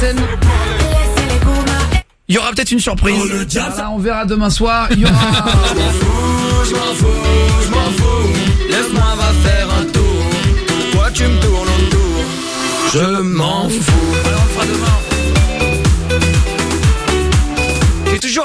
scène. Il y aura peut-être une surprise. Voilà, on verra demain soir. Il y aura. Je m'en fous, je m'en fous. Laisse-moi va faire un tour. Pourquoi tu me tournes autour Je m'en fous. Alors,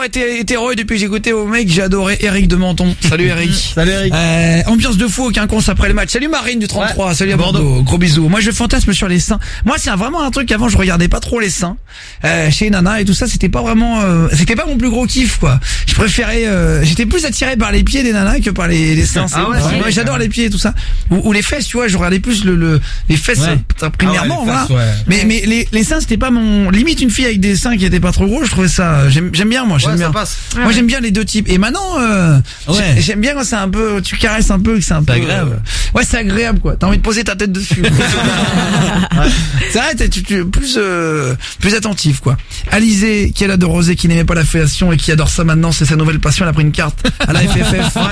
toujours été hétéro et depuis que j'ai goûté au mec, j'ai adoré Eric de Menton. Salut Eric. Salut Eric. Euh, ambiance de fou, aucun con après le match. Salut Marine du 33, salut à Bordeaux. Gros bisous. Moi je fantasme sur les seins. Moi c'est vraiment un truc qu'avant je regardais pas trop les seins. Euh, chez Nana et tout ça, c'était pas vraiment euh, c'était pas mon plus gros kiff quoi. Je préférais euh, j'étais plus attiré par les pieds des nanas que par les, les seins. Ah ouais, j'adore les pieds et tout ça. Ou, ou les fesses, tu vois, je regardais plus le, le les fesses euh, premièrement Ah les voilà. fesses. Mais mais les, les seins c'était pas mon limite une fille avec des seins qui étaient pas trop gros, je trouvais ça j'aime j'aime bien moi, j'aime Ouais, ça bien. passe. Moi j'aime bien les deux types. Et maintenant, euh, Ouais. j'aime bien quand c'est un peu, tu caresses un peu, que c'est un peu agréable. euh, ouais, c'est agréable quoi. T'as envie de poser ta tête dessus. C'est vrai, t'es tu, tu- plus euh, plus attentif quoi. Alizé, qui est là de Rosé, qui n'aimait pas la fellation et qui adore ça maintenant, c'est sa nouvelle passion. Elle a pris une carte à la FFF.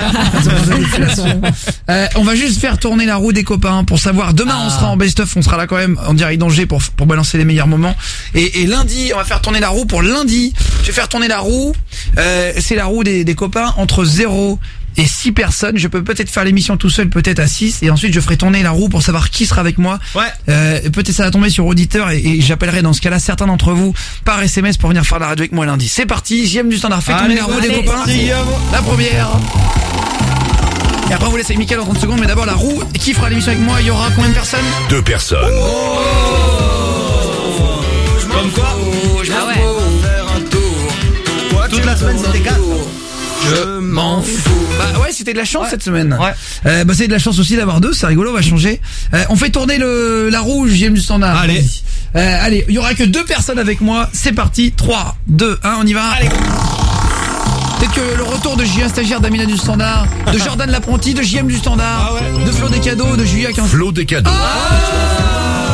Euh, on va juste faire tourner la roue des copains pour savoir. Demain, on sera en best-of, on sera là quand même en direct danger pour pour balancer les meilleurs moments. Et, et lundi, on va faire tourner la roue pour lundi. Je vais faire tourner la roue. Euh, c'est la roue des, des copains entre 0 et 6 personnes. Je peux peut-être faire l'émission tout seul, peut-être à 6 et ensuite je ferai tourner la roue pour savoir qui sera avec moi. Ouais. Euh, peut-être ça va tomber sur auditeur et, et j'appellerai dans ce cas-là certains d'entre vous par SMS pour venir faire la radio avec moi lundi. C'est parti, JM du standard. Fais tourner la roue des allez, copains. La première. Et après on vous laisse avec Mickaël en 30 secondes, mais d'abord la roue. Qui fera l'émission avec moi? Il y aura combien de personnes? Deux personnes. Comme quoi Je m'en fous, Toute la semaine, c'était quatre. autour Je m'en fous. Bah ouais, c'était de la chance cette semaine. Ouais. Euh, bah c'est de la chance aussi d'avoir deux, c'est rigolo, on va changer. Euh, on fait tourner le la roue JM du standard. Allez. Euh, allez, il y aura que deux personnes avec moi. C'est parti. 3, 2, 1, on y va. Allez. Peut-être que le retour de Julien Stagiaire d'Amina du Standard, de Jordan l'apprenti, de JM du Standard, de Flo des cadeaux, de Julia qui en Flo des cadeaux. Laisse-moi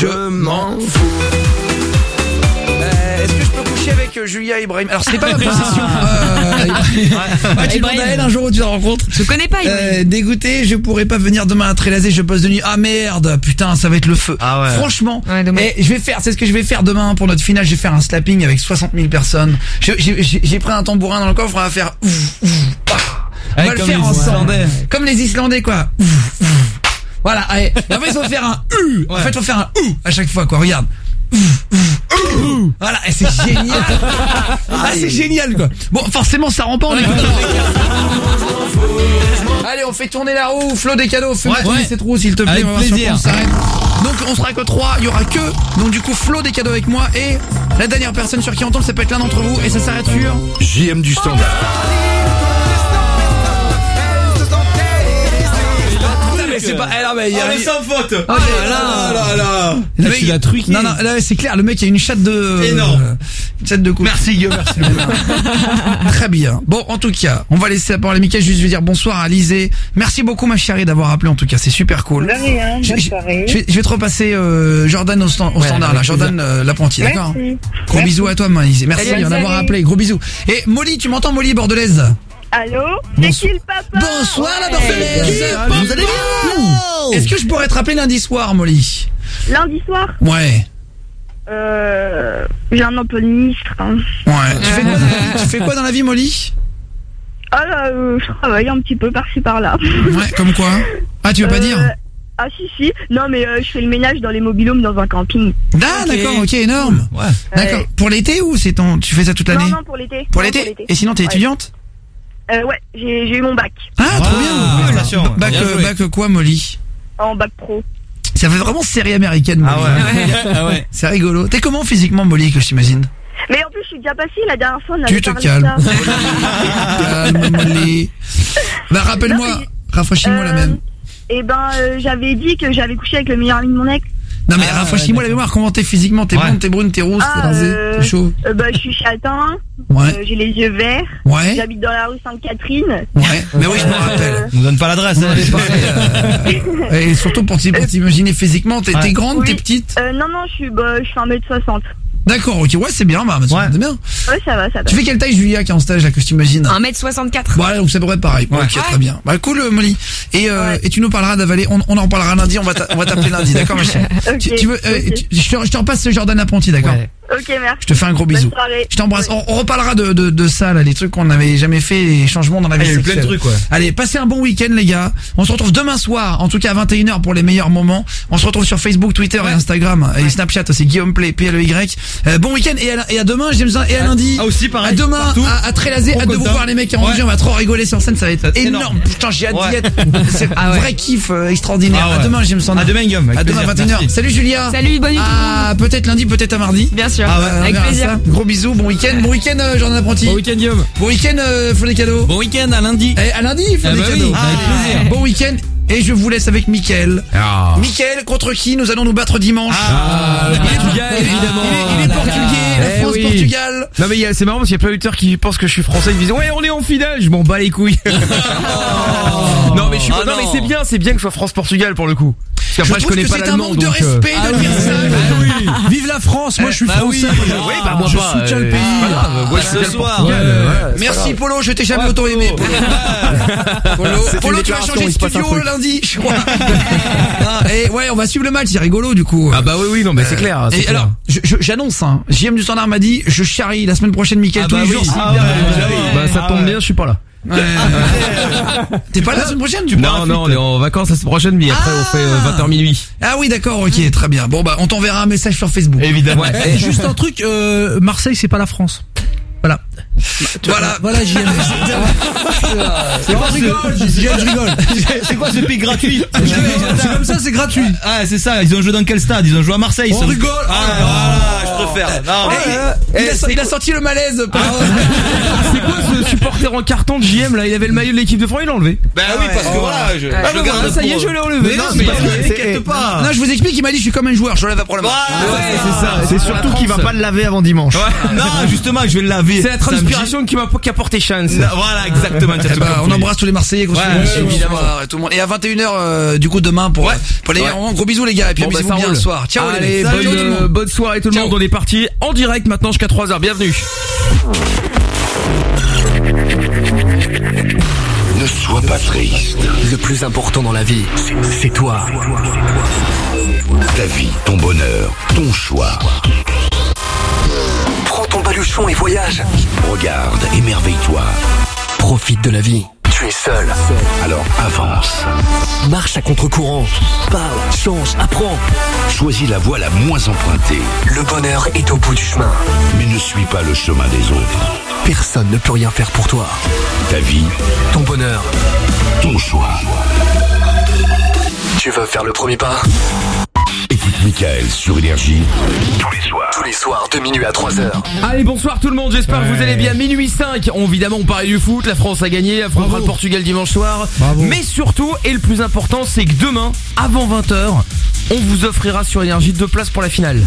Je m'en fous. Euh, Est-ce que je peux coucher avec euh, Julia Ibrahim Alors ce n'est pas ma possession. Euh, Ibrahim. Ouais, tu demandes à elle un jour où tu la rencontres. Je connais pas, Ibrahim. Euh, dégoûté, je pourrais pas venir demain à Trélazé, je poste de nuit. Ah merde, putain, ça va être le feu. Ah ouais. Franchement, Ouais, dommage. et je vais faire, c'est ce que je vais faire demain pour notre finale. Je vais faire un slapping avec 60 000 personnes. Je- J'ai j'ai- j'ai pris un tambourin dans le coffre, on va faire. ouf, ouf, ah. On Ouais, va le comme faire les ensemble. Islandais. Comme les Islandais, quoi. Ouf, ouf. Voilà, allez. Et en fait, il faut faire un U. En fait, il faut faire un U à chaque fois, quoi. Regarde. Voilà, et c'est génial. Ah, c'est génial, quoi. Bon, forcément, ça rend pas en. Allez, on fait tourner la roue. Flo des cadeaux, fais-moi Ouais. tourner Ouais. cette roue, s'il te plaît. Avec on plaisir. quoi on. Donc, on sera que trois. Il y aura que, donc, du coup, Flo des cadeaux avec moi et la dernière personne sur qui on tombe, ça peut être l'un d'entre vous et ça s'arrête sur. JM du standard. Mais c'est pas, eh, non, mais il y a- Oh, mais sans faute Ah, là là là Le Ah, mec, tu l'as truqué. Non, non, là, c'est clair, le mec a une chatte de... Énorme. euh, une chatte de coupe. Merci Guillaume, merci. Très bien. Bon, en tout cas, on va laisser la parole à Mickaël, juste lui dire bonsoir à Lisée. Merci beaucoup, ma chérie, d'avoir appelé, en tout cas, c'est super cool. De rien, Je, bonne je- soirée. je vais, te repasser euh, Jordan au, stand- au Ouais, standard, là, Jordan euh, l'apprenti, d'accord. Gros Merci. bisous à toi, ma Lisée. Merci Salut, d'en avoir salut. appelé, gros bisous. Et Molly, tu m'entends, Molly, bordelaise? Allô C'est Bonsoir. qui le papa Bonsoir, la bordelaise Vous allez bien Est-ce que je pourrais te rappeler lundi soir, Molly Lundi soir Ouais. Euh... J'ai un emploi de ministre. Hein. Ouais. Tu fais quoi dans la vie, tu fais quoi dans la vie, Molly Ah là, euh, je travaille un petit peu par-ci par-là. Ouais, comme quoi Ah, tu veux pas Euh, dire Ah si si, non mais euh, je fais le ménage dans les mobilhomes dans un camping. Ah, d'accord, ok, énorme. Ouais. D'accord. Ouais. Pour l'été ou c'est ton, tu fais ça toute Non l'année non pour l'été. Pour Non, l'été Et sinon, t'es Ouais. étudiante euh, Ouais, j'ai eu mon bac Ah, trop Ah, bien. félicitations. Bac, Bien euh, bac quoi, Molly en bac pro. Ça fait vraiment série américaine, Molly. Ah ouais. Ah ouais. C'est rigolo. T'es comment physiquement, Molly, que je t'imagine Mais en plus je suis déjà passée la dernière fois on Tu te calmes. Calme, Molly. Bah, rappelle-moi, rafraîchis-moi la Euh, même. Et ben euh, j'avais dit que j'avais couché avec le meilleur ami de mon ex. Non, mais Ah, rafraîchis-moi ouais, la mémoire. Comment t'es physiquement T'es Ouais. blonde, t'es brune, t'es rousse, t'es Ah, rasée, euh, t'es chaud Euh, bah je suis châtain, Ouais. euh, j'ai les yeux verts, Ouais. j'habite dans la rue Sainte-Catherine. Ouais. Mais oui, je me rappelle. On nous donne pas l'adresse. Hein. euh, et surtout pour t'imaginer physiquement, t'es Ouais. t'es grande, Oui. t'es petite. Euh, non, non, je suis, bah, je fais 1m60. D'accord, ok, ouais, c'est bien, bah, c'est Ouais. bien. Ouais, ça va, ça va. Tu fais quelle taille, Julia, qui est en stage, là, que je t'imagine 1m64. Ouais, donc ça pourrait être pareil. Ouais. Ok, très bien. Bah, cool, euh, Molly. Et, euh, Ouais. et tu nous parleras d'avaler. On, on en parlera lundi. On va t'a- on va t'appeler lundi, d'accord, ma chérie? Ok, tu, tu veux euh, ok. tu- je, te, je te repasse ce Jordan apprenti, d'accord? Ouais. Ok, merci. Je te fais un gros bisou. Je t'embrasse. On, on reparlera de, de, de ça, là, les trucs qu'on n'avait jamais fait, les changements dans la vie Ah, il y a eu plein de trucs, ouais. Allez, passez un bon week-end, les gars. On se retrouve demain soir, en tout cas à 21h pour les meilleurs moments. On se retrouve sur Facebook, Twitter et Instagram. Et Snapchat aussi, Guillaume Play, P-L-E-Y. Euh, bon week-end et à, et à demain. Et à lundi. Ah, aussi, pareil, À demain, partout. à, à Trélazé. Hâte de vous voir les mecs en Ouais. On va trop rigoler sur scène. Ça va être Ça va être énorme. énorme. Putain, j'ai hâte d'y être. C'est un vrai kiff euh, extraordinaire. Ah ouais. À demain, j'aime ça. À demain, Guillaume. À demain, plaisir. 21h. Merci. Salut Julia. Salut, bonne nuit Ah, peut-être lundi, peut-être à mardi. Bien sûr. Ah ouais, on Avec verra plaisir. ça. Gros bisous, bon week-end, bon week-end, euh, Jordan Apprenti. Bon week-end, Guillaume. Bon week-end, euh, des cadeaux. Bon week-end à lundi. Eh, à lundi, il faut Ah des bah cadeaux. avec plaisir. Bon week-end, et je vous laisse avec Mickaël. Ah. Mickaël, contre qui nous allons nous battre dimanche Ah, Il est- Portugal, il est- évidemment. Il est, il est portugais, la Eh France, oui. Portugal. Non mais c'est marrant parce qu'il y a plein de lutteurs qui pensent que je suis français, ils me disent ouais on est en finale, je m'en bats les couilles. non mais je suis Ah non, mais non. c'est bien, c'est bien que ce soit France Portugal pour le coup. Parce qu'après je, connais que pas c'est un manque de euh, respect de dire ça. Vive la France, moi je suis bah français. oui. bah moi je pas. soutiens euh, le pays. pas grave, moi, je Ce soir. Euh. Merci Polo, je t'ai jamais Ouais, auto-aimé. Polo. Tu vas changer de studio truc. Lundi, je crois. Ah, et ouais, on va suivre le match, c'est rigolo du coup. Ah bah oui oui non mais c'est clair. c'est Et clair. alors, je- je- j'annonce, hein, JM du Standard m'a dit, je charrie la semaine prochaine Mickaël Ah tous bah les oui. jours. s'il Ah vient. ouais, Ouais. bah oui. Bah ça Ah tombe ouais. bien, je suis pas là. Ouais. T'es pas là la semaine prochaine tu Non non, on est en vacances la semaine prochaine mais après on fait euh, 20h minuit. Ah oui d'accord ok très bien bon bah on t'enverra un message sur Facebook Évidemment. Eh, juste un truc, euh, Marseille c'est pas la France. Voilà. Voilà Voilà, JM. C'est pas rigole, JM, je rigole. C'est quoi ce pic gratuit C'est comme ça, c'est gratuit. Ah, c'est ça. Ils ont joué dans quel stade? Ils ont joué à Marseille. On rigole. Ah, voilà, je préfère. Eh, il, a, il a sorti le malaise par- C'est quoi ce supporter en carton de JM là? Il avait le maillot de l'équipe de France, il l'a enlevé. Bah oui, parce que voilà, je, Ah je bah ça y est, je l'ai enlevé. Non, c'est mais pas t'inquiète pas. non je vous explique il m'a dit je suis comme un joueur je lève pas problème Voilà, ouais, c'est ça. C'est surtout qu'il va pas le laver avant dimanche. Ouais. Non, justement, je vais le laver. C'est la qui m'a qui a porté chance. Voilà, exactement. Eh bah, on embrasse tous les Marseillais qu'on Ouais, évidemment. soir, et tout le monde et à 21h du coup demain pour Ouais. pour les gros bisous les gars et puis Bon, bah, bien le soir ciao les Allez, mecs. bonne, Ciao, euh, bonne soirée tout le Ciao. monde. On est parti en direct maintenant jusqu'à 3h. Bienvenue. Ne sois pas triste. Le plus important dans la vie, c'est- c'est toi. Ta vie, ton bonheur, ton choix. Baluchon et voyage. Regarde, émerveille-toi. Profite de la vie. Tu es seul. Alors avance. Marche à contre-courant. Parle, change, apprends. Choisis la voie la moins empruntée. Le bonheur est au bout du chemin. Mais ne suis pas le chemin des autres. Personne ne peut rien faire pour toi. Ta vie, Ton bonheur. ton choix. Tu veux faire le premier pas? Écoute Michael sur Énergie. Tous les soirs. Tous les soirs, de minuit à 3 heures. Allez, bonsoir tout le monde. J'espère que vous allez bien. Minuit 5. On, évidemment, on parlait du foot. La France a gagné. Affrontera le Portugal dimanche soir. Mais surtout, et le plus important, c'est que demain, avant 20h, on vous offrira sur Énergie deux places pour la finale.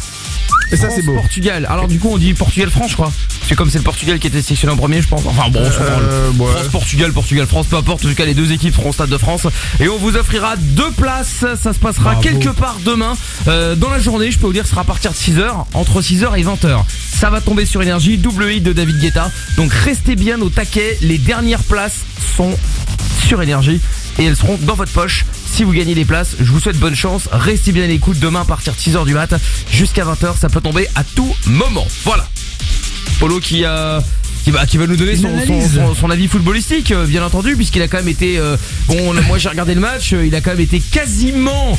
Et ça, c'est beau. Portugal. Alors du coup, on dit Portugal-France, je crois. C'est comme c'est le Portugal qui était sélectionné en premier, je pense. Enfin bon, on s'en branle. France-Portugal, Portugal-France, peu importe. En tout cas, les deux équipes seront au Stade de France. Et on vous offrira deux places. Ça se passera quelque part demain. euh, dans la journée, je peux vous dire, ce sera à partir de 6h. Entre 6h et 20h. Ça va tomber sur énergie. Double hit de David Guetta. Donc restez bien au taquet. Les dernières places sont sur énergie. Et elles seront dans votre poche si vous gagnez les places. Je vous souhaite bonne chance. Restez bien à l'écoute demain à partir de 6h du mat jusqu'à 20h. Ça peut tomber à tout moment. Voilà. Polo qui a qui va, qui va nous donner son avis footballistique, euh, bien entendu, puisqu'il a quand même été... euh, bon, moi j'ai regardé le match, euh, il a quand même été quasiment...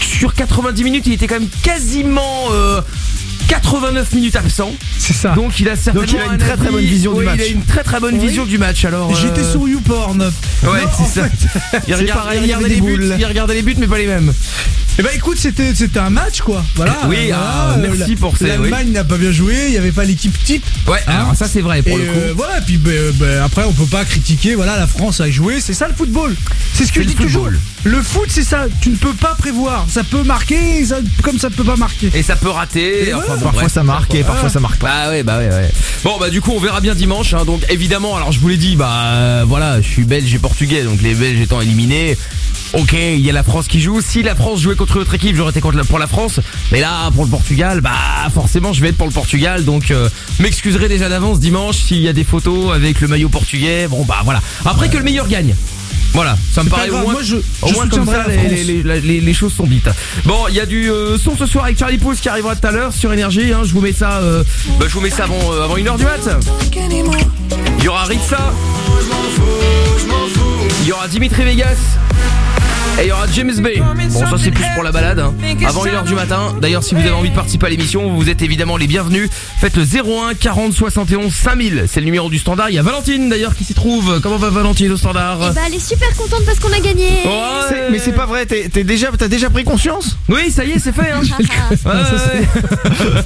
Sur 90 minutes, il était quand même quasiment... euh, 89 minutes absent. C'est ça. Donc il a certainement il a une un très, très bonne vision du match. Il a une très très bonne Oui. vision du match. Alors J'étais euh, sur YouPorn. Ouais, c'est ça. fait- Il regardait, pareil, il les buts, boules. il regardait les buts, mais pas les mêmes. Eh ben écoute, c'était c'était un match quoi. Voilà. Oui, ah, merci la- pour ça, L'Allemagne n'a pas bien joué, il n'y avait pas l'équipe type. Ouais, Hein alors ça c'est vrai pour et le coup. euh, voilà, puis ben, euh, ben, après on peut pas critiquer, voilà, la France a joué, c'est ça le football. C'est ce que je dis toujours. Le foot c'est ça, tu ne peux pas prévoir. Ça peut marquer ça- comme ça peut pas marquer. Et ça peut rater. Et enfin, Parfois bref. ça marque et parfois ça marque pas. Bah ouais, bah ouais, ouais. Bon, bah du coup, on verra bien dimanche. Hein, donc évidemment, alors je vous l'ai dit, bah euh, voilà, je suis belge et portugais, donc les Belges étant éliminés. Ok, il y a la France qui joue. Si la France jouait contre notre équipe, j'aurais été contre la, pour la France. Mais là, pour le Portugal, bah forcément, je vais être pour le Portugal. Donc, euh, m'excuserez déjà d'avance dimanche s'il y a des photos avec le maillot portugais. Bon, bah voilà. Après que le meilleur gagne. Voilà, ça me paraît au moins, moi, je- au je moins comme ça les, les- les- les- les choses sont dites. Bon, il y a du euh, son ce soir avec Charlie Pouce qui arrivera tout à l'heure sur énergie. Hein, je vous mets ça, euh, bah, je vous mets ça avant euh, avant une heure du mat. Il y aura Ritza. Il y aura Dimitri Vegas. Et il y aura James Bay. Bon, ça c'est plus pour la balade. hein. Avant 1h du matin. D'ailleurs, si vous avez envie de participer à l'émission, vous êtes évidemment les bienvenus. Faites le 01 40 71 5000. C'est le numéro du standard. Il y a Valentine d'ailleurs qui s'y trouve. Comment va Valentine au standard Bah, elle est super contente parce qu'on a gagné. Ouais. Mais c'est pas vrai, t'es déjà, t'as déjà pris conscience? Oui, ça y est, c'est fait. Hein. Ouais, ouais,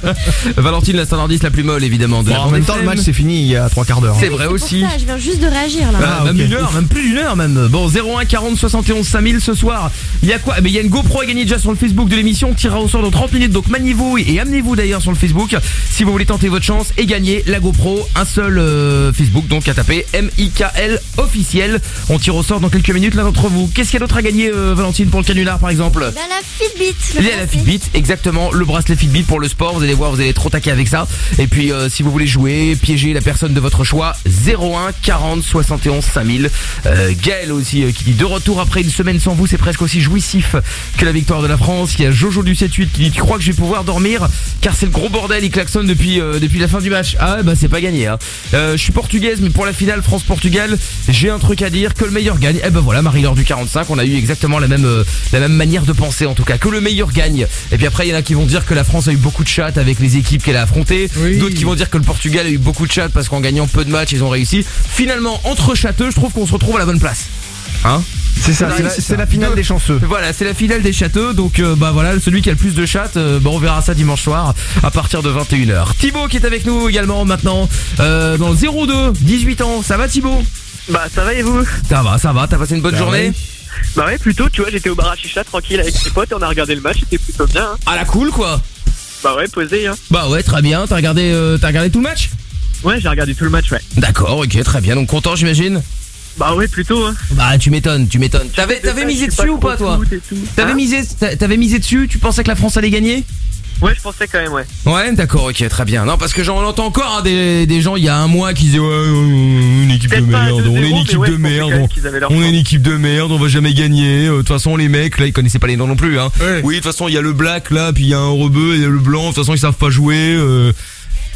ouais. Valentine, la standardiste la plus molle évidemment de la En même temps, le match c'est fini il y a trois quarts d'heure. C'est Oui, vrai pour aussi. ça, je viens juste de réagir là. Ah, même une heure, même plus d'une heure même. Bon, 01 40 71 5000 ce soir. Il y a quoi? Eh ben, il y a une GoPro à gagner déjà sur le Facebook de l'émission. On tirera au sort dans 30 minutes. Donc maniez-vous et amenez-vous d'ailleurs sur le Facebook si vous voulez tenter votre chance et gagner la GoPro. Un seul euh, Facebook donc à taper M-I-K-L officiel. On tire au sort dans quelques minutes l'un d'entre vous. Qu'est-ce qu'il y a d'autre à gagner euh, Valentine pour le canular par exemple? Bah, la Fitbit. il y a la. Fitbit, exactement, le bracelet Fitbit pour le sport, vous allez voir, vous allez trop taquer avec ça. Et puis euh, si vous voulez jouer, piéger la personne de votre choix, 01 40 71 5000. Euh, Gaël aussi qui dit de retour après une semaine sans vous, c'est presque aussi jouissif que la victoire de la France. Il y a Jojo du 7-8 qui dit tu crois que je vais pouvoir dormir? Car c'est le gros bordel, il klaxonne depuis euh, depuis la fin du match. Ah bah c'est pas gagné. Hein. Euh, je suis portugaise mais pour la finale France-Portugal, j'ai un truc à dire que le meilleur gagne. Et ben voilà, Marie-Laure du 45, on a eu exactement la même euh, la même manière de penser en tout cas, que le meilleur gagne. Et puis après il y en a qui vont dire que la France a eu beaucoup de chats avec les équipes qu'elle a affrontées, Oui. d'autres qui vont dire que le Portugal a eu beaucoup de chats parce qu'en gagnant peu de matchs, ils ont réussi. Finalement, entre châteux, je trouve qu'on se retrouve à la bonne place. Hein C'est ça, c'est la, finale des chanceux. Voilà, c'est la finale des châteaux, donc euh, bah voilà, celui qui a le plus de chattes, euh, bah, on verra ça dimanche soir à partir de 21h. Thibaut qui est avec nous également maintenant euh, dans le 02, 18 ans. Ça va Thibaut? Bah ça va et vous? Ça va, ça va, t'as passé une bonne journée? Bah ouais plutôt, tu vois, j'étais au bar à chicha tranquille avec mes potes et on a regardé le match, c'était plutôt bien. Hein. À la cool quoi Bah ouais, posé hein. Bah ouais, très bien, t'as regardé euh, t'as regardé tout le match? Ouais, j'ai regardé tout le match, ouais. D'accord, ok, très bien, donc content j'imagine? Bah ouais, plutôt hein. Bah tu m'étonnes, tu m'étonnes. T'avais t'avais misé dessus ou pas toi. T'avais Hein misé t'a- t'avais misé dessus, tu pensais que la France allait gagner? Ouais, je pensais quand même, ouais. Ouais, d'accord, ok, très bien. Non, parce que j'en entends encore hein, des, des gens il y a un mois qui disaient ouais, une équipe de merde, on est 2-0, une équipe de merde, on, est une équipe de merde, on va jamais gagner. Euh, De toute façon, les mecs là, ils connaissaient pas les noms non plus. Hein. Ouais. Oui, de toute façon, il y a le black là, puis il y a un rebeu, il y a le blanc. De toute façon, ils savent pas jouer. euh.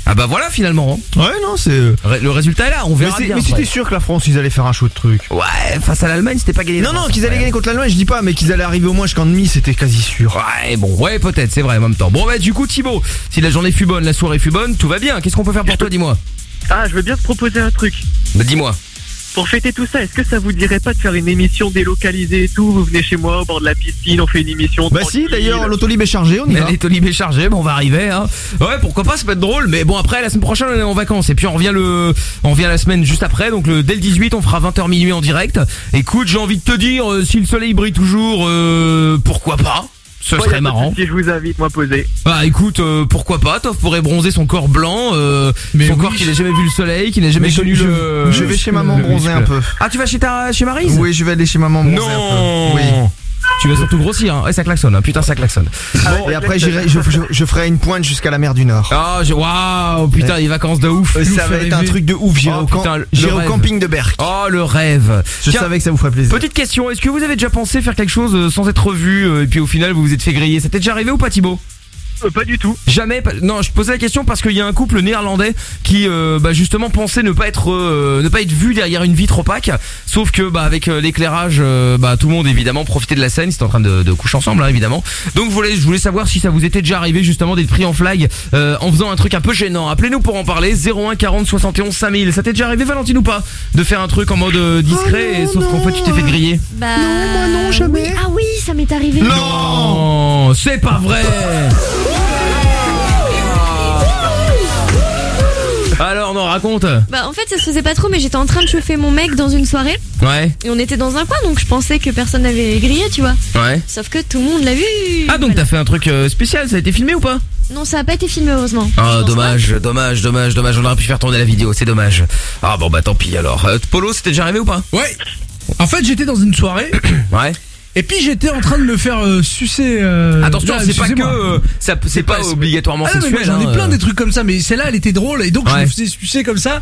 Ah bah voilà finalement. hein. Ouais, non, c'est. euh, Le résultat est là, on Mais verra bien. mais c'était sûr que la France, ils allaient faire un show de truc. Ouais, face à l'Allemagne, c'était pas gagné. Non, non, qu'ils allaient gagner contre l'Allemagne, je dis pas, mais qu'ils allaient arriver au moins jusqu'en demi, c'était quasi sûr. Ouais, bon, ouais, peut-être, c'est vrai en même temps. Bon, bah, du coup, Thibaut, si la journée fut bonne, la soirée fut bonne, tout va bien. Qu'est-ce qu'on peut faire pour toi, dis-moi Ah, je veux bien te proposer un truc. Bah, dis-moi. Pour fêter tout ça, est-ce que ça vous dirait pas de faire une émission délocalisée et tout Vous venez chez moi au bord de la piscine, on fait une émission. Bah si, d'ailleurs, l'autolib est chargé, on y va. Les tolibés chargés, bon, on va arriver, hein. Ouais, pourquoi pas, ça peut être drôle. Mais bon, après, la semaine prochaine, on est en vacances. Et puis, on revient le, on revient la semaine juste après. Donc, le, dès le 18, on fera 20h minuit en direct. Écoute, j'ai envie de te dire, euh, si le soleil brille toujours, euh, pourquoi pas? Ce serait marrant. souci, je vous invite, moi, poser. Bah écoute, euh, pourquoi pas Toff pourrait bronzer son corps blanc, euh, Mais son oui. corps qui n'a jamais vu le soleil, qui n'a jamais connu je- le. je vais chez maman bronzer un peu. Ah tu vas chez ta chez Maryse Oui, je vais aller chez maman bronzer un Non. peu. Oui. Tu vas surtout grossir, hein. Ouais, ça klaxonne, hein. putain ça klaxonne. Bon, et après, j'irai, je, je, je ferai une pointe jusqu'à la mer du Nord. Ah, je- waouh, putain, les vacances de ouf. Euh, ça va être un truc de ouf. J'irai Oh, au, au camping de Berck. Oh le rêve. Je Tiens, savais que ça vous ferait plaisir. Petite question, est-ce que vous avez déjà pensé faire quelque chose euh, sans être vu euh, et puis au final vous vous êtes fait griller? Ça t'est déjà arrivé ou pas Thibaut? Euh, pas du tout. Jamais. pas- Non, je posais la question parce qu'il y a un couple néerlandais qui, euh, bah, justement, pensait ne pas être, euh, ne pas être vu derrière une vitre opaque. Sauf que, bah, avec euh, l'éclairage, euh, bah, tout le monde évidemment profitait de la scène. Ils étaient en train de, de coucher ensemble, hein, évidemment. Donc, je voulais, je voulais savoir si ça vous était déjà arrivé justement d'être pris en flag euh, en faisant un truc un peu gênant. Appelez-nous pour en parler. 01 40 71 5000. Ça t'est déjà arrivé, Valentine ou pas, de faire un truc en mode euh, discret, et sauf qu'en fait tu t'es fait griller. Bah. Non, moi non, jamais. Oui. Ah oui, ça m'est arrivé. Non, c'est pas vrai. Alors, non, raconte. Bah, en fait, ça se faisait pas trop, mais j'étais en train de chauffer mon mec dans une soirée. Ouais, Et on était dans un coin, donc je pensais que personne n'avait grillé, tu vois. ouais. Sauf que tout le monde l'a vu. Ah donc t'as fait un truc euh, spécial, ça a été filmé ou pas? Non, ça a pas été filmé, heureusement. Ah dommage, dommage, dommage, dommage, on aurait pu faire tourner la vidéo, c'est dommage. Ah bon bah tant pis alors. Euh, Polo, c'était déjà arrivé ou pas? Ouais. En fait, j'étais dans une soirée Ouais. Et puis j'étais en train de me faire euh, sucer. euh, Attention, c'est pas que euh, ça c'est pas pas- obligatoirement Ah sexuel. j'en ai hein, plein euh. des trucs comme ça, mais celle-là, elle était drôle et donc je me faisais sucer comme ça.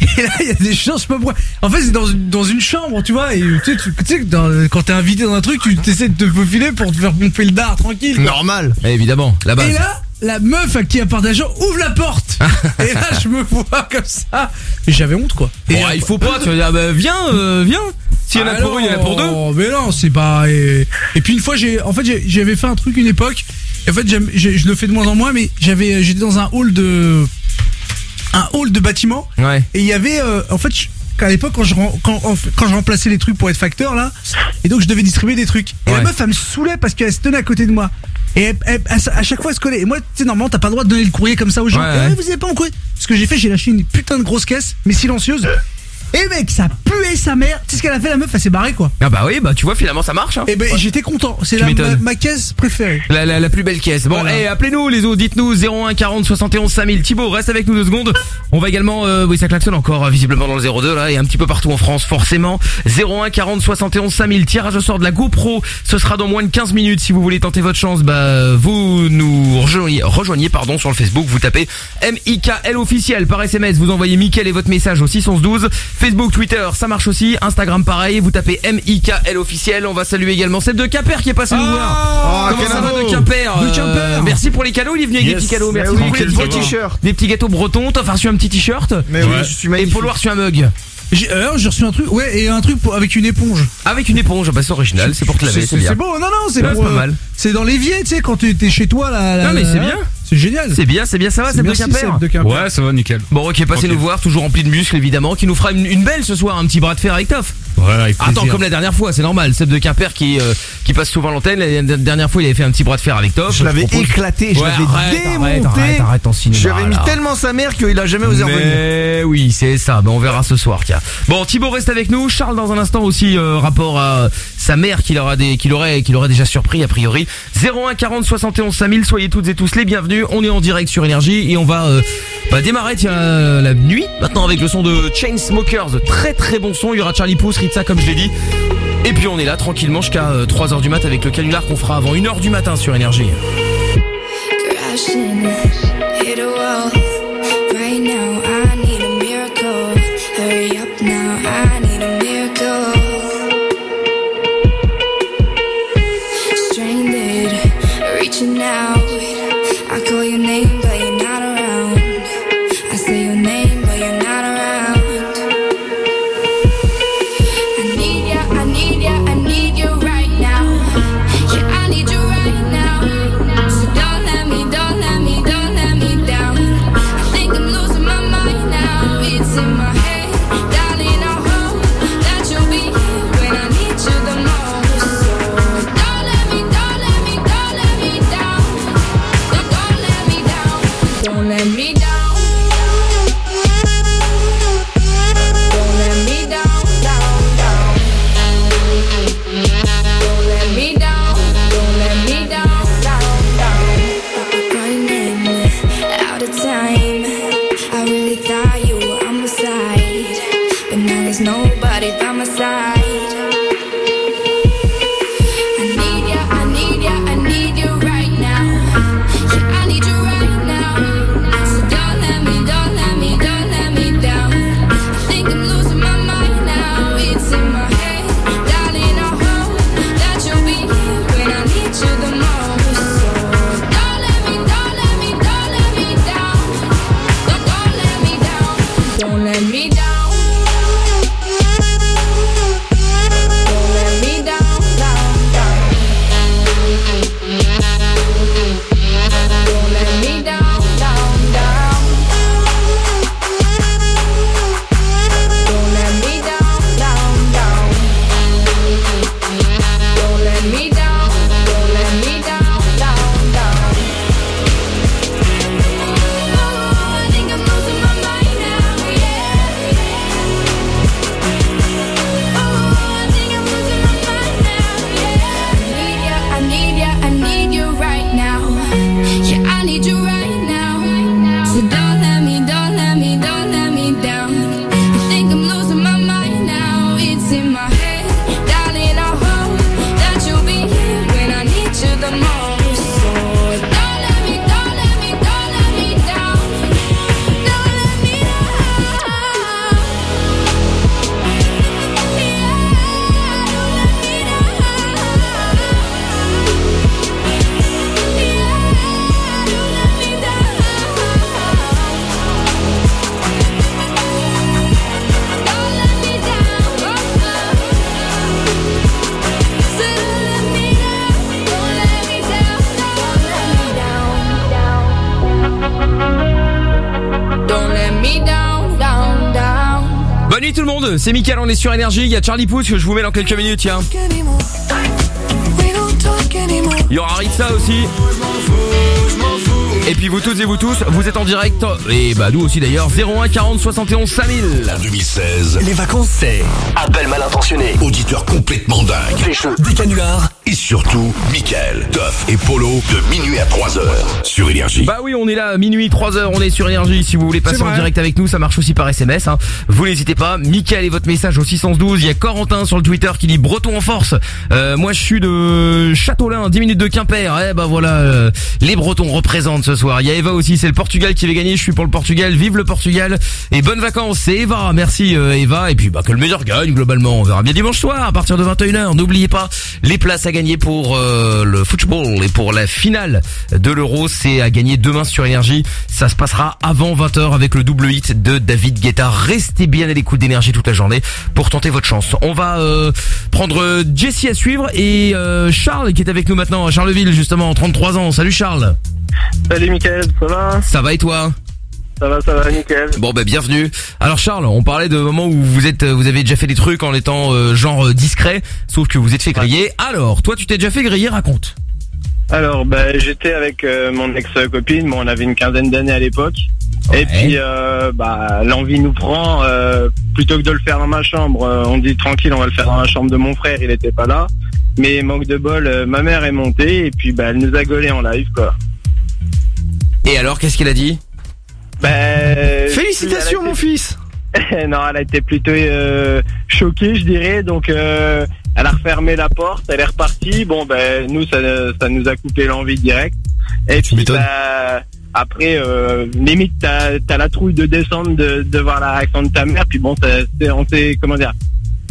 Et là, il y a des gens, je sais pas pourquoi. En fait, c'est dans une, dans une chambre, tu vois. Et tu sais, tu, tu sais que dans- quand t'es invité dans un truc, tu essaies de te faufiler pour te faire pomper le dard tranquille. quoi. Normal. Eh, Évidemment, la base. Et là, la meuf à qui apporte l'argent ouvre la porte. et là, je me vois comme ça. Et j'avais honte, quoi. Bon, Et il faut pas, tu vas dire, bah, viens, euh, viens. S'il y en a Ah pour eux, il y en a pour deux. non, Mais non, c'est pas. Et, et puis une fois, j'ai, en fait, j'avais fait un truc une époque. Et en fait, je le fais de moins en moins, mais j'avais, j'étais dans un hall de, un hall de bâtiment. Ouais. Et il y avait, euh, en fait, je- à l'époque, quand je, quand, quand remplaçais les trucs pour être facteur, là, et donc je devais distribuer des trucs. Et Ouais. la meuf, elle me saoulait parce qu'elle se tenait à côté de moi. Et elle- elle- à, à chaque fois, elle se collait. Et moi, tu sais, normalement, t'as pas le droit de donner le courrier comme ça aux gens. Ouais, Eh, ouais. vous avez pas mon courrier Ce que j'ai fait, j'ai lâché une putain de grosse caisse, mais silencieuse. Et mec, ça puait sa mère. Tu sais ce qu'elle a fait, la meuf, elle s'est barrée, quoi. Ah bah oui, bah tu vois, finalement ça marche. Hein. Et ben, j'étais content. C'est la, ma, ma caisse préférée. La, la, la plus belle caisse. Bon, Voilà. eh, appelez-nous les autres, dites-nous 01 40 71 5000. Thibaut, reste avec nous deux secondes. On va également, euh, oui ça klaxonne encore euh, visiblement dans le 02 là et un petit peu partout en France forcément. 01 40 71 5000. Tirage au sort de la GoPro. Ce sera dans moins de 15 minutes. Si vous voulez tenter votre chance, bah vous nous rejoignez, rejoignez pardon sur le Facebook. Vous tapez MIKL officiel par SMS. Vous envoyez Mickaël et votre message au 612. Facebook, Twitter, ça marche aussi. Instagram pareil. Vous tapez MIKL officiel. On va saluer également Seb de Quimper qui est passé nous voir. Ah, Comment ça va de Quimper De Euh, Quimper. Merci pour les cadeaux, il est venu avec des petits cadeaux. Mais Merci beaucoup. Des petits- t-shirt. Des petits gâteaux bretons. T'as reçu un petit t-shirt. Mais oui, je suis Et magnifique. Polo a reçu un mug. J'ai alors, j'ai reçu un truc, ouais, et un truc pour- avec une éponge. Avec une éponge. Bah c'est original. C'est pour te laver. C'est C'est bien. c'est beau, non, non, c'est pas euh, mal. C'est dans l'évier, tu sais, quand tu es chez toi, là. Non, mais c'est bien. C'est génial. C'est bien, c'est bien. Ça va, C'est c'est de merci, Quimper. Ouais, ça va nickel. Bon, ok, passez nous voir, toujours rempli de muscles évidemment, qui nous fera une, une belle ce soir, un petit bras de fer avec Toff. Ouais, avec Attends, plaisir. comme la dernière fois, c'est normal. Seb de Quimper qui euh, qui passe souvent l'antenne. La dernière fois, il avait fait un petit bras de fer avec Toff. Je l'avais éclaté, je Ouais, l'avais arrête, démonté. Arrête, arrête, arrête. J'avais mis tellement sa mère qu'il a jamais osé revenir. Mais oui, c'est ça. Ben on verra ce soir, tiens. Bon, Thibaut reste avec nous. Charles dans un instant aussi euh, rapport à sa mère qu'il aura des, qu'il aurait, qu'il aurait déjà surpris a priori. 01 40 71 5000. Soyez toutes et tous les bienvenus. On est en direct sur énergie et on va euh, bah, démarrer tiens la nuit maintenant avec le son de Chainsmokers. Très très bon son. Il y aura Charlie Puth, Ritza comme je l'ai dit. Et puis on est là tranquillement jusqu'à 3h du mat avec le canular qu'on fera avant 1h du matin sur énergie. C'est Mickaël, on est sur énergie, il y a Charlie Pouce que je vous mets dans quelques minutes, tiens. Il y aura Ritza aussi. Et puis vous toutes et vous tous, vous êtes en direct, et bah nous aussi d'ailleurs, 01 40 71 5000. En 2016, Les vacances, c'est appel mal intentionné. auditeur complètement dingue. Des canulars. Et surtout, Michael, Duff et Polo de minuit à 3 heures sur Énergie. Bah oui, on est là, minuit, 3h, on est sur énergie. Si vous voulez passer en direct avec nous, ça marche aussi par SMS. Hein. Vous n'hésitez pas. Michael et votre message au 612. Il y a Corentin sur le Twitter qui dit Breton en force. Euh, moi, je suis de Châteaulin, 10 minutes de Quimper. Eh bah voilà, euh, les Bretons représentent ce soir. Il y a Eva aussi, c'est le Portugal qui va gagner. Je suis pour le Portugal. Vive le Portugal et bonnes vacances. C'est Eva, merci euh, Eva. Et puis bah que le meilleur gagne globalement. On verra bien dimanche soir à partir de 21h. N'oubliez pas les places à gagner pour euh, le football et pour la finale de l'Euro. C'est à gagner demain sur Énergie. Ça se passera avant 20h avec le double hit de David Guetta. Restez bien à l'écoute d'énergie toute la journée pour tenter votre chance. On va euh, prendre Jessie à suivre et euh, Charles qui est avec nous maintenant à Charleville justement, 33 ans. Salut Charles. Salut Mickaël, ça va? Ça va et toi? Ça va, ça va, nickel. Bon bah bienvenue. Alors Charles, on parlait de moments où vous êtes, vous avez déjà fait des trucs en étant euh, genre euh, discret, sauf que vous êtes fait griller. Alors, toi tu t'es déjà fait griller, raconte. Alors, bah, j'étais avec euh, mon ex-copine, bon, on avait une quinzaine d'années à l'époque. Et puis, euh, bah, l'envie nous prend, plutôt que de le faire dans ma chambre, on dit tranquille, on va le faire dans la chambre de mon frère, il était pas là. Mais manque de bol, ma mère est montée et puis bah, elle nous a gaulé en live, quoi. Et alors, qu'est-ce qu'il a dit? Ben, Félicitations, mon fils. non, elle a été plutôt euh, choquée, je dirais. Donc, euh, elle a refermé la porte, elle est repartie. Bon, ben, nous, ça, ça nous a coupé l'envie direct. Et puis, bah, après, euh, limite, t'as as la trouille de descendre, de, de voir la réaction de ta mère. Puis bon, c'est- on s'est, comment dire,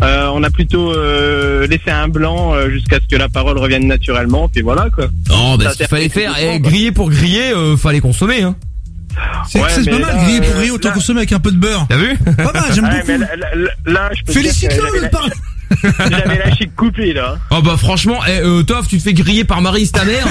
euh, on a plutôt euh, laissé un blanc euh, jusqu'à ce que la parole revienne naturellement. Puis voilà, quoi. Non, bah Ça ce qu'il fallait faire, eh, griller pour griller, fallait consommer hein. C'est Ouais, pas mal, là, griller pour euh, griller, autant consommer avec un peu de beurre. T'as vu Pas mal, j'aime Ouais, beaucoup. Félicite-le, parle. J'avais la chic coupée, là. Oh bah franchement, eh, euh, Toff, tu te fais griller par Marie, ta mère.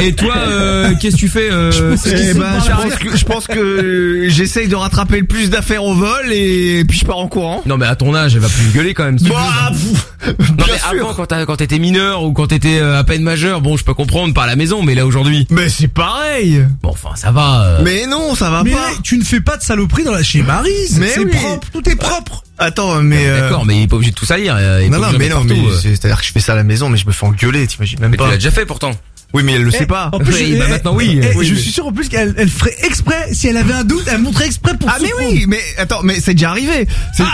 Et toi, euh, qu'est-ce que tu fais euh, Eh ben, pas je pense que, je pense que j'essaye de rattraper le plus d'affaires au vol et puis je pars en courant. Non mais à ton âge, elle va plus gueuler quand même. si tu Bah, veux. pff, non bien mais sûr. avant, quand t'as- quand t'étais mineur ou quand t'étais euh, à peine majeur, bon, je peux comprendre pas à la maison, mais là aujourd'hui, Mais c'est pareil. bon, enfin, ça va. euh. Mais non, ça va Mais pas. tu ne fais pas de saloperie dans la chez Maryse. Mais C'est oui. propre, tout est propre. Attends, mais euh, D'accord, mais il est pas obligé de tout salir. euh, il est non, pas non, obligé mais non, mettre mais partout, euh. c'est- c'est-à-dire que je fais ça à la maison, mais je me fais engueuler, t'imagines même Mais tu pas. l'as déjà fait pourtant. Oui, mais elle le sait pas. En plus, Oui, je- bah eh, maintenant, oui. eh, Oui, je mais- suis sûr en plus qu'elle elle ferait exprès, si elle avait un doute, elle montrait exprès pour Ah mais oui, mais attends, mais c'est déjà arrivé. C'est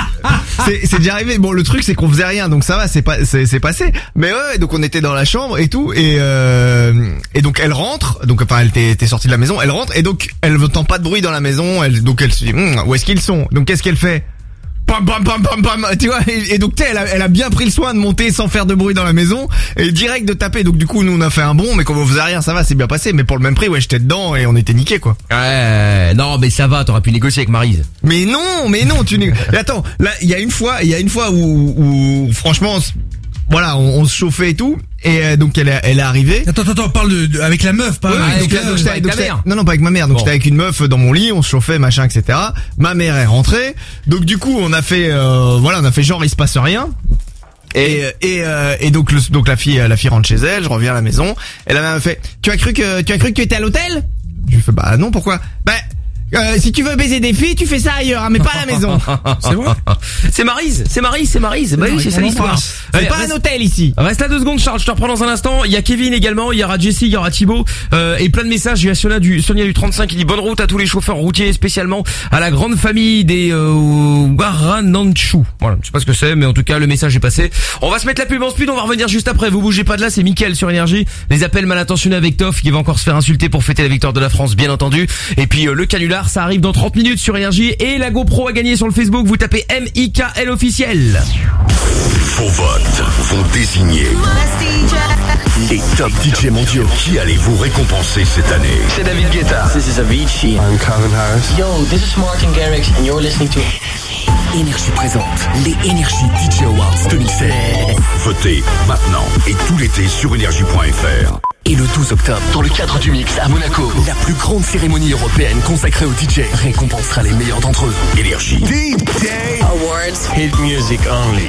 c'est- c'est déjà arrivé. Bon, le truc c'est qu'on faisait rien, donc ça va, c'est pas c'est c'est passé. Mais ouais, donc on était dans la chambre et tout, et euh, et donc elle rentre, donc enfin elle était, était sortie de la maison, elle rentre et donc elle n'entend pas de bruit dans la maison, elle donc elle se dit Hum, où est-ce qu'ils sont? Donc qu'est-ce qu'elle fait? Pam, pam, pam, pam, pam, tu vois, et, et donc tu sais, elle a, elle a bien pris le soin de monter sans faire de bruit dans la maison et direct de taper. Donc du coup, nous on a fait un bond, mais comme on faisait rien, ça va, c'est bien passé. Mais pour le même prix, ouais, j'étais dedans et on était niqué quoi. Ouais, non, mais ça va, t'aurais pu négocier avec Marise. Mais non, mais non, tu. Mais Attends, là, il y a une fois, il y a une fois où, où franchement, voilà, on, on se chauffait et tout, et euh, donc elle est, elle est arrivée. Attends, attends, attends, parle de, de- avec la meuf, pas Ouais, avec donc, la là, donc, meuf. j'étais- avec donc, ta j'étais- mère Non, non, pas avec ma mère. Donc Bon. j'étais avec une meuf dans mon lit, on se chauffait, machin, etc. Ma mère est rentrée. Donc du coup, on a fait, euh, voilà, on a fait genre il se passe rien. Et et euh, et donc le, donc la fille la fille rentre chez elle, je reviens à la maison. Et la mère me fait, tu as cru que tu as cru que tu étais à l'hôtel? Je lui fais bah non, pourquoi? Bah euh, si tu veux baiser des filles, tu fais ça ailleurs, hein, mais pas à la maison. C'est vrai C'est Marise, c'est Marise, c'est Marise. Bah oui, c'est ça l'histoire. C'est pas reste- un hôtel ici. Reste là deux secondes, Charles. Je te reprends dans un instant. Il y a Kevin également. Il y aura Jessie, il y aura Thibaut euh, et plein de messages. Il y a Sonia du Sonia du 35 qui dit bonne route à tous les chauffeurs routiers, spécialement à la grande famille des euh, Warananchu. Voilà, je sais pas ce que c'est, mais en tout cas le message est passé. On va se mettre la pub en speed. On va revenir juste après. Vous bougez pas de là. C'est Mickaël sur énergie. Les appels mal intentionnés avec Toff qui va encore se faire insulter pour fêter la victoire de la France, bien entendu. Et puis euh, le canular, ça arrive dans 30 minutes sur énergie et la GoPro a gagné sur le Facebook. Vous tapez M I K L officiel. Vos votes vont désigner les top DJ mondiaux. Qui allez-vous récompenser cette année? C'est David Guetta. This is Avicii. I'm Calvin Harris. Yo, this is Martin Garrix and you're listening to Énergie présente les Énergie DJ Awards 2016. Votez maintenant et tout l'été sur énergie.fr. Et le 12 octobre, dans le cadre du Mix à Monaco, la plus grande cérémonie européenne consacrée aux DJ récompensera les meilleurs d'entre eux. Énergie. DJ Awards. Hit music only.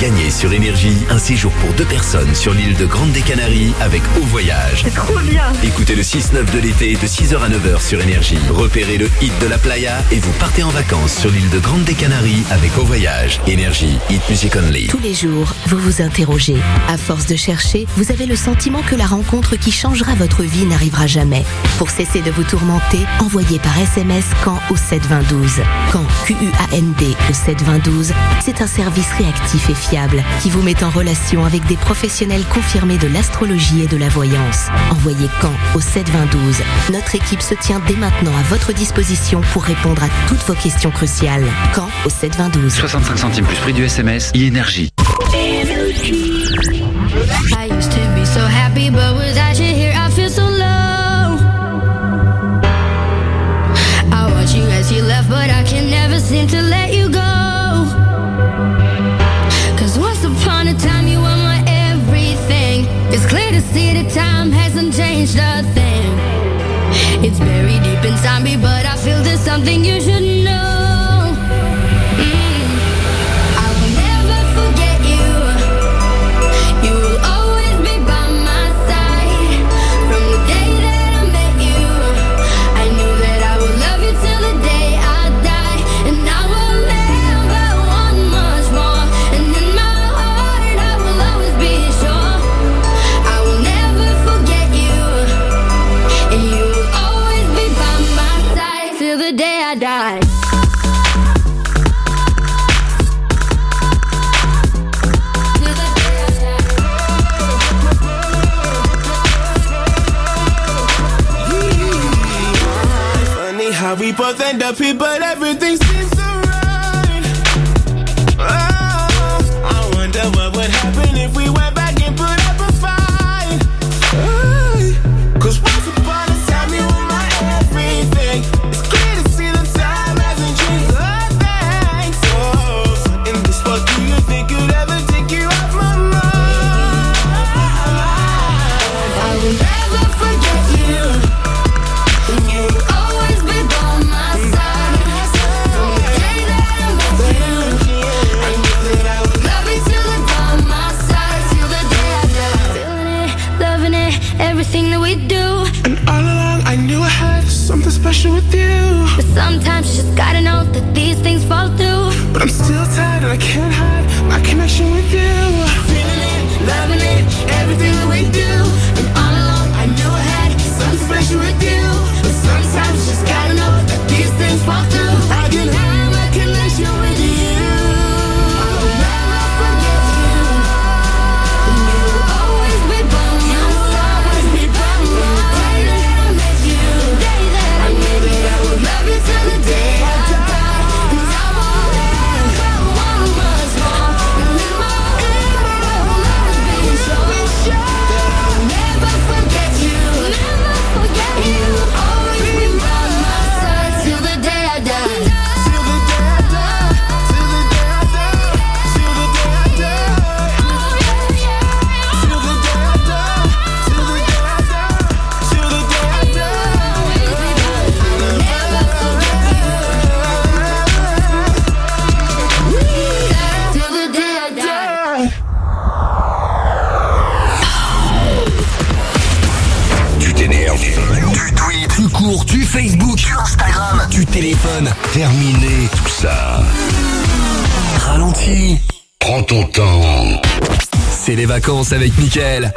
Gagnez sur Énergie un séjour pour deux personnes sur l'île de Grande des Canaries avec Au Voyage. C'est trop bien. Écoutez le 6-9 de l'été de 6h à 9h sur Énergie. Repérez le hit de la playa et vous partez en vacances sur l'île de Grande des Canaries avec Au Voyage. Énergie, hit music only. Tous les jours, vous vous interrogez. À force de chercher, vous avez le sentiment que la rencontre qui changera votre vie n'arrivera jamais. Pour cesser de vous tourmenter, envoyez par SMS quand au 72012. Quand Q-U-A-N-D au 72012, c'est un service réactif et fiable qui vous met en relation avec des professionnels confirmés de l'astrologie et de la voyance. Envoyez quand au 72012. Notre équipe se tient dès maintenant à votre disposition pour répondre à toutes vos questions cruciales. Quand au 72012. 65 centimes plus prix du SMS, e-énergie. I used to be so happy, but I See that time hasn't changed a thing. It's buried deep inside me, but I feel there's something you should know. deeper than the people, everything. Still tired and I can't hide my connection with you. Feeling it, loving it, everything that we do. Tu téléphones. Terminé tout ça. Ralentis. Prends ton temps. C'est les vacances avec Mickaël.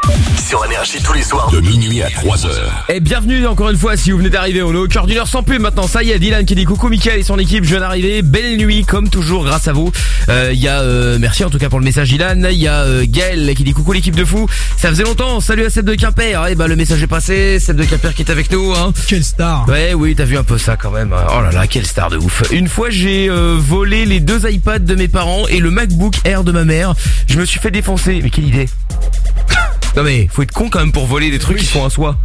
Sur Énergie tous les soirs de minuit à 3 heures. Et bienvenue encore une fois si vous venez d'arriver, on est au cœur d'une heure sans pub maintenant. Ça y est, Dylan qui dit coucou Mickaël et son équipe, je viens d'arriver. Belle nuit comme toujours grâce à vous. Euh, Il y a euh, merci en tout cas pour le message Dylan. Il y a euh, Gaël qui dit coucou l'équipe de fou. Ça faisait longtemps. Salut à Seb de Quimper. Et bah le message est passé. Seb de Quimper qui est avec nous. Hein. Quelle star. Ouais oui t'as vu un peu ça quand même. Oh là là quelle star de ouf. Une fois j'ai euh, volé les deux iPads de mes parents et le MacBook Air de ma mère. Je me suis fait défoncer. Mais Non mais faut être con quand même pour voler des trucs qui sont à soi.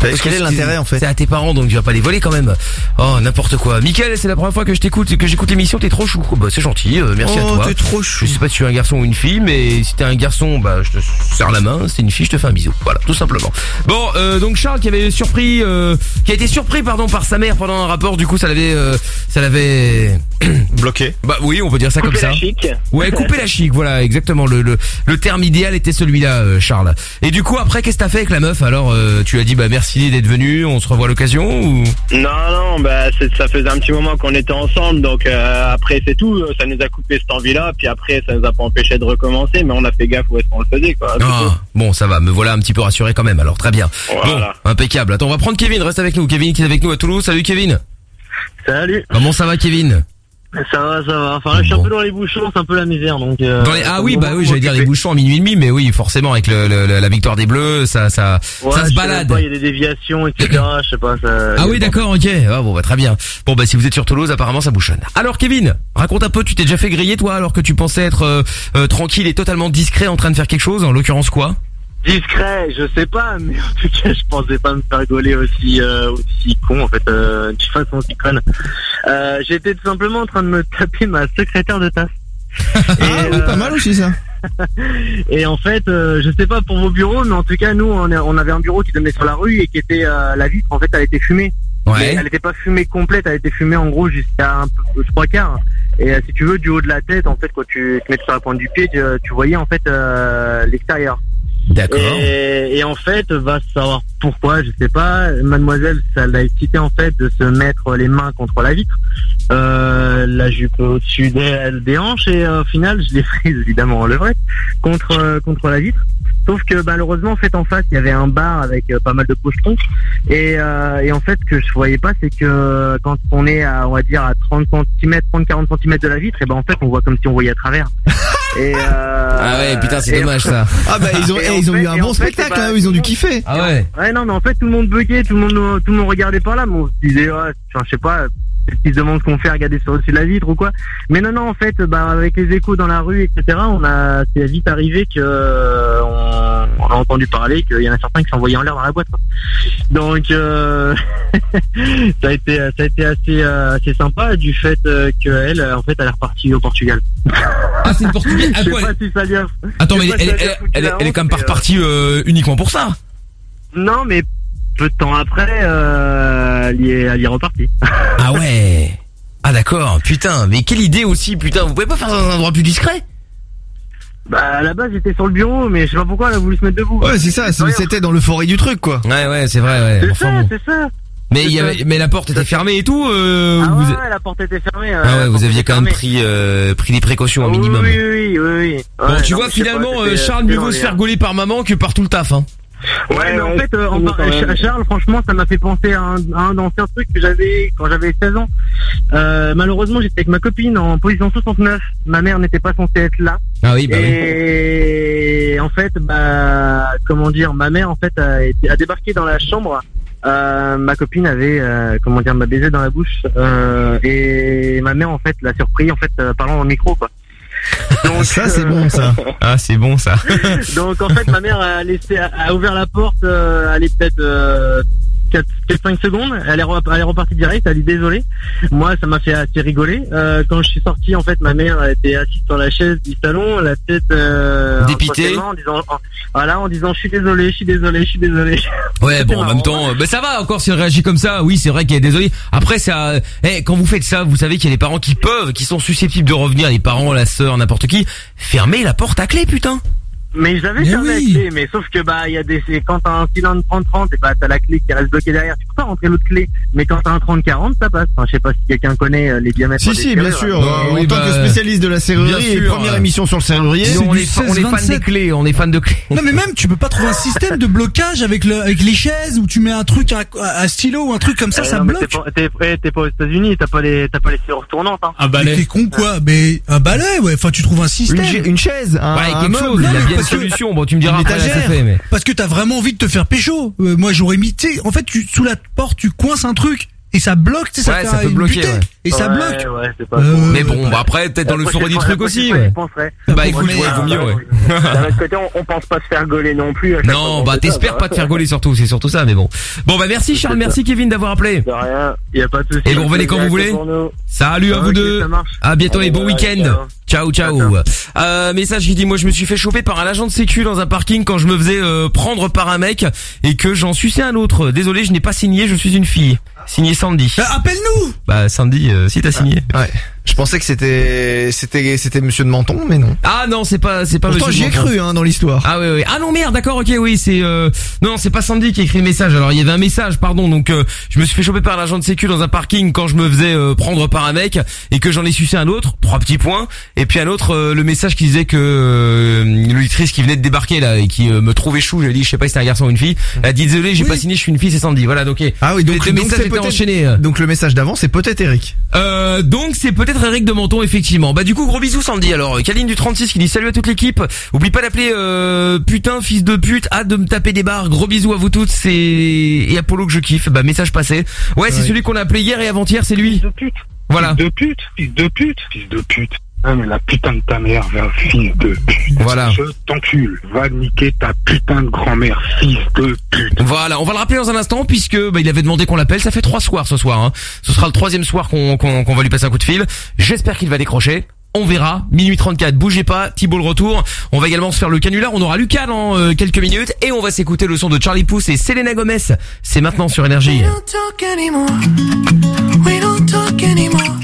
Parce quel est l'intérêt, en fait C'est à tes parents donc tu vas pas les voler quand même. Oh n'importe quoi. Michael, c'est la première fois que je t'écoute, que j'écoute l'émission, t'es trop chou. Oh, bah c'est gentil, euh, merci Oh, à toi. t'es trop chou. Je sais pas si tu es un garçon ou une fille, mais si t'es un garçon, bah je te serre la main. Si t'es une fille, je te fais un bisou. Voilà, tout simplement. Bon, euh, donc Charles qui avait surpris, euh, qui a été surpris pardon par sa mère pendant un rapport, du coup ça l'avait, euh, ça l'avait bloqué. Bah oui, on peut dire ça Couper comme ça. la chic. Ouais, couper la chic, voilà, exactement. Le, le, le terme idéal était celui-là, euh, Charles. Et du coup, après, qu'est-ce que t'as fait avec la meuf? Alors, euh, tu as dit, bah merci d'être venu, on se revoit à l'occasion ou? Non, non, bah c'est- ça faisait un petit moment qu'on était ensemble, donc euh, après c'est tout. Ça nous a coupé cette envie-là, puis après ça nous a pas empêché de recommencer, mais on a fait gaffe où est-ce qu'on le faisait, quoi. Ah, bon, ça va, me voilà un petit peu rassuré quand même. Alors, très bien. Voilà. Bon, impeccable. Attends, on va prendre Kevin, reste avec nous. Kevin qui est avec nous à Toulouse. Salut Kevin. Salut. Comment ça va Kevin? Ça va, ça va. Enfin là, je suis un peu dans les bouchons, c'est un peu la misère, donc. euh, Dans les- Ah oui, bah oui, j'allais dire les bouchons à minuit et demi, mais oui, forcément, avec le, le- le- la victoire des Bleus, ça, ça, Ouais, ça se balade. Il y a des déviations, etc. Je sais pas. Ça, Ah oui, d'accord, ok. Ah, bon, bah, très bien. Bon, bah, si vous êtes sur Toulouse, apparemment, ça bouchonne. Alors, Kevin, raconte un peu, tu t'es déjà fait griller, toi, alors que tu pensais être euh, euh, tranquille et totalement discret en train de faire quelque chose, en l'occurrence quoi? Discret, je sais pas, mais en tout cas, je pensais pas me faire rigoler aussi euh, aussi con, en fait, euh, d'une façon aussi conne. Euh, J'étais tout simplement en train de me taper ma secrétaire de tasse. Ah oui, pas mal aussi ça. Et en fait, euh, je sais pas pour vos bureaux, mais en tout cas, nous, on, avait un bureau qui donnait sur la rue et qui était euh, la vitre. En fait, elle était fumée. Ouais. Elle n'était pas fumée complète, elle était fumée en gros jusqu'à un peu trois quarts. Et euh, si tu veux, du haut de la tête, en fait, quand tu te mets sur la pointe du pied, tu, tu voyais en fait euh, l'extérieur. D'accord. Et, et en fait, va savoir pourquoi, je sais pas. Mademoiselle, ça l'a excité en fait de se mettre les mains contre la vitre, euh, la jupe au-dessus des, des hanches et euh, au final, je l'ai prise évidemment en levrette contre euh, contre la vitre. Sauf que malheureusement, en fait, en face, il y avait un bar avec euh, pas mal de pochetons. Et, euh, et en fait, ce que je voyais pas, c'est que quand on est à, on va dire, à 30 cm, 30-40 cm de la vitre, et ben en fait, on voit comme si on voyait à travers. Et euh, Ah ouais, putain, c'est dommage ça. Ah bah ils ont, Et eh, ils ont fait- eu un bon spectacle, bah, hein, ils ont dû kiffer. Ah ouais. Ouais, non, mais en fait, tout le monde buguait, tout le monde, tout le monde regardait par là, mais on se disait, ouais, enfin, je sais pas, qu'ils se demandent ce qu'on fait, regarder sur de la vitre ou quoi. Mais non, non, en fait, bah, avec les échos dans la rue, etc., on a, c'est vite arrivé que, euh, on, on a entendu parler qu'il y en a certains qui s'envoyaient en l'air dans la boîte. quoi. Donc, euh, ça a été, ça a été assez, euh, assez sympa du fait euh, qu'elle, en fait, elle est repartie au Portugal. Ah, c'est une portugaise? Ah, Je sais quoi, pas si ça Attends, mais pas si elle, elle, elle, est- elle quand même pas repartie euh, uniquement pour ça. Non, mais peu de temps après, euh, elle, y est, elle y est repartie. Ah ouais. Ah d'accord, putain, mais quelle idée aussi, putain, vous pouvez pas faire dans un endroit plus discret? Bah à la base j'étais sur le bureau, mais je sais pas pourquoi elle a voulu se mettre debout. Ouais, c'est ça, c'était dans l'euphorie du truc quoi. Ouais, ouais, c'est vrai, ouais. C'est Enfin ça, bon. c'est ça. Mais il y avait, mais la porte était fermée et tout. Euh, Ah vous... ouais, ouais, la porte était fermée. euh, Ah ouais, vous aviez quand même pris, euh, pris des précautions au Oui, minimum. Oui, oui, oui, oui. Bon, Ouais, tu non, vois, finalement, euh, Charles, mieux vaut se faire gauler par maman que par tout le taf, hein. Ouais, mais en fait, euh, en par- Charles, franchement, ça m'a fait penser à un, à un ancien truc que j'avais quand j'avais 16 ans. Euh, malheureusement, j'étais avec ma copine en position 69. Ma mère n'était pas censée être là. Ah oui, bah oui. Et en fait, bah, comment dire, ma mère en fait a, été- a débarqué dans la chambre. Euh, ma copine avait, euh, comment dire, m'a baisé dans la bouche. Euh, et ma mère en fait l'a surpris en fait euh, parlant dans le micro quoi. Donc, Ça c'est euh, bon ça. Ah, c'est bon ça. donc en fait, ma mère a laissé, a ouvert la porte, euh, elle est peut-être euh, 4-5 secondes, elle est, re- elle est repartie direct, elle dit désolé. Moi, ça m'a fait assez rigoler. Euh, quand je suis sorti, en fait, ma mère était assise sur la chaise du salon, la tête euh, Dépitée. en disant, en- voilà, en disant je suis désolé, je suis désolé, je suis désolé. Ouais, bon, en même temps, bah ça va encore si elle réagit comme ça. Oui, c'est vrai qu'elle est désolée. Après, ça, euh, eh, quand vous faites ça, vous savez qu'il y a des parents qui peuvent, qui sont susceptibles de revenir, les parents, la sœur, n'importe qui. Fermez la porte à clé, putain. Mais j'avais Mais fermé oui. la clé, mais sauf que bah il y a des c'est- quand t'as un cylindre 30-30 et bah t'as la clé qui reste bloquée derrière, tu peux pas rentrer l'autre clé. Mais quand t'as un 30-40, ça passe. Enfin, je sais pas si quelqu'un connaît euh, les diamètres. Si si, bien sûr. Bah, Euh, oui, en tant bah, que spécialiste de la serrurerie et première émission sur le serrurier. On est, fa- on est fan 16-27. des clés, on est fan de clés. Non mais même tu peux pas trouver un système de blocage avec le avec les chaises où tu mets un truc un, un stylo ou un truc comme ça Eh ça non, bloque. T'es pas, t'es- t'es pas aux États-Unis, t'as pas les, t'as pas les serrures tournantes. Hein. Un balai. T'es con quoi Mais un balai ouais. Enfin tu trouves un système. Une, cha- une chaise, un, quelque chose, une solution. Bon, tu me diras Une après, là, ça étagère. fait, mais. Parce que t'as vraiment envie de te faire pécho. Euh, moi j'aurais mis, tu sais, en fait tu sous la porte tu coinces un truc et ça bloque, tu sais, ça Ouais, fait ça peut bloquer, ouais. et ça Ouais, bloque. Ouais, c'est pas Euh. Mais bon, bah après, peut-être dans le La fourreau du truc aussi, ouais. Bah écoute, ouais, vaut mieux, ouais. D'un autre côté, on, on pense pas se faire gauler non plus. à chaque fois Non, bah ça, t'espères bah. pas te faire gauler surtout, c'est surtout ça, mais bon. Bon bah merci Charles, merci Kevin d'avoir appelé. De rien, y a pas de souci. Et vous revenez quand vous voulez. Salut à Ok, vous deux. ça. À bientôt et bon week-end. Ciao ciao. Euh, message qui dit moi je me suis fait choper par un agent de sécu dans un parking quand je me faisais euh, prendre par un mec et que j'en suçais un autre. Désolé, je n'ai pas signé, je suis une fille. Signé Sandy. Euh, Appelle-nous Bah Sandy, euh, si t'as signé. Ouais. Je pensais que c'était c'était c'était Monsieur de Menton, mais non. Ah non, c'est pas c'est pas. Pourtant Monsieur j'y ai cru hein dans l'histoire. Ah oui oui. Ah non merde, d'accord, ok, oui, c'est euh... non, c'est pas Sandy qui a écrit le message. Alors il y avait un message, pardon. Donc euh, je me suis fait choper par l'agent de sécu dans un parking quand je me faisais euh, prendre par un mec et que j'en ai sucé un autre, trois petits points. Et puis un autre, euh, le message qui disait que euh, l'auditrice qui venait de débarquer là et qui euh, me trouvait chou, j'ai dit, je sais pas si c'était un garçon ou une fille. Elle a dit désolé, j'ai pas signé, je suis une fille, c'est Sandy. Voilà, donc. Ah oui, donc, donc c'est euh. Donc le message d'avant, c'est peut-être Eric. Euh, donc c'est peut-être Eric de Menton effectivement. Bah du coup gros bisous Sandy. Alors Kaline du 36 qui dit salut à toute l'équipe. Oublie pas d'appeler euh, putain fils de pute, hâte de me taper des barres. Gros bisous à vous toutes. C'est et Apollo que je kiffe. Bah message passé. Ouais c'est Ouais. celui qu'on a appelé hier et avant-hier c'est lui. Voilà. Fils de pute, fils de pute, fils de pute. Ah mais la putain de ta mère, fils de pute. Voilà. Je t'encule. Va niquer ta putain de grand-mère, fils de pute. Voilà, on va le rappeler dans un instant puisque bah, il avait demandé qu'on l'appelle. Ça fait trois soirs ce soir. Hein. Ce sera le troisième soir qu'on qu'on qu'on va lui passer un coup de fil. J'espère qu'il va décrocher. On verra. Minuit 34, bougez pas. Thibault le retour. On va également se faire le canular. On aura Lucas dans euh, quelques minutes et on va s'écouter le son de Charlie Puth et Selena Gomez. C'est maintenant sur énergie. talk anymore. We don't talk anymore.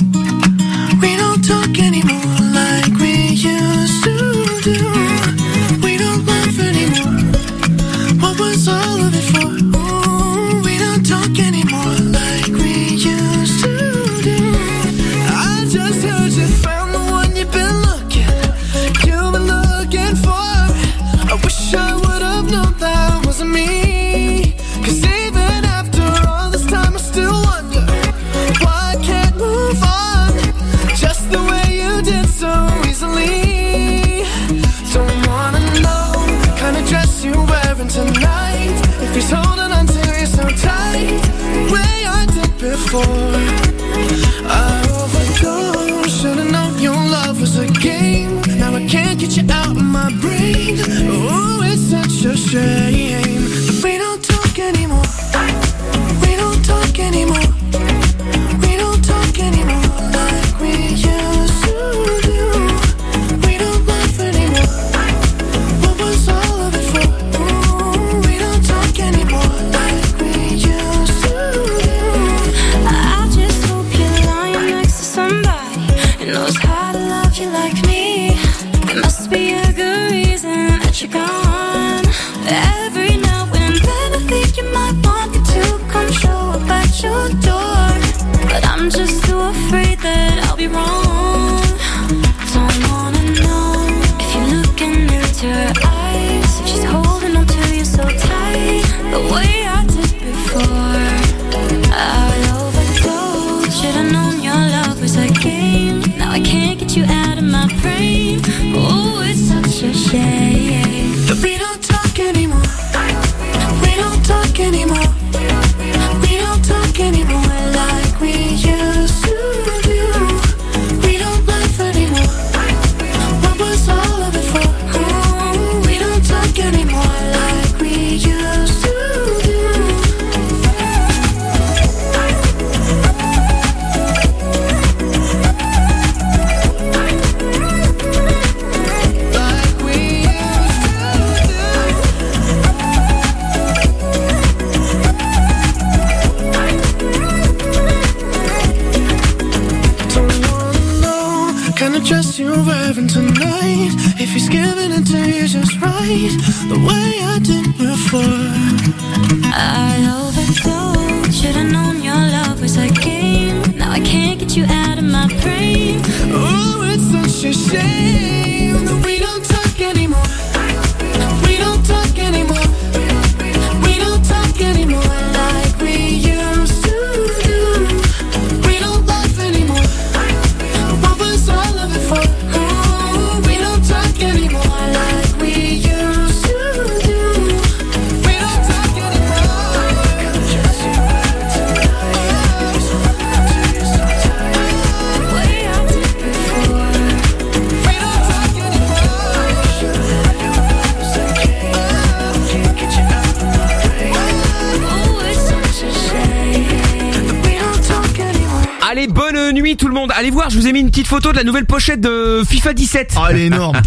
Petite photo de la nouvelle pochette de FIFA 17. Oh, elle est énorme.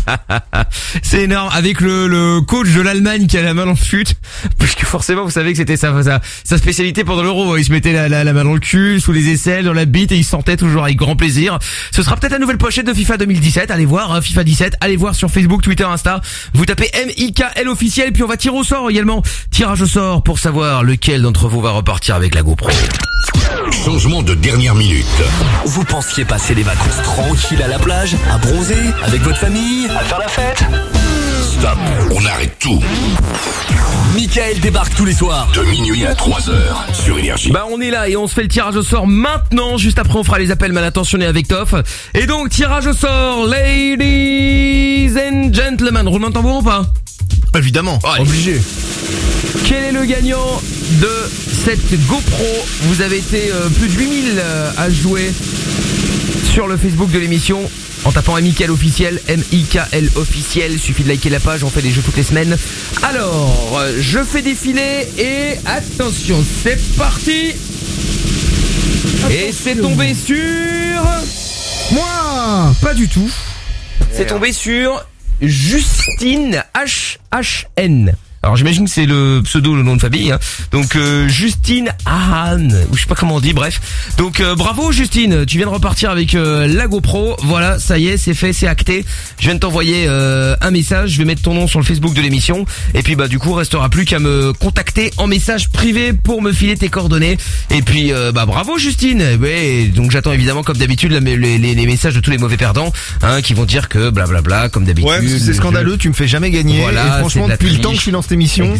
C'est énorme avec le, le coach de l'Allemagne qui a la main dans le fut. Parce que forcément, vous savez que c'était sa, sa, sa spécialité pendant l'Euro. Il se mettait la, la, la main dans le cul, sous les aisselles, dans la bite et il se sentait toujours avec grand plaisir. Ce sera peut-être la nouvelle pochette de FIFA 2017. Allez voir hein, FIFA 17. Allez voir sur Facebook, Twitter, Insta. Vous tapez M-I-K-L officiel puis on va tirer au sort également. Tirage au sort pour savoir lequel d'entre vous va repartir avec la GoPro. Changement de dernière minute. Vous pensiez passer les vacances tranquilles à la plage, à bronzer, avec votre famille, à faire la fête Stop, on arrête tout. Michael débarque tous les soirs. De minuit à 3 heures sur Énergie. Bah on est là et on se fait le tirage au sort maintenant. Juste après on fera les appels mal intentionnés avec Toff. Et donc tirage au sort, ladies and gentlemen. Roulement de tambour ou pas? Évidemment, obligé. Quel est le gagnant de cette GoPro Vous avez été euh, plus de 8000 euh, à jouer sur le Facebook de l'émission en tapant Michael officiel, M-I-K-L officiel. Suffit de liker la page, on fait des jeux toutes les semaines. Alors, euh, je fais défiler et attention, c'est parti Et c'est tombé sur... Moi Pas du tout. C'est tombé sur Justine H-H-N. Alors j'imagine que c'est le pseudo, le nom de famille. hein. Donc euh, Justine Ahn, ou je sais pas comment on dit, bref. Donc euh, bravo Justine, tu viens de repartir avec euh, la GoPro. Voilà, ça y est, c'est fait, c'est acté. Je viens de t'envoyer euh, un message, je vais mettre ton nom sur le Facebook de l'émission. Et puis bah du coup, restera plus qu'à me contacter en message privé pour me filer tes coordonnées. Et puis euh, bah bravo Justine. Ouais, donc j'attends évidemment comme d'habitude les, les- les messages de tous les mauvais perdants, hein, qui vont dire que blablabla comme d'habitude. Ouais, c'est jeu- scandaleux, tu me fais jamais gagner. Voilà, et franchement, de depuis le temps que je suis dans cette émission. Exactement,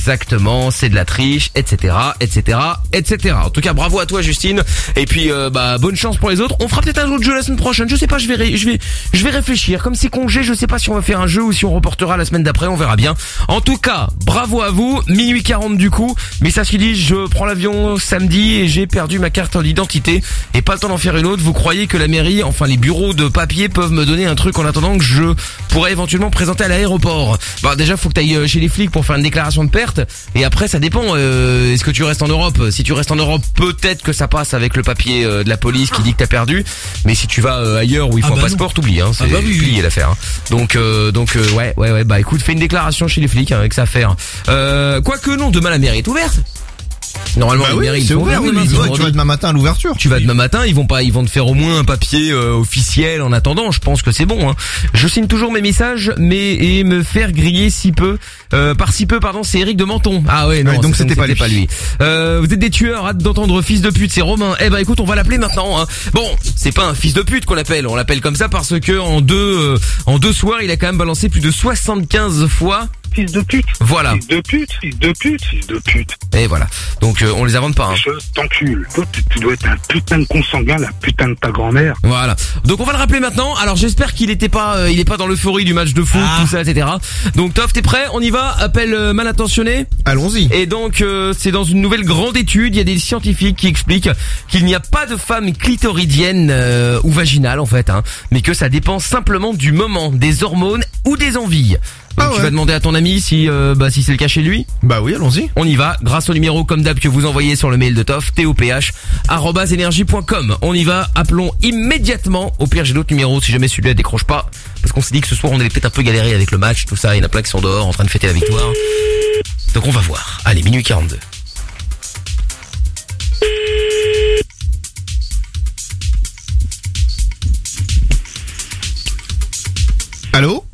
c'est de la triche, etc., etc., etc. En tout cas, bravo à toi, Justine. Et puis, euh, bah, bonne chance pour les autres. On fera peut-être un autre jeu la semaine prochaine. Je sais pas, je vais, je vais, je vais réfléchir. Comme c'est congé, je sais pas si on va faire un jeu ou si on reportera la semaine d'après. On verra bien. En tout cas, bravo à vous. Minuit 40 du coup. Mais ça qui dit, je prends l'avion samedi et j'ai perdu ma carte d'identité et pas le temps d'en faire une autre. Vous croyez que la mairie, enfin les bureaux de papier peuvent me donner un truc en attendant que je pourrais éventuellement présenter à l'aéroport? Bah déjà, faut que tu ailles chez les flics pour faire une déclaration de perte. Et après, ça dépend. euh, Est-ce que tu restes en Europe? Si tu restes en Europe, peut-être que ça passe avec le papier euh, de la police qui dit que t'as perdu. Mais si tu vas euh, ailleurs où il faut Ah un bah passeport, t'oublies. Hein, c'est Ah bah oui, oui. plié l'affaire. hein. Donc, euh, donc euh, ouais, ouais, ouais. Bah écoute, fais une déclaration chez les flics hein, avec ça à faire. Euh, Quoique non, demain la mairie est ouverte. Normalement, Bah les oui, mairies ils sont ouvert, oui, tu vas demain matin à l'ouverture. Tu vas demain matin, ils vont pas, ils vont te faire au moins un papier euh, officiel en attendant. Je pense que c'est bon. Hein. Je signe toujours mes messages, mais et me faire griller si peu, euh, par si peu, pardon, c'est Eric de Menton. Ah ouais, non, Ouais, donc c'était pas lui. Euh, vous êtes des tueurs, hâte d'entendre fils de pute, c'est Romain. Eh ben écoute, on va l'appeler maintenant. Hein. Bon, c'est pas un fils de pute qu'on l'appelle, on l'appelle comme ça parce que en deux, euh, en deux soirs, il a quand même balancé plus de 75 fois. Fils de pute. Voilà. Fils de pute, fils de pute, fils de pute. Et voilà. Donc euh, on les invente pas. Hein. Je t'encule. Toi, tu, tu dois être un putain de consanguin, la putain de ta grand-mère. Voilà. Donc on va le rappeler maintenant. Alors j'espère qu'il était pas, euh, il est pas dans l'euphorie du match de foot, Ah. tout ça, etc. Donc Toff, t'es prêt? On y va. Appel euh, mal intentionné. Allons-y. Et donc euh, c'est dans une nouvelle grande étude. Il y a des scientifiques qui expliquent qu'il n'y a pas de femme clitoridienne euh, ou vaginale en fait, hein, mais que ça dépend simplement du moment, des hormones ou des envies. Donc Ah tu vas demander à ton ami si euh, bah si c'est le cas chez lui. Bah oui, allons-y. On y va, grâce au numéro comme d'hab que vous envoyez sur le mail de Toff, toph, arobase énergie.com. On y va, appelons immédiatement. Au pire, j'ai d'autres numéros si jamais celui-là décroche pas. Parce qu'on s'est dit que ce soir, on allait peut-être un peu galérer avec le match, tout ça. Il y en a plein qui sont dehors en train de fêter la victoire. Donc on va voir. Allez, minuit 42. Allô?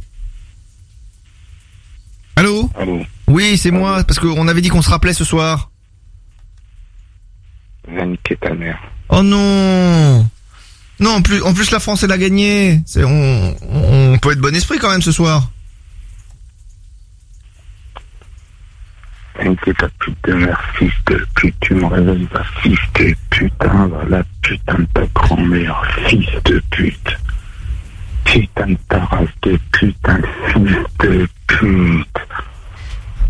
Allô Allô Oui, c'est moi, parce qu'on avait dit qu'on se rappelait ce soir. niquer ta mère. Oh non Non, en plus, en plus la France elle a gagné. C'est on, on peut être bon esprit quand même ce soir. Niquer ta pute de mère, fils de pute, tu me réveilles, va, fils de putain, va, la putain de ta grand-mère, fils de pute. Putain de ta race de putain, fils de pute.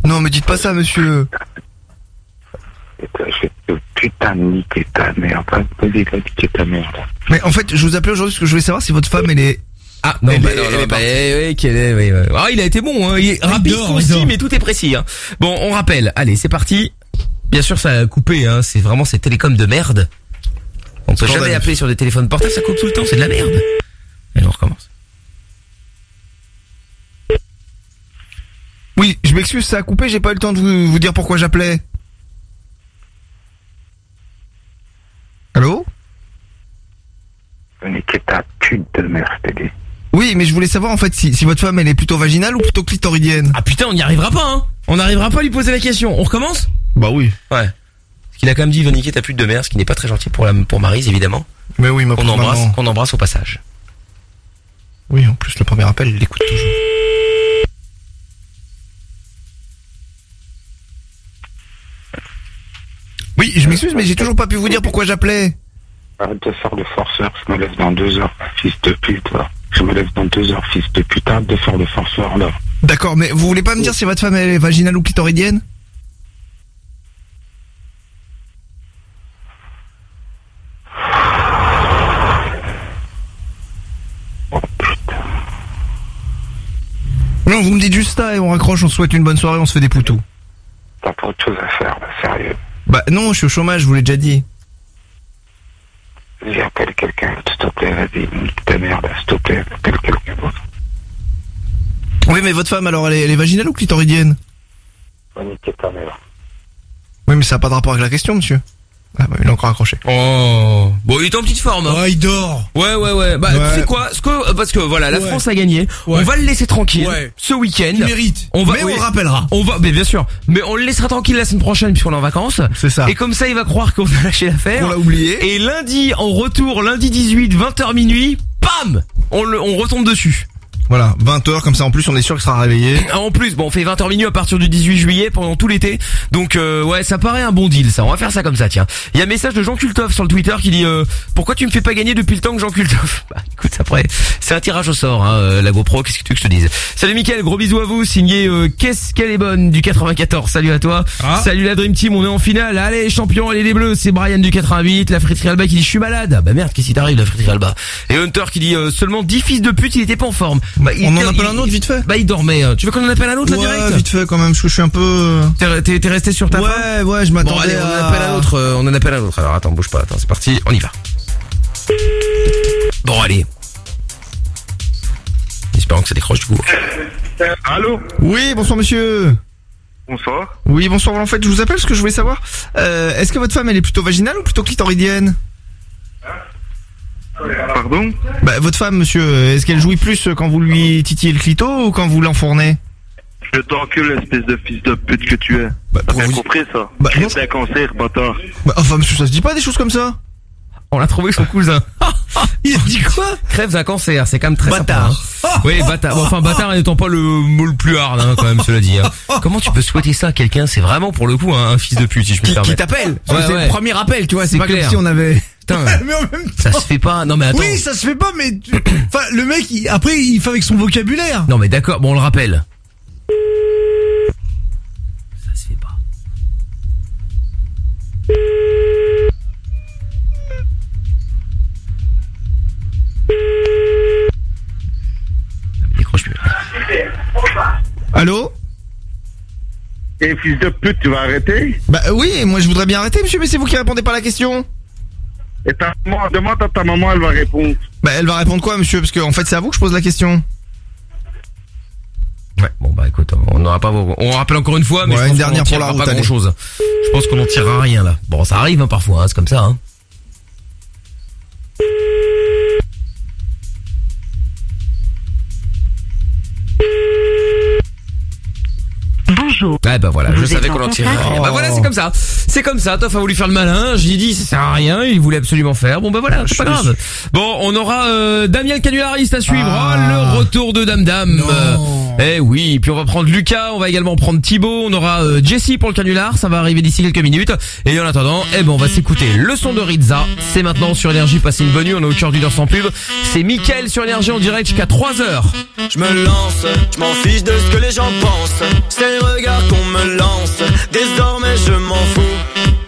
Non, mais dites pas ça, monsieur. Je te putain de niquer ta mère, vas-y, niquer ta mère. Mais en fait, je vous appelais aujourd'hui parce que je voulais savoir si votre femme elle est. Ah non, Elle bah est- non, elle non, est bah, partie. oui, quel est, oui, oui. Ah, il a été bon, hein. il est rapide, concis, dort. mais tout est précis. Hein. Bon, on rappelle. Allez, c'est parti. Bien sûr, ça a coupé. Hein. C'est vraiment ces télécoms de merde. On peut jamais appeler sur des téléphones portables, ça coupe tout le temps. C'est de la merde. Et on recommence. Oui, je m'excuse, ça a coupé, j'ai pas eu le temps de vous, vous dire pourquoi j'appelais. Allô? Va niquer ta pute de t'ai dit. Oui, mais je voulais savoir en fait si, si votre femme elle est plutôt vaginale ou plutôt clitoridienne. Ah putain, on n'y arrivera pas. Hein. On n'arrivera pas à lui poser la question. On recommence? Bah oui. Ouais. Parce qu'il a quand même dit va niquer ta pute de mère, ce qui n'est pas très gentil pour la pour Maryse évidemment. Mais oui, ma On embrasse, embrasse au passage. Oui, en plus le premier appel, il l'écoute toujours. Oui, je m'excuse, mais j'ai toujours pas pu vous dire pourquoi j'appelais. Arrête de faire le forceur, je me lève dans deux heures, fils de pute, va. Je me lève dans deux heures, fils de pute, arrête de faire le forceur, là. D'accord, mais vous voulez pas me dire si votre femme elle est vaginale ou clitoridienne? Non, vous me dites juste ça et on raccroche, on se souhaite une bonne soirée, on se fait des poutous. T'as pas autre chose à faire, là, sérieux. Bah non, je suis au chômage, je vous l'ai déjà dit. Vas-y, appelle quelqu'un, s'il te plaît, vas-y, nique ta merde, s'il te plaît, appelle quelqu'un d'autre. Oui, mais votre femme alors elle est, elle est vaginale ou clitoridienne? Va niquer ta mère. Oui, mais ça n'a pas de rapport avec la question, monsieur. Ah bah il a encore accroché. Oh. Bon, il est en petite forme. Hein. Oh, il dort. Ouais, ouais, ouais. Bah, Ouais. tu sais quoi, ce que, euh, parce que voilà, la Ouais. France a gagné. Ouais. On va le laisser tranquille. Ouais. Ce week-end. Il mérite. On va, Mais on le rappellera. On va, mais bien sûr. Mais on le laissera tranquille la semaine prochaine puisqu'on est en vacances. C'est ça. Et comme ça, il va croire qu'on a lâché l'affaire. Qu'on l'a oublié. Et lundi, en retour, lundi 18, 20h minuit, bam! On le, on retombe dessus. Voilà, 20h comme ça en plus on est sûr qu'il sera réveillé. Ah, En plus, bon, on fait 20h minuit à partir du 18 juillet pendant tout l'été. Donc euh, ouais, ça paraît un bon deal ça. On va faire ça comme ça, tiens. Il y a un message de Jean Kultov sur le Twitter qui dit euh, pourquoi tu me fais pas gagner depuis le temps que Jean Kultov Bah écoute, après c'est un tirage au sort hein, euh, la GoPro, qu'est-ce que tu veux que je te dise? Salut Mickaël, gros bisous à vous, signé euh, qu'est-ce qu'elle est bonne du 94. Salut à toi. Ah. Salut la Dream Team, on est en finale. Allez, champion, allez les bleus, c'est Brian du 88, la friterie Alba qui dit je suis malade. Bah merde, qu'est-ce qui t'arrive la friterie Alba? Et Hunter qui dit euh, seulement 10 fils de pute, il était pas en forme. Bah, il- On en il- appelle un autre vite fait bah il dormait. hein. Tu veux qu'on en appelle un autre là Ouais, direct vite fait quand même, parce que je suis un peu... euh, T'es- resté sur ta fin Ouais, ouais, je Bon m'attendais allez, on en appelle un autre. euh, on en appelle un autre. Alors attends, bouge pas. Attends, c'est parti. On y va. Bon allez. Espérons que ça décroche du coup. Allô? Oui, bonsoir monsieur. Bonsoir. Oui, bonsoir. En fait, je vous appelle parce que je voulais savoir, euh, est-ce que votre femme elle est plutôt vaginale ou plutôt clitoridienne? Pardon Bah, votre femme, monsieur, est-ce qu'elle jouit plus quand vous lui titillez le clito ou quand vous l'enfournez Je t'encule, espèce de fils de pute que tu es. Bah, T'as bien vous- compris ça Bah, non. d'un cancer, bâtard. Bah, enfin, monsieur, ça se dit pas des choses comme ça On l'a trouvé son cousin. Il a dit quoi Crève d'un cancer, c'est quand même très Bâtard. sympa, hein. Oui, bâtard. Bon, enfin, bâtard n'étant pas le mot le plus hard, hein, quand même, cela dit. hein. Comment tu peux souhaiter ça à quelqu'un? C'est vraiment pour le coup un, un fils de pute, si je peux me Qui, qui t'appelle? Ouais, C'est ouais. le premier appel, tu vois, c'est C'est pas clair. comme si on avait... Putain, Mais en même ça temps. se fait pas. Non mais attends. Oui, ça se fait pas, mais tu- enfin, le mec, il- après, il fait avec son vocabulaire. Non mais d'accord. Bon, on le rappelle. Ça se fait pas. Ah, mais décroche plus. Allô? Et fils de pute, tu vas arrêter? Bah oui, moi je voudrais bien arrêter, monsieur, mais c'est vous qui répondez pas à la question. Et ta maman, demande à ta maman, elle va répondre. Bah elle va répondre quoi, monsieur? Parce qu'en fait c'est à vous que je pose la question. Ouais, bon bah écoute, on n'aura pas. On rappelle encore une fois, mais Ouais, je pense une dernière qu'on en pour la route, pas allez. grand chose. Je pense qu'on en tirera rien là. Bon, ça arrive hein, parfois, hein, c'est comme ça. Hein. Bonjour. Ah bah voilà, je Vous savais qu'on en en contact. rien. Bah voilà, c'est comme ça. C'est comme ça. Toff a voulu faire le malin. J'ai dit, ça sert à rien. Il voulait absolument faire. Bon bah voilà, c'est pas grave. Bon, on aura euh, Damien le canulariste à suivre. Ah. Oh, le retour de Dame Dame. Eh oui. Puis on va prendre Lucas. On va également prendre Thibaut. On aura euh, Jessie pour le canular. Ça va arriver d'ici quelques minutes. Et en attendant, eh ben on va s'écouter le son de Rizza. C'est maintenant sur énergie. Passez une bonne nuit. On est au cœur d'une heure sans pub. C'est Mickaël sur énergie en direct jusqu'à 3 heures. Je me lance, je m'en fiche de ce que les gens pensent. C'est le regard qu'on me lance. Désormais je m'en fous.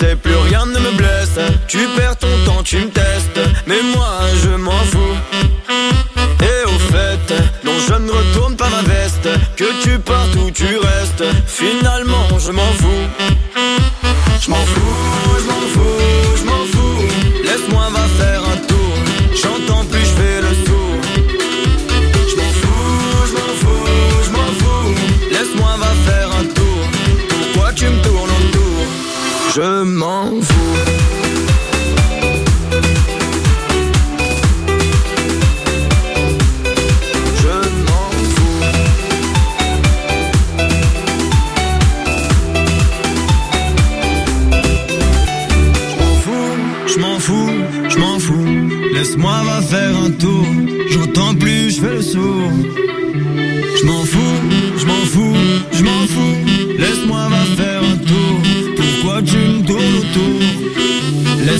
Sais plus rien ne me blesse. Tu perds ton temps, tu me testes. Mais moi je m'en fous. Et au fait, non je ne retourne pas ma veste. Que tu partes ou tu restes. Finalement je m'en fous. Je m'en fous, je m'en fous,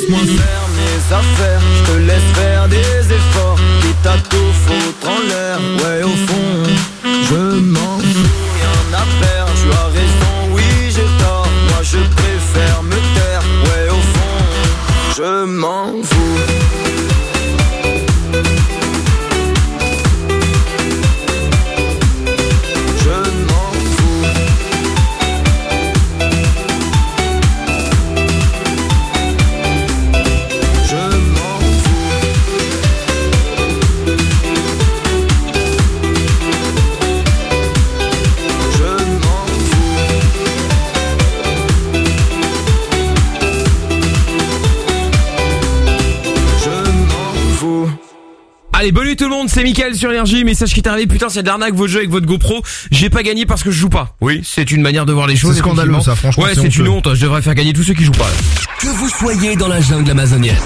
Laisse-moi faire mes affaires. Je te laisse faire monde, c'est Mickaël sur Énergie, message qui est arrivé, putain c'est de l'arnaque votre jeu avec votre GoPro, j'ai pas gagné parce que je joue pas. Oui, c'est une manière de voir les choses. C'est scandaleux, ça, franchement, Ouais, c'est une honte, je devrais faire gagner tous ceux qui jouent pas. Que vous soyez dans la jungle amazonienne,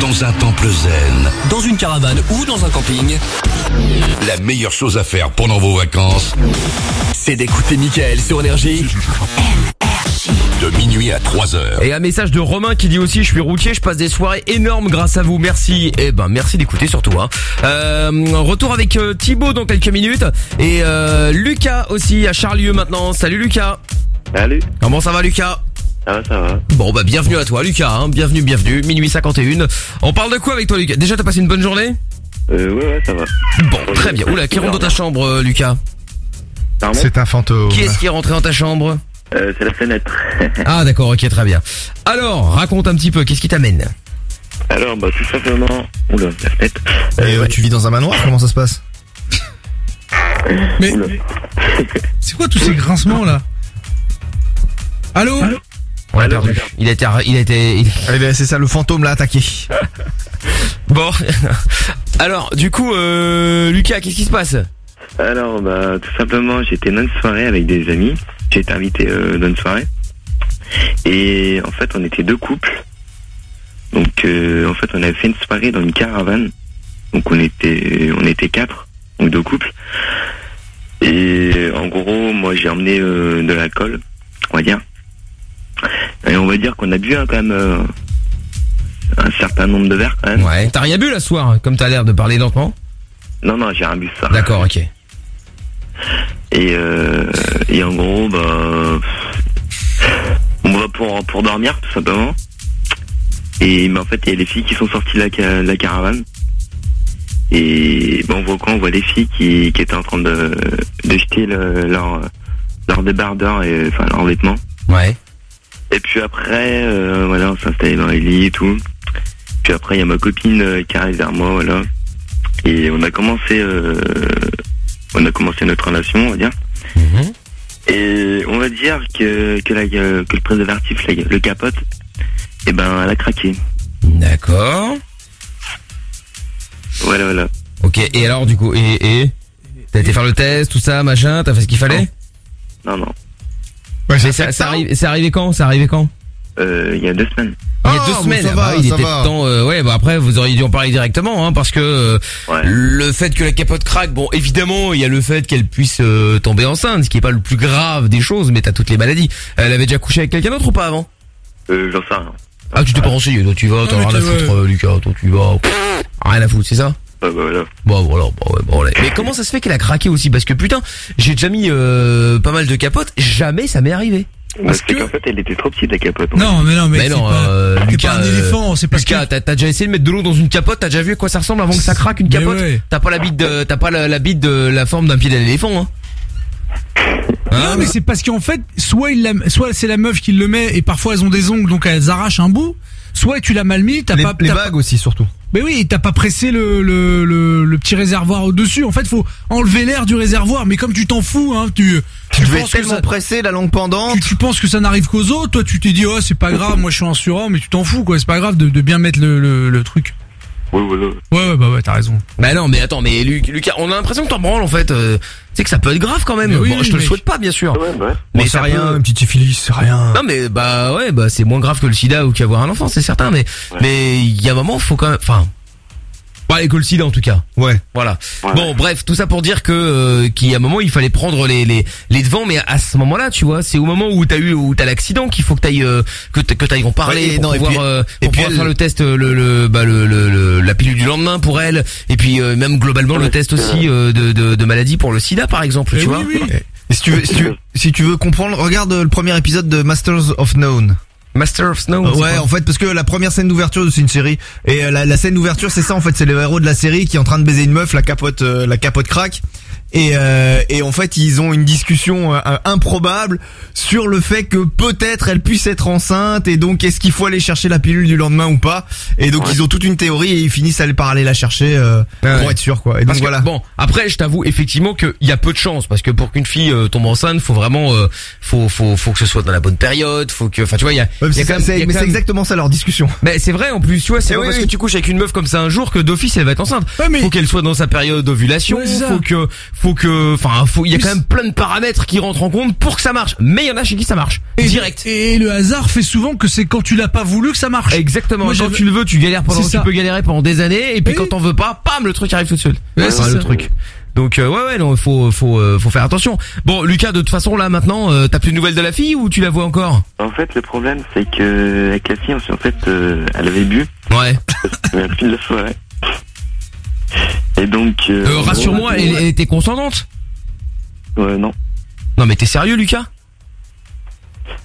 Dans un temple zen, dans une caravane ou dans un camping, la meilleure chose à faire pendant vos vacances, c'est d'écouter Michael sur Énergie. Minuit à 3 heures. Et un message de Romain qui dit aussi je suis routier, je passe des soirées énormes grâce à vous, merci. Et ben merci d'écouter surtout. Hein. Euh, retour avec euh, Thibaut dans quelques minutes et euh, Lucas aussi à Charlieu maintenant. Salut Lucas. Salut. Comment ça va Lucas? Ça va, ça va. Bon bah bienvenue à toi Lucas, hein. bienvenue, bienvenue, minuit 51. On parle de quoi avec toi Lucas? Déjà t'as passé une bonne journée? Euh, ouais, ouais, ça va. Bon, très bien. Oula, qui rentre dans ta chambre euh, Lucas? C'est un fantôme. Qui est-ce qui est rentré dans ta chambre? Euh, c'est la fenêtre. Ah d'accord, ok, très bien. Alors, raconte un petit peu, qu'est-ce qui t'amène Alors, bah, tout simplement. Oula, la fenêtre. Euh, tu vis dans un manoir Comment ça se passe Mais c'est quoi tous ces grincements là? Allô? On l'a perdu. Il a été, il a été. il- Eh C'est ça, le fantôme l'a attaqué. Bon, alors, du coup, euh, Lucas, qu'est-ce qui se passe? Alors, bah, tout simplement, j'étais dans une soirée avec des amis. J'ai été invité euh, dans une soirée. Et en fait, on était deux couples. Donc, euh, en fait, on avait fait une soirée dans une caravane. Donc, on était, on était quatre, donc deux couples. Et en gros, moi, j'ai emmené euh, de l'alcool, on va dire. Et on va dire qu'on a bu hein, quand même euh, un certain nombre de verres quand même. Ouais. T'as rien bu la soir, comme t'as l'air de parler lentement? Non, non, j'ai rien bu ça. D'accord, ok. Et, euh, et en gros, bah. On va pour, pour dormir, tout simplement. Et en fait, il y a les filles qui sont sorties de la, ca- la caravane. Et bah, on voit quoi? On voit les filles qui, qui étaient en train de, de jeter le- leur, leur débardeur et enfin leurs vêtements. Ouais. Et puis après, euh, voilà, on s'installait dans les lits et tout. Puis après, il y a ma copine euh, qui arrive vers moi, voilà. Et on a commencé, euh, on a commencé notre relation, on va dire. Et on va dire que que, la, que le préservatif, la- le capote, et ben, elle a craqué. D'accord. Voilà, voilà. Ok, et alors du coup, et, et? T'as été faire le test, tout ça, machin, t'as fait ce qu'il fallait? Non, non. Mais ça, ça, arrive, arrivé quand? C'est arrivé quand? Euh, il y a deux semaines. Il y a Ah, deux semaines, ça ah va, bah, il ça était va. temps. euh, ouais, bah après vous auriez dû en parler directement, hein, parce que euh, le fait que la capote craque, bon, évidemment, il y a le fait qu'elle puisse euh, tomber enceinte, ce qui est pas le plus grave des choses, mais t'as toutes les maladies. Elle avait déjà couché avec quelqu'un d'autre ou pas avant? Euh, j'en sais rien. Ah, tu t'es pas renseigné, toi tu vas, t'en as rien à foutre, euh, Lucas, toi tu vas, rien à foutre, c'est ça? Bah voilà. Bon voilà, bon, ouais, bon, allez. Mais comment ça se fait qu'elle a craqué aussi? Parce que putain, j'ai déjà mis euh, pas mal de capotes, jamais ça m'est arrivé. Parce que... qu'en fait, elle était trop petite, la capote. Non, mais non, mais, c'est non, pas, euh, Lucas, pas un euh, éléphant, c'est parce que. Lucas, t'as t'as déjà essayé de mettre de l'eau dans une capote, t'as déjà vu à quoi ça ressemble avant que ça craque une capote? ouais. T'as pas la bite de, t'as pas la, la bite de la forme d'un pied d'éléphant, hein non, mais c'est parce qu'en fait, soit il la- soit c'est la meuf qui le met et parfois elles ont des ongles donc elles arrachent un bout. Soit tu l'as mal mis, t'as Les- pas les bagues pas- aussi surtout. Mais oui, t'as pas pressé le, le, le, le petit réservoir au dessus. En fait, faut enlever l'air du réservoir. Mais comme tu t'en fous, hein, tu Tu devais que tellement ça- pressé, la langue pendante. tu, tu penses que ça n'arrive qu'aux autres. Toi, tu t'es dit oh c'est pas grave, moi je suis un surhomme, mais tu t'en fous quoi. C'est pas grave de, de bien mettre le, le, le truc. Ouais, voilà. Ouais, ouais, bah ouais, t'as raison. Bah non, mais attends, mais Lu- Lucas, on a l'impression que t'en branles en fait. euh, tu sais que ça peut être grave quand même. Mais oui, bon, je te le souhaite pas, bien sûr. Bon, Mais c'est rien, peut- une petite syphilis, c'est rien. Non mais bah ouais bah c'est moins grave que le sida ou qu'avoir un enfant c'est certain mais mais il y a un moment faut quand même enfin Ouais, que le sida en tout cas. Ouais. Voilà. Bon, bref, tout ça pour dire que euh, qu'il y a un moment où il fallait prendre les les les devants, mais à ce moment-là, tu vois, c'est au moment où t'as eu où t'as l'accident qu'il faut que t'ailles euh, que que t'ailles en parler Ouais, et pour non, et pouvoir puis- euh, et pour pouvoir elle- faire le test euh, le le bah le, le, le- la pilule du lendemain pour elle et puis euh, même globalement le test aussi euh, de, de de maladie pour le sida par exemple, Eh tu vois. Et si tu veux, si tu, si tu veux comprendre, regarde le premier épisode de Masters of Known. Master of Snow. Ouais, en fait, parce que la première scène d'ouverture, c'est une série, et euh, la, la scène d'ouverture, c'est ça, en fait, c'est le héros de la série qui est en train de baiser une meuf, la capote, euh, la capote craque. Et, euh, et en fait, ils ont une discussion euh, improbable sur le fait que peut-être elle puisse être enceinte et donc est-ce qu'il faut aller chercher la pilule du lendemain ou pas? Et donc ils ont toute une théorie et ils finissent aller par aller la chercher euh, Ouais. pour être sûr quoi. Et donc que, voilà. bon, après, je t'avoue effectivement qu'il y a peu de chance parce que pour qu'une fille euh, tombe enceinte, faut vraiment, euh, faut, faut, faut que ce soit dans la bonne période, faut que, enfin, tu vois, il y a, Ouais, mais il y a c'est même, mais exactement ça leur discussion. Mais c'est vrai en plus, tu vois, c'est Eh oui, parce oui. que tu couches avec une meuf comme ça un jour que d'office elle va être enceinte. faut qu'elle soit dans sa période d'ovulation, Ouais, faut que, faut que, enfin, faut, il y a quand même plein de paramètres qui rentrent en compte pour que ça marche. Mais il y en a chez qui ça marche. Et, Direct. Et le hasard fait souvent que c'est quand tu l'as pas voulu que ça marche. Exactement. Moi, quand tu le veux, tu galères pendant, tu peux galérer pendant des années, et puis quand t'en veux pas, pam, le truc arrive tout seul. Ouais, c'est le truc. Donc euh, ouais ouais non faut faut euh, faut faire attention. Bon Lucas de toute façon là maintenant euh, t'as plus de nouvelles de la fille ou tu la vois encore? En fait, le problème, c'est que avec la fille, en fait, euh, elle avait bu. Ouais. Elle de la soirée. Et donc. Euh, Euh, Rassure-moi elle, elle était consentante? Ouais, non. Non mais t'es sérieux Lucas?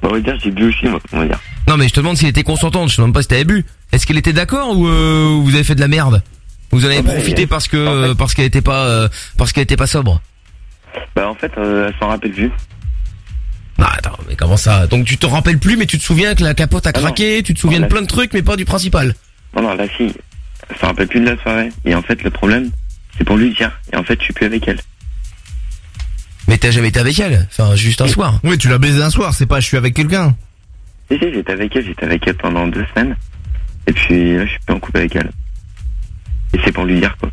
Bah, on va dire, j'ai bu aussi, moi, on va dire. Non mais je te demande si elle était consentante, je te demande pas si t'avais bu. Est-ce qu'elle était d'accord ou euh, vous avez fait de la merde? Vous en avez Ah bah, profité parce que parce qu'elle était pas euh, parce qu'elle était pas sobre. Bah, en fait, euh, elle s'en rappelle plus. Ah attends mais comment ça? Donc tu te rappelles plus mais tu te souviens que la capote a Ah non. craqué, tu te souviens Non, de plein de trucs mais pas du principal. Non, non, la fille, elle s'en rappelle plus de la soirée. Et en fait, le problème, c'est pour lui dire. Et en fait, je suis plus avec elle. Mais t'as jamais été avec elle? Enfin juste un soir. Oui, tu l'as baisé un soir, c'est pas je suis avec quelqu'un. Si, si, j'étais avec elle, j'étais avec elle pendant deux semaines. Et puis, là, je suis plus en couple avec elle. Et c'est pour lui dire, quoi.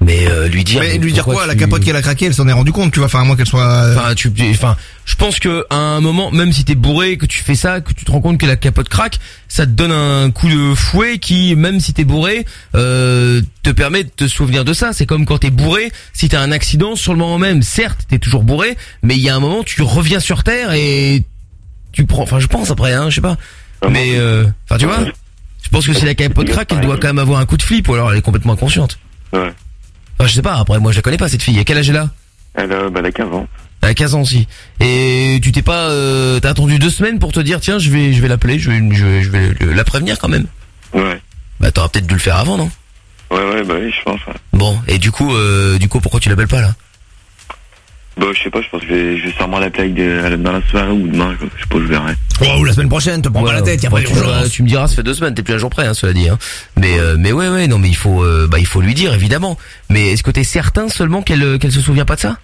Mais euh, lui dire. Mais lui dire quoi La capote qu'elle a craqué, elle s'en est rendu compte, tu vois, enfin à moins qu'elle soit. euh, Enfin, tu, enfin, je pense que à un moment, même si t'es bourré, que tu fais ça, que tu te rends compte que la capote craque, ça te donne un coup de fouet qui, même si t'es bourré, euh, te permet de te souvenir de ça. C'est comme quand t'es bourré, si t'as un accident sur le moment même, certes, t'es toujours bourré, mais il y a un moment, tu reviens sur terre et tu prends. Enfin, je pense après, hein, je sais pas. Mais, euh, enfin, tu vois, je pense que si la capote craque, elle doit quand même avoir un coup de flip, ou alors elle est complètement inconsciente. Ouais. Enfin, je sais pas. Après, moi, je la connais pas cette fille. À quel âge elle a? Elle a, bah, elle a 15 ans. Elle a 15 ans aussi. Et tu t'es pas, euh, t'as attendu deux semaines pour te dire tiens je vais je vais l'appeler, je vais je vais, je vais le- la prévenir quand même? Ouais. Bah t'aurais peut-être dû le faire avant non? Ouais, ouais, bah oui, je pense. ouais. Bon et du coup euh, du coup pourquoi tu l'appelles pas là? Bah, je sais pas, je pense que je vais, je vais sûrement l'appeler avec des- dans la soirée ou demain, je sais pas, je verrai. Oh, ou la semaine prochaine, te prends pas la tête, y a pas tu, d'urgence. tu me diras, ça fait deux semaines, t'es plus un jour près, hein, cela dit. Hein. Mais euh, mais ouais ouais non mais il faut euh, bah il faut lui dire évidemment. Mais est-ce que t'es certain seulement qu'elle euh, qu'elle se souvient pas de ça?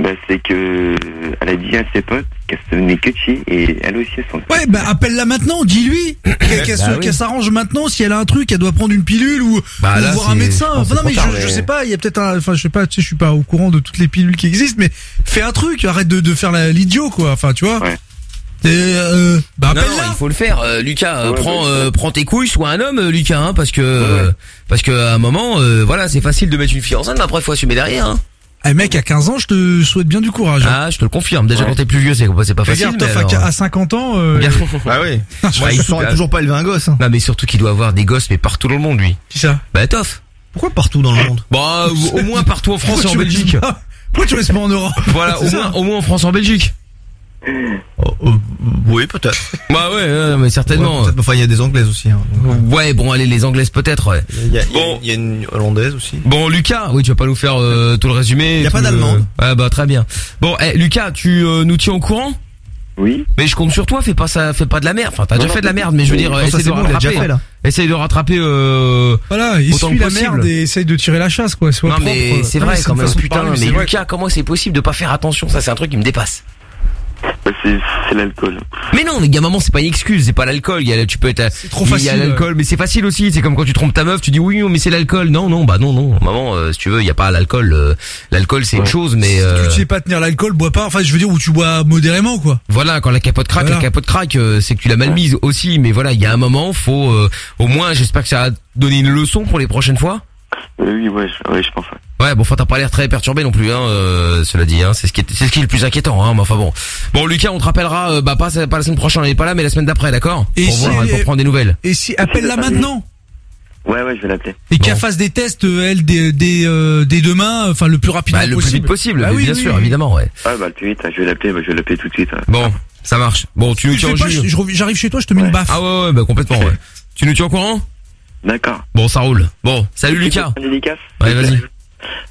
Bah, c'est que, elle a dit à ses potes qu'elle se venait que de chier et elle aussi, elle s'en Ouais, bah appelle-la maintenant, dis-lui qu'elle qu'elle Bah oui. qu'elle s'arrange maintenant si elle a un truc, elle doit prendre une pilule ou, Bah ou là, voir un c'est- médecin. je pense Enfin, non que mais c'est trop je, tard, je mais- sais pas, il y a peut-être un, enfin je sais pas, tu sais, je suis pas au courant de toutes les pilules qui existent, mais fais un truc, arrête de, de faire la- l'idiot quoi. Enfin tu vois. Et, euh, bah Non, non, appelle-la. il faut le faire, euh, Lucas. euh, Ouais, prends, bah, euh, prends tes couilles, sois un homme, euh, Lucas, hein, parce que euh, parce que à un moment, euh, voilà, c'est facile de mettre une fille enceinte, mais après faut assumer derrière. Hein. Eh mec, à 15 ans, je te souhaite bien du courage. Ah, je te le confirme. Déjà Ouais. quand t'es plus vieux, c'est c'est pas facile. Regarde, mais Toff, à alors, qu- à 50 ans. euh, Bah oui. Ouais, il saurait toujours pas élever un gosse. hein. Non, mais surtout qu'il doit avoir des gosses, mais partout dans le monde, lui. Qui ça? Bah, Toff. Pourquoi partout dans le monde? Bah, au au moins partout en France et Pourquoi en tu Belgique. pas- Pourquoi tu restes pas en Europe? Voilà, au C'est ça moins, au moins en France et en Belgique. Oui, peut-être. Bah ouais, ouais, mais certainement. Ouais. Enfin, il y a des anglaises aussi. hein. Ouais, bon, allez, les anglaises peut-être, ouais. Il y a, il y a- il y a une hollandaise aussi. Bon, Lucas, oui, tu vas pas nous faire euh, tout le résumé. Y a pas le- d'allemande. Ouais, bah très bien. Bon, eh, Lucas, tu euh, nous tiens au courant? Oui. Mais je compte sur toi, fais pas ça, fais pas de la merde. Enfin, t'as déjà non, fait de la merde, mais je veux dire, non, euh, ça, essaye de bon, il rattraper. déjà fait, là. Essaye de rattraper. Euh, Voilà, essuie que la possible. merde et essaye de tirer la chasse quoi. Non propre. mais c'est vrai quand même putain mais. Lucas comment c'est possible de pas faire attention? Ça c'est un truc qui me dépasse Bah, c'est, c'est l'alcool. mais non mais gars maman c'est pas une excuse c'est pas l'alcool il y a tu peux être trop il y a facile, l'alcool mais c'est facile aussi c'est comme quand tu trompes ta meuf tu dis oui mais c'est l'alcool non non bah non non maman euh, si tu veux il y a pas l'alcool euh, l'alcool c'est une chose mais euh, Tu sais pas tenir l'alcool, bois pas. Enfin, je veux dire où tu bois modérément quoi. voilà quand la capote craque Voilà. la capote craque euh, c'est que tu l'as mal mise aussi mais voilà il y a un moment faut euh, au moins j'espère que ça va donner une leçon pour les prochaines fois oui, ouais, je, ouais, je pense. ouais. Ouais, bon, enfin, t'as pas l'air très perturbé non plus, hein, euh, cela dit, hein, c'est ce qui est, c'est ce qui est le plus inquiétant, hein, mais enfin bon. Bon, Lucas, on te rappellera, euh, bah, pas, pas la semaine prochaine, on est pas là, mais la semaine d'après, d'accord Et Pour si voir, elle pour prendre des nouvelles. Et si appelle-la maintenant Ouais, ouais, je vais l'appeler. et qu'elle fasse des tests euh, elle dès dès euh, dès demain, enfin le plus rapidement Bah, le plus possible. vite possible, Ah oui, bien oui, sûr, oui. évidemment, ouais. Ouais, bah, le plus vite, hein, je vais l'appeler, bah, je vais l'appeler tout de suite. hein. Bon, ça marche. Bon, tu nous Je tiens fais au pas, jus. je- je reviens- J'arrive chez toi, je te mets une baffe. Ah ouais, ouais, bah, complètement, ouais. Tu nous tiens au courant D'accord. Bon, ça roule. Bon, salut Lucas. Un dédicace Ouais, vas-y.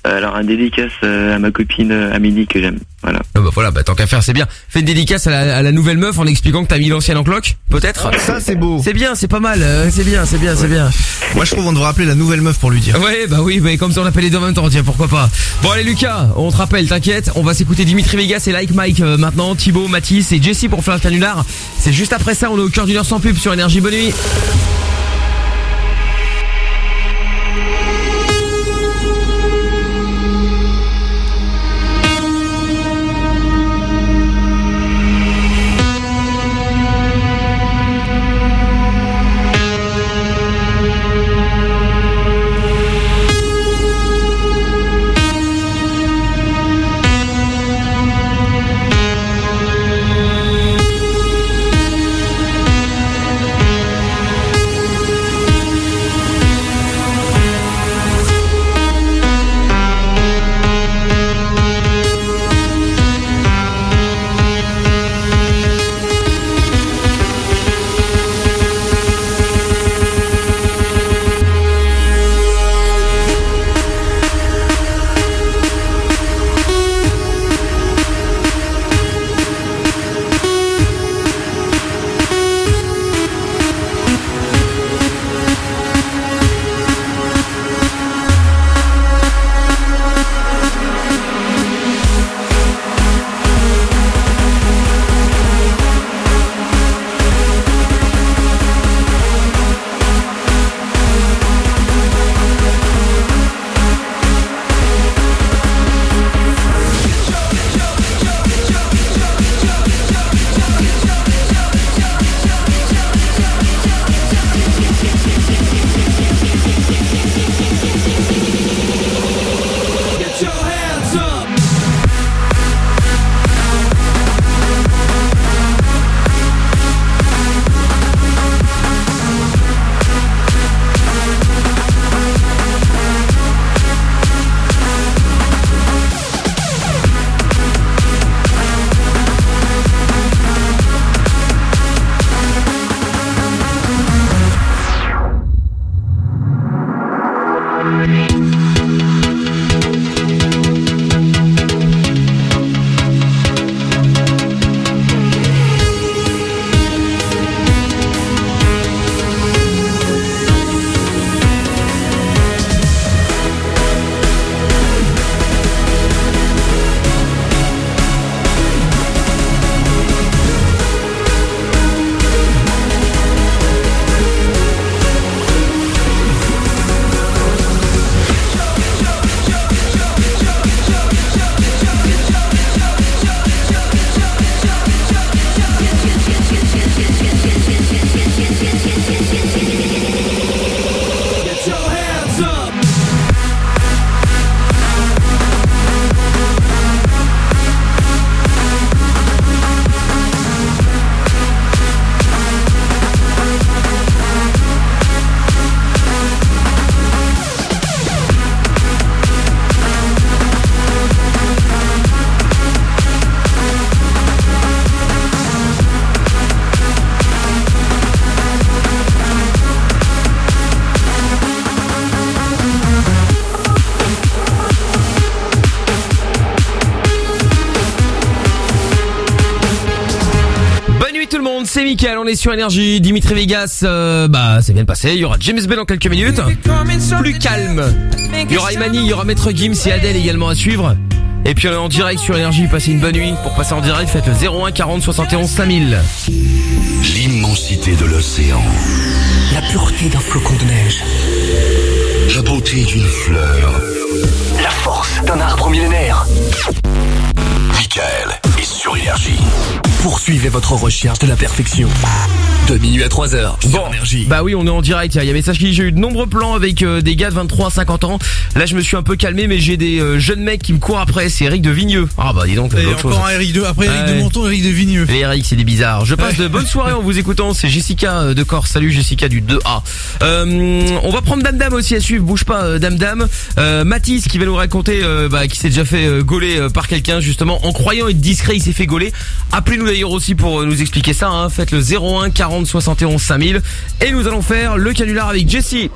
Euh, alors, un dédicace euh, à ma copine euh, Amélie que j'aime. Voilà. Ah bah voilà, bah tant qu'à faire, c'est bien. Fais une dédicace à la, à la nouvelle meuf en expliquant que t'as mis l'ancienne en cloque, peut-être Ça, c'est beau. C'est bien, c'est pas mal, c'est bien, c'est bien, c'est bien. Moi, je trouve qu'on devrait appeler la nouvelle meuf pour lui dire. Ouais, bah oui, mais comme ça on appelle les deux en même temps, tiens, pourquoi pas. Bon allez Lucas, on te rappelle, t'inquiète, on va s'écouter Dimitri Vegas et Like Mike euh, maintenant, Thibaut, Mathis et Jessie pour faire un canular. C'est juste après ça, on est au cœur d'une heure sans pub sur Énergie Bonne nuit. Est sur énergie. Dimitri Vegas, euh, bah vient de passer. Il y aura James Bay dans quelques minutes. Plus calme. Il y aura Imani, il y aura Maître Gims et Adèle également à suivre. Et puis on est en direct sur énergie. Passez une bonne nuit. Pour passer en direct, faites le 01 40 71 5000. L'immensité de l'océan. La pureté d'un flocon de neige. La beauté d'une fleur. La force d'un arbre millénaire. Michael sur énergie. Poursuivez votre recherche de la perfection. De minuit à 3 heures. Bon, bah oui, on est en direct. Il y a message qui dit, j'ai eu de nombreux plans avec euh, des gars de 23 à 50 ans. Là, je me suis un peu calmé, mais j'ai des euh, jeunes mecs qui me courent après. C'est Eric de Vigneux. Ah bah dis donc, Et chose. encore un Eric de, après Eric Ouais. de Monton, Eric de Vigneux. Et Eric, c'est des bizarres. Je passe de bonnes soirées en vous écoutant. C'est Jessica euh, de Corse. Salut Jessica du 2A. Euh, on va prendre Dame Dame aussi à suivre. Bouge pas, euh, Dame Dame. Euh, Mathis qui va nous raconter, euh, bah, qui s'est déjà fait euh, gauler euh, par quelqu'un justement en croyant être discret. Il s'est fait gauler. Appelez-nous d'ailleurs aussi pour euh, nous expliquer ça. Hein. Faites le 01 40 71 5000 et nous allons faire le canular avec Jessie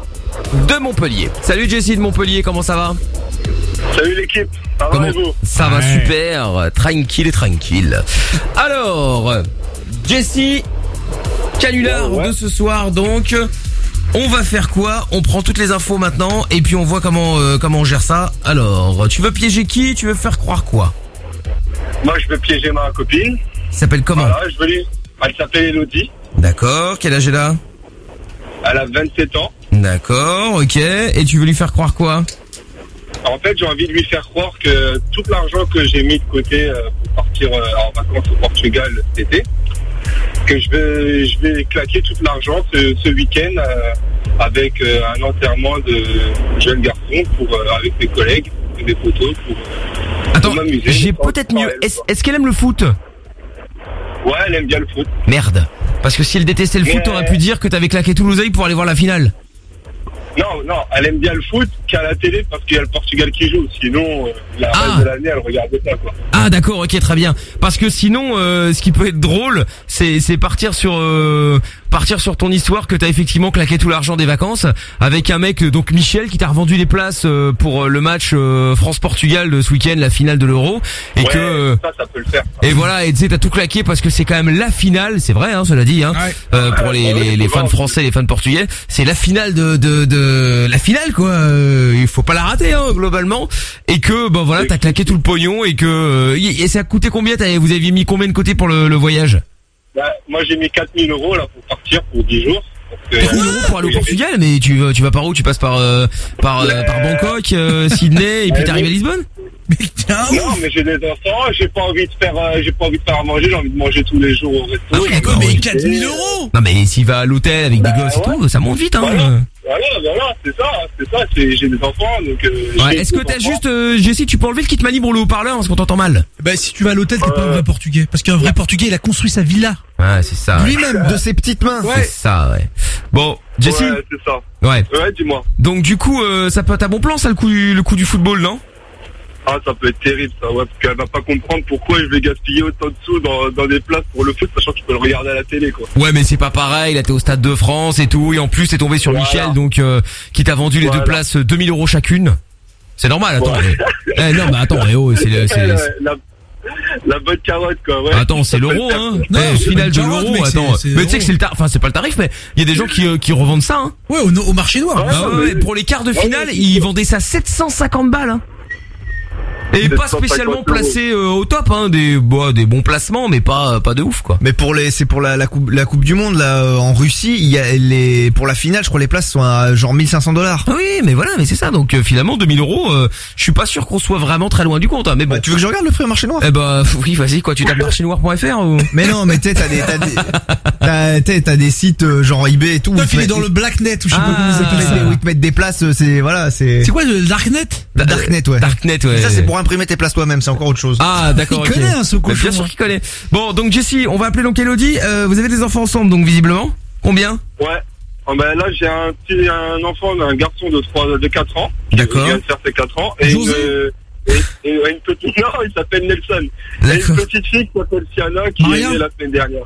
de Montpellier. Salut Jessie de Montpellier. Comment ça va? Salut l'équipe, ça va Comment et vous? Ça va? Super, tranquille et tranquille. Alors, Jessie, canular de ce soir donc. On va faire quoi? On prend toutes les infos maintenant et puis on voit comment euh, comment on gère ça. Alors, tu veux piéger qui? Tu veux faire croire quoi? Moi je veux piéger ma copine. S'appelle comment Voilà, je veux lui... Elle s'appelle Elodie, D'accord, quel âge elle a elle a 27 ans. D'accord, ok. Et tu veux lui faire croire quoi En fait j'ai envie de lui faire croire que tout l'argent que j'ai mis de côté euh, pour partir euh, en vacances au Portugal cet été, que je vais, je vais claquer tout l'argent ce, ce week-end euh, avec un enterrement de jeune garçon pour, avec mes collègues, des photos pour, Attends, j'ai peut-être mieux. Est-ce qu'elle aime le foot Ouais, elle aime bien le foot. Merde. Parce que si elle détestait le foot, t'aurais pu dire que t'avais claqué l'oseille pour aller voir la finale. Non, non, elle aime bien le foot qu'à la télé parce qu'il y a le Portugal qui joue. Sinon, euh, la reste de l'année, elle regarde ça, quoi. Ah d'accord, ok, très bien. Parce que sinon, euh, ce qui peut être drôle, c'est c'est partir sur euh, partir sur ton histoire que t'as effectivement claqué tout l'argent des vacances avec un mec donc Michel qui t'a revendu des places euh, pour euh, le match euh, France-Portugal de ce week-end, la finale de l'Euro, et Ouais, que euh, ça, ça peut le faire. et voilà, et tu sais, t'as tout claqué parce que c'est quand même la finale, c'est vrai, hein, cela dit, hein, euh, pour les, les, les fans français, les fans portugais, c'est la finale de, de, de la finale quoi. Euh, il faut pas la rater, hein, globalement, et que bon voilà, t'as claqué tout le pognon et que euh, et ça a coûté combien Vous aviez mis combien de côté pour le, le voyage? Bah, moi, j'ai mis 4000 euros là pour partir pour 10 jours. Parce que- 4000 euros pour aller au Portugal, mais tu vas, tu vas par où? Tu passes par euh, par euh, par Bangkok, euh, Sydney, et puis t'arrives à Lisbonne? Non, mais j'ai des enfants, j'ai pas envie de faire, euh, j'ai pas envie de faire à manger, j'ai envie de manger tous les jours au resto. Ah oui, d'accord, mais 4000 euros. Non mais s'il va à l'hôtel avec des gosses et tout, ça monte vite, hein. Voilà, voilà, c'est ça, c'est ça, c'est, j'ai des enfants, donc. Euh, Ouais, est-ce que t'as juste, euh, Jessie, tu peux enlever le kit mani pour le haut-parleur parce qu'on t'entend mal Bah si tu vas à l'hôtel, t'es pas un vrai portugais. Parce qu'un vrai portugais, il a construit sa villa. Ouais, c'est ça. ouais. Lui-même, de ses petites mains. C'est ça, ouais. Bon, Jessie Ouais, c'est ça. Ouais. Ouais, dis-moi. Donc du coup, euh, ça peut être un bon plan, ça, le coup du, le coup du football, non? Ah, ça peut être terrible, ça, ouais, parce qu'elle va pas comprendre pourquoi je vais gaspiller autant de sous dans, dans des places pour le foot, sachant que tu peux le regarder à la télé, quoi. Ouais, mais c'est pas pareil, là t'es au Stade de France et tout, et en plus t'es tombé sur Voilà. Michel, donc euh, qui t'a vendu les Voilà. deux places euh, 2000 euros chacune. C'est normal, attends. Ouais. eh, eh, non, mais attends, eh, oh, c'est c'est- c'est- la, la bonne carotte, quoi, ouais. Attends, c'est l'euro, hein. quoi. Eh, finale de l'euro, attends. c'est- c'est Mais tu sais que c'est le tarif, enfin c'est pas le tarif, mais il y a des gens qui, euh, qui revendent ça, hein. Ouais, au, au marché noir. Ah ouais, ouais, pour les quarts de finale, ils vendaient ça 750 balles. Hein. Et pas 750 spécialement placé euh, au top, hein, des, bon, des bons placements, mais pas pas de ouf quoi. Mais pour les, c'est pour la, la coupe, la coupe du monde là euh, en Russie, il y a les, pour la finale, je crois les places sont à genre 1500 dollars. Oui, mais voilà, mais c'est ça. Donc euh, finalement, 2000 euros, euh, je suis pas sûr qu'on soit vraiment très loin du compte. Hein, mais bon. tu veux que je regarde le prix au marché noir? Eh bah oui, vas-y, quoi, tu tapes marchénoir.fr ou? Mais non, mais t'as des, t'as des, t'as, des sites euh, genre eBay et tout. Toi, il est dans le blacknet ou je sais Ah, pas comment ils appellent ça. où ils te mettent des places, euh, c'est voilà, c'est. C'est quoi le darknet? Darknet, ouais. Darknet, ouais. Ça c'est pour imprimer tes places toi-même, c'est encore autre chose. Ah d'accord. Il connaît, hein, ce Bah, Bien sûr hein. qu'il connaît. Bon, donc Jessie, on va appeler donc Elodie. Euh, vous avez des enfants ensemble, donc visiblement. Combien Ouais. Ah ben là, j'ai un petit, un enfant, un garçon de 3, de 4 ans. D'accord. Il vient de faire ses 4 ans. Et une, José euh, et, et une petite, non, il s'appelle Nelson. Et une petite fille qui s'appelle Siana, qui Maria est née la semaine dernière.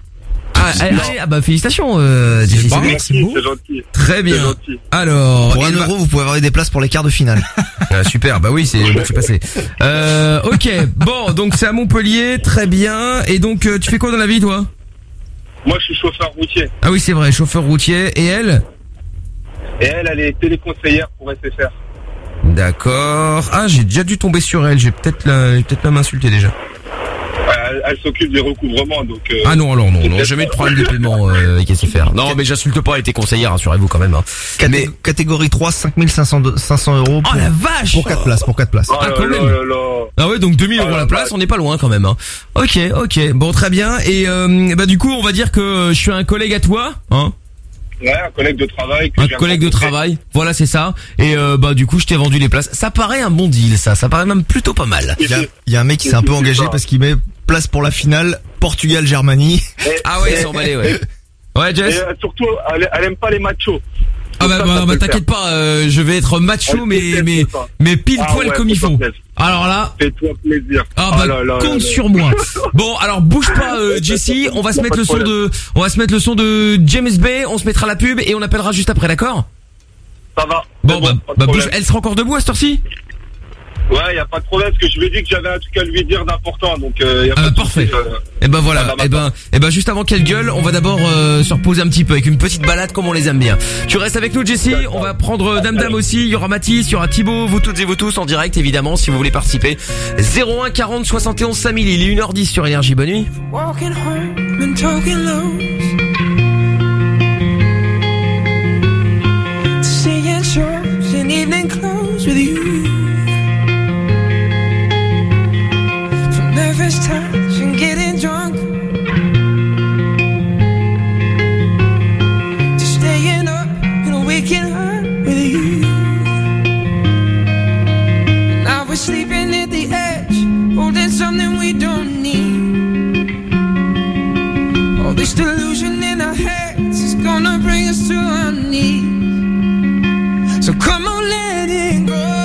Ah, ah, ah, ah, bah félicitations, euh. Merci, c'est gentil. Très bien. gentil. Alors, Pour un il va- euro, vous pouvez avoir des places pour les quarts de finale. Ah, super, bah oui, c'est bon, c'est passé. Euh, ok, bon, donc c'est à Montpellier, très bien. Et donc, euh, tu fais quoi dans la vie, toi? Moi, je suis chauffeur routier. Ah oui, c'est vrai, chauffeur routier. Et elle? Et elle, elle est téléconseillère pour SFR. D'accord. Ah, j'ai déjà dû tomber sur elle. J'ai peut-être la, j'ai peut-être la m'insulter déjà. Elle, elle s'occupe des recouvrements, donc. euh, Ah non, alors non, non, jamais de problème de paiement euh, avec SFR. Non, mais j'insulte pas, elle était conseillère, rassurez-vous quand même. Hein. Mais catégorie 3, 5500 de- 500 euros. Pour, Oh la vache Pour 4 places, pour 4 places. Ah, quand même. Ah ouais, donc 2000 euros la place, on n'est pas loin quand même. Hein. Ok, ok, bon, très bien. Et euh, bah du coup, on va dire que euh, je suis un collègue à toi, hein Ouais, un collègue de travail. que un collègue de travail, voilà c'est ça. Et euh, bah du coup je t'ai vendu les places. Ça paraît un bon deal ça, ça paraît même plutôt pas mal. Il y a, il y a un mec qui s'est un peu engagé parce qu'il met place pour la finale Portugal-Germanie. Ah ouais, ils sont emballés, ouais. Ouais, Jess Et, euh, surtout, elle, elle aime pas les machos. Ah bah, bah, bah, t'inquiète pas, euh, je vais être macho mais mais mais pile Ah poil ouais, comme il faut. plaisir. Alors là, Fais-toi plaisir. ah Oh bah là là compte là là. sur moi. Bon alors bouge pas euh, Jessie, on va se mettre le son de on va se mettre le son de James Bay, on se mettra la pub et on appellera juste après, d'accord? Ça va. Bon bah, bah, bouge, elle sera encore debout à cette heure-ci? Ouais, y a pas de problème, parce que je lui ai dit que j'avais un truc à lui dire d'important, donc euh, y a Ah pas bah de parfait. euh. Et ben voilà, et ben et ben juste avant qu'elle gueule, on va d'abord euh, se reposer un petit peu avec une petite balade comme on les aime bien. Tu restes avec nous Jessie, on va prendre Dame Dame aussi, il y aura Mathis, il y aura Thibaut, vous toutes et vous tous en direct évidemment si vous voulez participer. 01 40 71 5000, il est 1h10 sur énergie, bonne nuit. Seeing shows in evening clothes with you. We're sleeping at the edge, holding something we don't need. All this delusion in our heads is gonna bring us to our knees. So come on, let it go.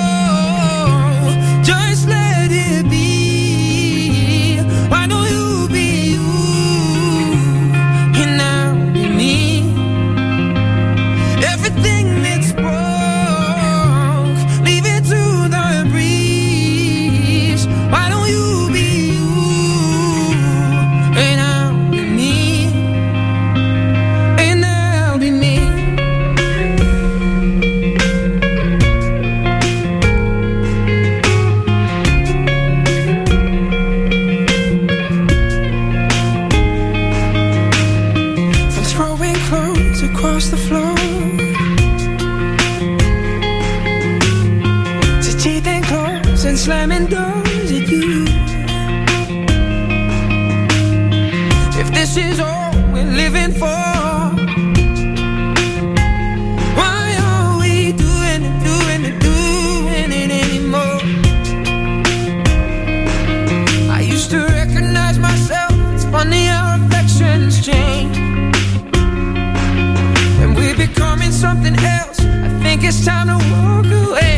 It's time to walk away.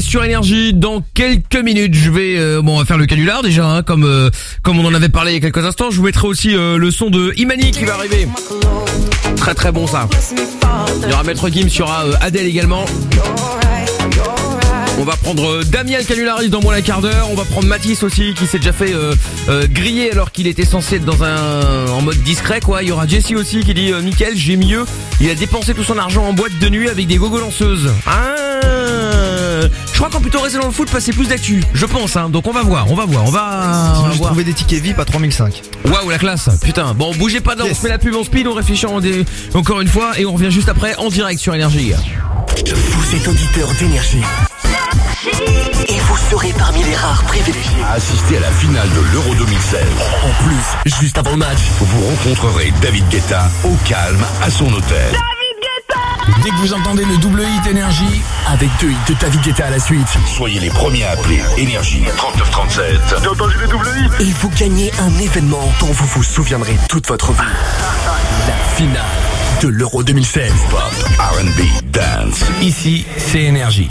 Sur énergie. Dans quelques minutes, je vais euh, bon, on va faire le canular déjà hein, comme euh, comme on en avait parlé il y a quelques instants, je vous mettrai aussi euh, le son de Imani qui va arriver. Très très bon ça. Il y aura Maître Gims, il y aura euh, Adèle également. On va prendre euh, Damien canularis dans moins d'un quart d'heure. On va prendre Mathis aussi qui s'est déjà fait euh, euh, griller alors qu'il était censé être dans un en mode discret quoi. Il y aura Jessie aussi qui dit euh, j'ai mieux. Il a dépensé tout son argent en boîte de nuit avec des gogo lanceuses. Qu'en plutôt rester dans le foot passer plus d'actu. Je pense hein. Donc on va voir, on va voir, on va, on va voir. trouvé des tickets VIP à 3005. Waouh la classe Putain Bon bougez pas de là, on se met la pub en speed, on réfléchit en dé- encore une fois et on revient juste après en direct sur Énergie. Vous êtes auditeur d'énergie. Et vous serez parmi les rares privilégiés. À assister à la finale de l'Euro 2016. En plus, juste avant le match, Vous rencontrerez David Guetta au calme à son hôtel. Dès que vous entendez le double hit énergie, avec deux hits de David Guetta à la suite. Soyez les premiers à appeler Énergie 3937. J'ai entendu les double hits. Et vous gagnez un événement dont vous vous souviendrez toute votre vie. La finale de l'Euro 2016. Pop, R&B, dance. ici, c'est énergie.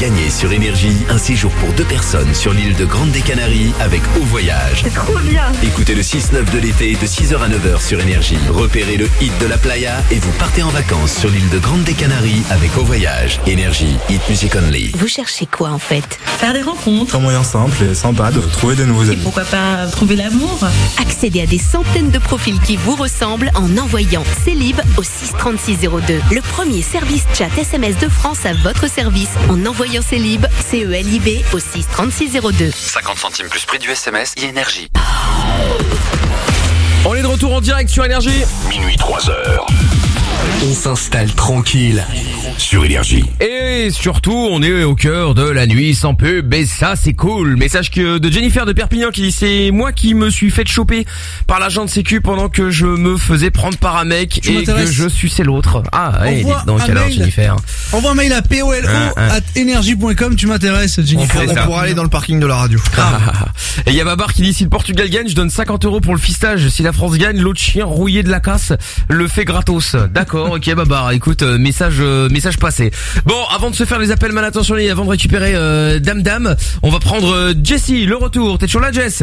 Gagnez sur Énergie un séjour pour deux personnes sur l'île de Grande des Canaries avec Au Voyage. C'est trop bien. Écoutez le 6-9 de l'été de 6h à 9h sur Énergie. Repérez le hit de la playa et vous partez en vacances sur l'île de Grande des Canaries avec Au Voyage. Énergie, hit music only. Vous cherchez quoi en fait? Faire des rencontres. Un moyen simple et sympa de trouver de nouveaux Et amis. pourquoi pas trouver l'amour? Accédez à des centaines de profils qui vous ressemblent en envoyant Célib au 63602. Le premier service chat SMS de France à votre service en envoyant Célib, C-E-L-I-B au 63602. 50 centimes plus prix du SMS, énergie. On est de retour en direct sur Énergie. Minuit 3 heures. On s'installe tranquille. Sur Énergie. Et surtout, on est au cœur de la nuit sans pub, et ça c'est cool. Message que de Jennifer de Perpignan qui dit c'est moi qui me suis fait choper par l'agent de sécu pendant que je me faisais prendre par un mec Tu et que je suçais l'autre. Ah, ouais, donc un alors mail. Jennifer. Envoie un mail à polo Hein, hein. at energy.com, tu m'intéresses, Jennifer. pour- on pourra aller dans le parking de la radio. Et il y a Babar qui dit si le Portugal gagne, je donne 50 euros pour le fistage. Si la France gagne, l'autre chien rouillé de la casse le fait gratos. D'accord, ok Babar. Écoute, euh, message euh, message passé. Bon, avant de se faire les appels mal intentionnés, avant de récupérer euh, Dame Dame, on va prendre euh, Jessie, le retour. T'es toujours là, Jess?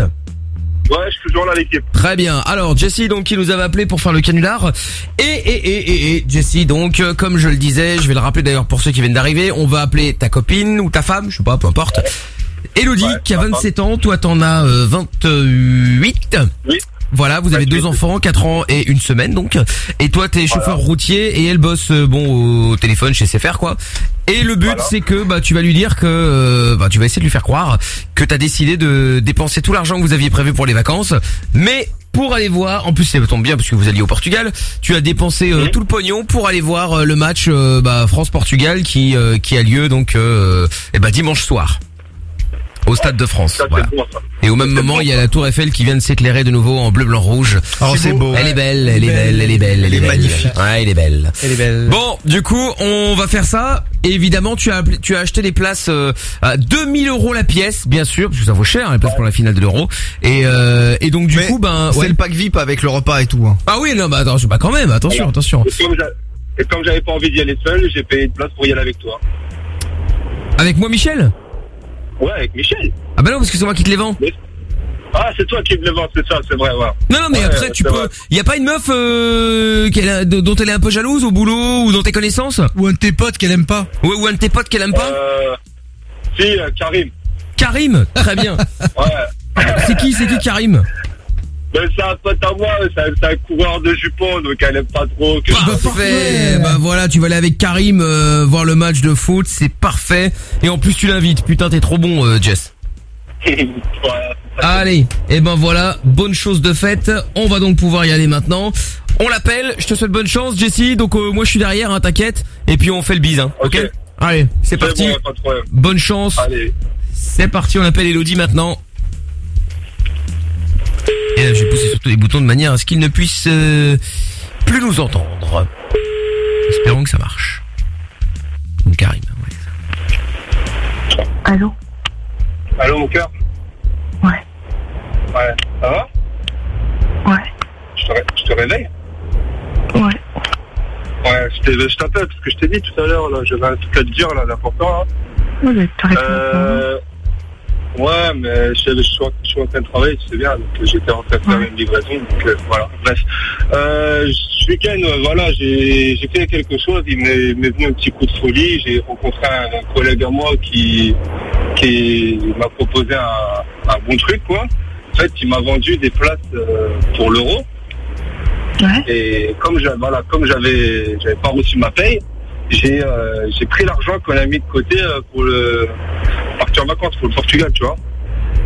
Ouais, je suis toujours là, l'équipe. Très bien. Alors Jessie donc qui nous avait appelé pour faire le canular et et et et, et Jessie donc euh, comme je le disais, je vais le rappeler d'ailleurs pour ceux qui viennent d'arriver, on va appeler ta copine ou ta femme, je sais pas, peu importe. Elodie qui a 27 ans, toi t'en as euh, 28. Oui. Voilà, vous avez deux enfants, 4 ans et une semaine donc. Et toi t'es chauffeur routier et elle bosse euh, bon au téléphone chez SFR quoi. Et le but c'est que bah tu vas lui dire que euh, bah tu vas essayer de lui faire croire que t'as décidé de dépenser tout l'argent que vous aviez prévu pour les vacances, mais pour aller voir, en plus ça tombe bien parce que vous alliez au Portugal, tu as dépensé euh, tout le pognon pour aller voir le match bah, France-Portugal qui euh, qui a lieu donc euh, eh bah, dimanche soir au stade de France. Voilà. Et au même moment, il y a la Tour Eiffel qui vient de s'éclairer de nouveau en bleu, blanc, rouge. Oh, c'est beau. Elle est belle, elle est belle, elle est belle, elle est magnifique. Ouais, elle est belle. Elle est belle. Bon, du coup, on va faire ça. Évidemment, tu as tu as acheté des places euh, à 2000 euros la pièce, bien sûr, parce que ça vaut cher hein, les places pour la finale de l'Euro. Et euh, et donc du Mais coup, ben c'est ouais. le pack VIP avec le repas et tout. Hein. Ah oui, non, bah attends, bah quand même, attention, attention. Et comme j'a- Et comme j'avais pas envie d'y aller seul, j'ai payé une place pour y aller avec toi. Avec moi, Michel? Ouais, avec Michel. Ah bah non, parce que c'est moi qui te les vends. Ah, c'est toi qui me le vends, c'est ça, c'est vrai, ouais. Non, non, mais Ouais, après, tu peux. Y a pas une meuf euh, qu'elle a- de- dont elle est un peu jalouse au boulot ou dans tes connaissances Ou un de tes potes qu'elle aime pas. Ouais, ou un de tes potes qu'elle aime pas Euh, si, euh, Karim. Karim, très bien. Ouais. c'est qui, c'est qui Karim? Ben, c'est un pote à moi, c'est un, coureur de jupons, donc elle aime pas trop que Parfait. Bah voilà, tu vas aller avec Karim euh, voir le match de foot, c'est parfait. Et en plus tu l'invites. Putain, t'es trop bon, euh, Jess. Allez, et ben voilà, bonne chose de faite. On va donc pouvoir y aller maintenant. On l'appelle, je te souhaite bonne chance, Jessie. Donc euh, moi je suis derrière, hein, t'inquiète. Et puis on fait le bise, hein, ok Allez, c'est parti. bon, pas de problème. Bonne chance. Allez. C'est parti, on appelle Elodie maintenant. Et là, je vais pousser sur tous les boutons de manière à ce qu'il ne puisse euh, plus nous entendre. Espérons que ça marche. Donc Karim. Allô Allô, mon cœur Ouais. Ouais. Ça va Ouais. Je te, ré- je te réveille Ouais. Ouais, je t'ai- je t'appelle parce que je t'ai dit tout à l'heure, là, j'avais un truc à te dire, là, d'important, là. Ouais, mais Euh, ouais, mais je, je suis en, je suis en train de travailler, tu sais bien, donc euh, j'étais en train de faire une livraison, donc euh, voilà, bref. Euh, ce week-end, euh, voilà, j'ai fait quelque chose, il m'est venu un petit coup de folie, j'ai rencontré un, un collègue à moi qui, qui m'a proposé un, un bon truc, quoi. En fait, il m'a vendu des places euh, pour l'euro. Et comme j'avais voilà, comme j'avais j'avais pas reçu ma paye, j'ai euh, j'ai pris l'argent qu'on a mis de côté euh, pour le partir en vacances pour le Portugal, tu vois.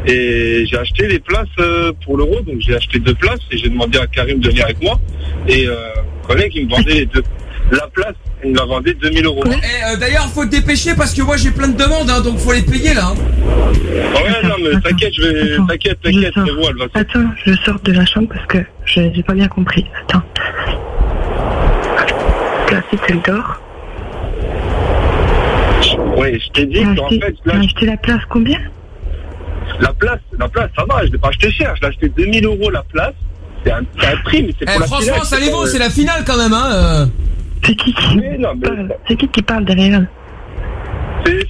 Et j'ai acheté des places euh, pour l'euro, donc j'ai acheté deux places et j'ai demandé à Karim de venir avec moi. Et euh, mon collègue il me vendait les deux. La place, il me la vendait 2000 euros. Eh, euh, D'ailleurs, faut te dépêcher parce que moi j'ai plein de demandes, hein, donc faut les payer là. hein. Ah ouais, non mais t'inquiète, je vais t'inquiète, t'inquiète, c'est bon, elle va Attends, je sors de la chambre parce que je- j'ai pas bien compris. Attends. La petite, elle dort. Oui, je t'ai dit qu'en acheté, fait, là, acheté la place combien la place, la place, ça va, je l'ai pas acheté cher, je l'ai acheté 2000 euros la place. C'est un, prix, mais c'est Eh, pour la franchement, finale, ça les vaut, euh, c'est la finale quand même, hein. euh. C'est qui qui parle C'est qui qui parle derrière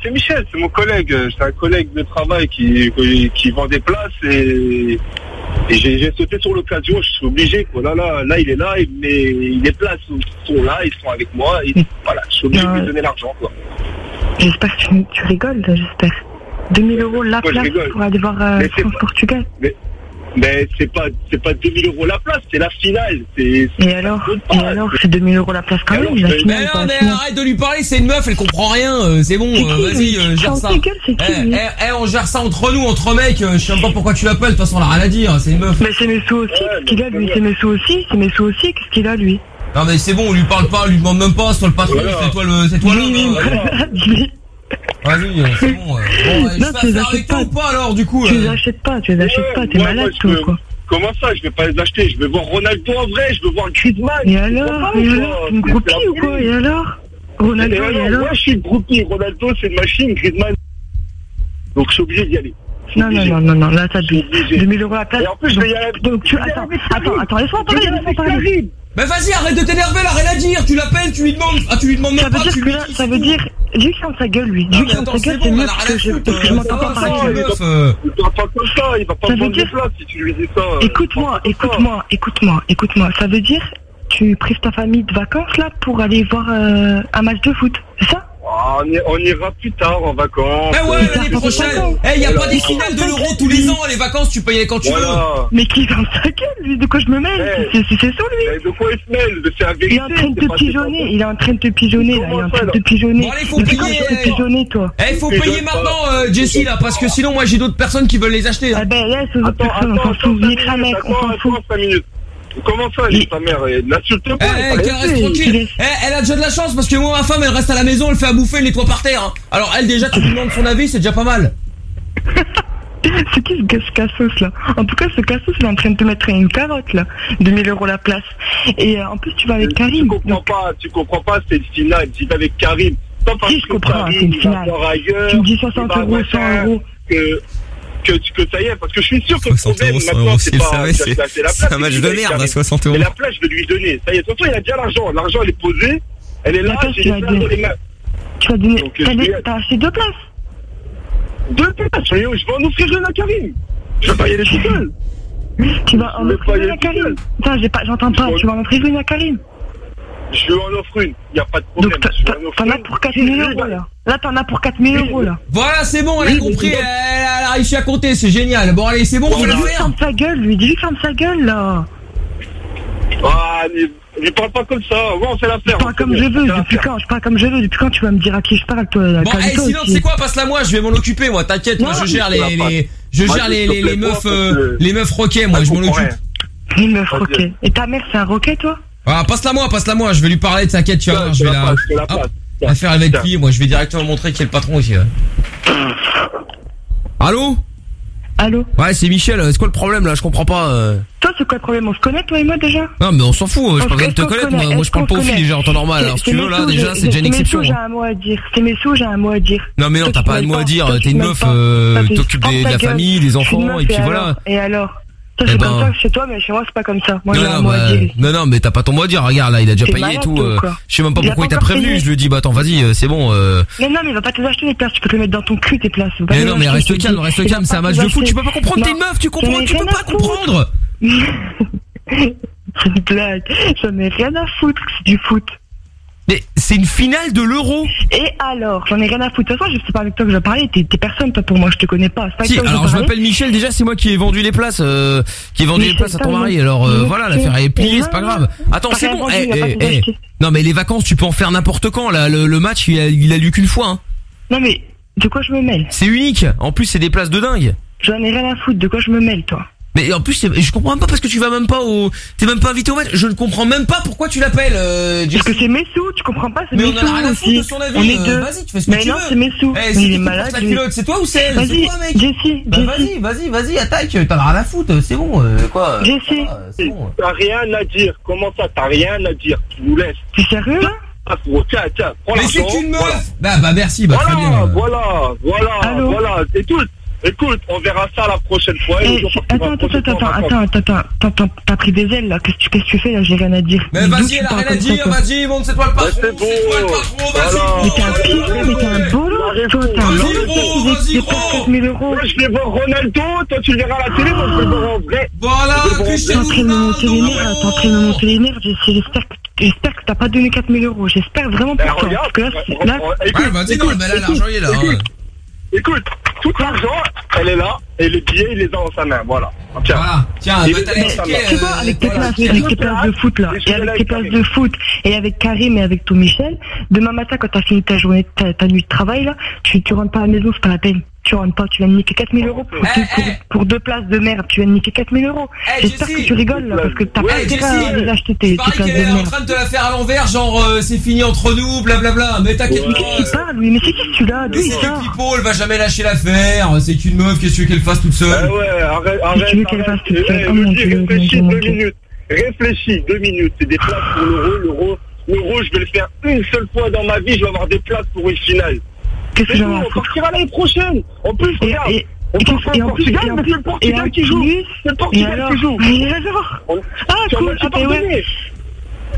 C'est Michel, c'est mon collègue. euh, C'est un collègue de travail qui, qui, qui vend des places et, et j'ai sauté sur l'occasion. Je suis obligé. Quoi. Là, là, là, il est là, il met, les places sont là, ils sont avec moi. Et voilà, je suis obligé de lui donner l'argent. J'espère que tu, tu rigoles, j'espère. 2000 euros la Moi, place pour aller voir euh, France-Portugal. Mais, mais c'est pas, c'est pas 2000 euros la place, c'est la finale. C'est Et alors Et alors, c'est 2000 euros la place quand même, la Mais finale, la mais arrête de lui parler, c'est une meuf, elle comprend rien, euh, c'est bon, euh, vas-y, euh, gère ça. qui, Eh, lui eh, eh, on gère ça entre nous, entre mecs, euh, je sais même pas pourquoi tu l'appelles, de toute façon, elle a rien à dire, c'est une meuf. Mais c'est mes sous aussi, qu'est-ce qu'il a lui C'est mes sous aussi, c'est mes sous aussi, qu'est-ce qu'il a lui Non mais c'est bon, on lui parle pas, on lui demande même pas, c'est toi le patron, c'est toi le, c'est toi hein. Vas-y, euh, c'est bon. euh, bon, euh, Non, tu les achètes avec toi pas. ou pas alors, du coup Tu euh les achètes pas, tu les achètes pas, t'es Ouais, malade toi quoi. Comment ça, je vais pas les acheter Je vais voir Ronaldo en vrai, je veux voir Griezmann. Et alors Et alors. Une C'est groupie ou quoi. Et alors Ronaldo, Et et alors Moi, je suis une groupie. Ronaldo, c'est une machine. Griezmann. Donc, je suis obligé d'y aller. Non, non, non, non, non, là t'abuses. 2000 euros la place. Et en plus, je vais y aller. Donc tu, attends, attends, attends, laisse-moi parler, laisse-moi parler. Mais vas-y, arrête de t'énerver, a rien à dire, tu l'appelles, tu lui demandes, ah tu lui demandes Ça même veut pas, dire tu lui là, dis. ça veut dire, que ferme sa gueule lui, mais ferme sa gueule, c'est mieux parce que je, parce que je m'entends ça pas ça, parler. euh. Il va pas comme ça, il va pas Ça dire- places si tu lui dis ça. euh, Écoute-moi, écoute-moi, écoute-moi, écoute-moi, ça veut dire, tu prives ta famille de vacances là pour aller voir euh, un match de foot, c'est ça? Ah, on, y- on ira plus tard en vacances. Eh ouais, l'année prochaine. Eh, y a pas des finales de l'euro tous les ans, les vacances, tu peux y aller quand tu veux. Mais qui ferme sa gueule lui, de quoi je me mêle? C'est c'est- c'est sur lui. Mais de quoi il se mêle? C'est la Il est en train de c'est te c'est pigeonner, il est en train de te pigeonner là, il est en train de te pigeonner. Bon, allez, faut c'est payer, te eh. pigeonner toi. Eh, il faut payer maintenant, euh, Jessie, là, parce que sinon, moi, j'ai d'autres personnes qui veulent les acheter. Ah ben laisse aux autres Attends, on attends, s'en attends, fout, on s'en fout. Comment ça, elle dit ta mère N'insulte pas. eh, reste tranquille. Eh, elle a déjà de la chance parce que moi, ma femme, elle reste à la maison, elle fait à bouffer, elle nettoie par terre. hein. Alors, elle, déjà, tu lui demandes son avis, c'est déjà pas mal. C'est qui ce gars, ce cassos là? En tout cas, ce cassos il est en train de te mettre une carotte là, 2000 euros la place. Et euh, en plus, tu vas avec Karim. Tu comprends pas, tu comprends pas, c'est finale. Tu vas avec Karim. Pas parce Si, je que comprends, Karim, c'est une il va finale. voir ailleurs, Tu me dis il 60 va euros, machin, 100 euros. Que, que, que ça y est, parce que je suis sûr que le 60 problème euros, 100 maintenant, c'est pas c'est- la c'est un match de merde, Karim. 60 euros. Mais la place, je vais lui donner. Ça y est, de toute façon, il a déjà l'argent. L'argent, elle est posée. Elle est là, j'ai tu les vas places dans donner. les mains. Tu vas donner. Donc, T'as acheté deux places Deux places, je vais en offrir une à Karim. Je vais pas y aller tout seul. Tu vas en offrir une à Karim j'entends pas, tu vas en offrir une à Karim je lui en offre une, il n'y a pas de problème. Donc t'en as pour 4000 euros là. Là t'en as pour 4000 euros là. Voilà, c'est bon, elle a compris, elle, a réussi à compter, c'est génial. Bon allez, c'est bon, on va la faire. ferme sa gueule, lui, dis-lui ferme sa gueule là. Ah, ne parle pas comme ça. Ouais, on fait la faire. Je parle comme je veux. Depuis quand Je parle comme je veux. Depuis quand tu vas me dire à qui je parle, toi Bon, hey, eh, sinon, c'est quoi Passe-la moi. Je vais m'en occuper, moi. T'inquiète, moi, je gère les, je gère les, les, meufs, euh, les meufs roquets, moi. Je m'en occupe. Les meufs roquets. Et ta mère, c'est un roquet, toi? Ah, passe-la moi, passe-la moi, je vais lui parler, t'inquiète, tu vas je vais la, faire avec lui, moi je vais directement montrer qui est le patron aussi. Ouais. Allô? Allô? Ouais, c'est Michel, c'est quoi le problème là? Je comprends pas. Euh... Toi, c'est quoi le problème? On se connaît toi et moi déjà? Non, mais on s'en fout, je parle de te connaître, moi, je parle pas aux filles déjà en temps normal. Alors si tu veux là, déjà, c'est déjà une exception. C'est j'ai hein. un mot à dire, c'est mes sous, j'ai un mot à dire. Non, mais non, t'as pas un mot à dire, t'es une meuf, euh, t'occupes de la famille, des enfants, et puis voilà. Et alors? Eh c'est comme ben. ça chez toi, mais chez moi, c'est pas comme ça. Moi, non, non, bah... non, non, mais t'as pas ton mot à dire. Regarde, là, il a déjà payé et tout. Euh, je sais même pas pourquoi il t'a prévenu. Je lui dis, bah attends, vas-y, euh, c'est bon. Euh... Mais non, mais il va pas te les acheter, les places. Tu peux te les mettre dans ton cul, tes places. Eh hein, mais non, mais reste calme, reste calme. C'est un match de foot. Tu peux pas comprendre. T'es une meuf, tu comprends. Tu peux pas comprendre. C'est une blague. J'en ai rien à foutre. C'est du foot. Mais c'est une finale de l'euro. Et alors, j'en ai rien à foutre. De toute façon, je sais pas avec toi que je parlais. T'es, t'es personne, toi, pour moi, je te connais pas. Si, alors je, m'appelle Michel. Déjà, c'est moi qui ai vendu les places, euh, qui ai vendu les places à ton mari. Alors euh, voilà, l'affaire est pliée, c'est pas grave. Attends, c'est bon. Eh, eh, eh, eh. Non, mais les vacances, tu peux en faire n'importe quand. Là, le, match, il a, il qu'une fois. Hein. Non mais de quoi je me mêle? C'est unique. En plus, c'est des places de dingue. J'en ai rien à foutre. De quoi je me mêle, toi? Mais en plus, je comprends pas parce que tu vas même pas au, t'es même pas invité au match. Je ne comprends même pas pourquoi tu l'appelles. Euh, parce que c'est Messou, tu comprends pas, c'est Messou aussi. De son avis. On est euh, deux. Vas-y, tu fais ce que mais tu non, c'est Messou. Eh, mais il est malade. La culotte, c'est toi ou c'est elle Vas-y, Jessie. Bah, vas-y, vas-y, vas-y, attaque. Euh, T'en as rien à foutre. Euh, c'est bon, euh, quoi. Jessie. T'as rien à dire. Comment ça, t'as rien à dire? Tu nous laisses. T'es sérieux là? Ah, tiens, tiens, prends Mais c'est qu'une meuf voilà. Bah, bah merci, bah voilà, très. Voilà, voilà, voilà, voilà, c'est tout. Écoute, on verra ça la prochaine fois. Eh, attends, attends, attends, attends, attends, attends, t'as pris des ailes là, qu'est-ce que tu fais là, j'ai rien à dire. Mais vas-y, elle a rien à dire, vas-y, monte cette pas c'est bon. vas-y. Mais t'es un pire, mais t'es un boulot, toi, t'es un Vas-y, gros, euros. je vais voir Ronaldo, toi tu le verras à la télé, moi je vais voir en vrai. Voilà, Cristiano Ronaldo. T'es en train de monter les nerfs, j'espère que J'espère que t'as pas donné 4000 euros. J'espère vraiment pour ben, toi. Parce que là, là, ouais, vas-y, non, mais là, l'argent, est là. Hein. Écoute, tout l'argent, elle est là, et les billets, il les a dans sa main, voilà. Ah, tiens, voilà. tiens bah, tu vois, avec euh, tes places, avec tes places de foot là, et avec tes places de foot, et avec Karim et avec ton Michel, demain matin, quand t'as fini ta journée, ta, ta nuit de travail là, tu, tu rentres pas à la maison, c'est pas la peine tu rentres pas, tu viens de niquer 4000 euros eh, eh. pour, deux, places de merde, tu viens de niquer 4000 euros. Eh, J'espère que tu rigoles là, parce que t'as ouais, pas intérêt à les acheter tes, tes places de merde. en train de te la faire à l'envers, genre euh, c'est fini entre nous, blablabla. Mais t'inquiète ouais. pas. Mais qu'est-ce qu'il parle, lui? Mais c'est qui celui-là D'où il sort? Pipo, elle va jamais lâcher l'affaire. C'est qu'une meuf, qu'est-ce que tu veux qu'elle fasse toute seule? Ah ouais, arrête, arrête. tu veux qu'elle fasse toute seule? Oh mon dieu, deux minutes. Réfléchis deux minutes. C'est des places pour l'euro, l'euro. L'euro, je vais le faire une seule fois dans ma vie, je vais avoir des places pour une finale. Qu'est-ce que j'en ai et, en plus, c'est alors Ah, cool.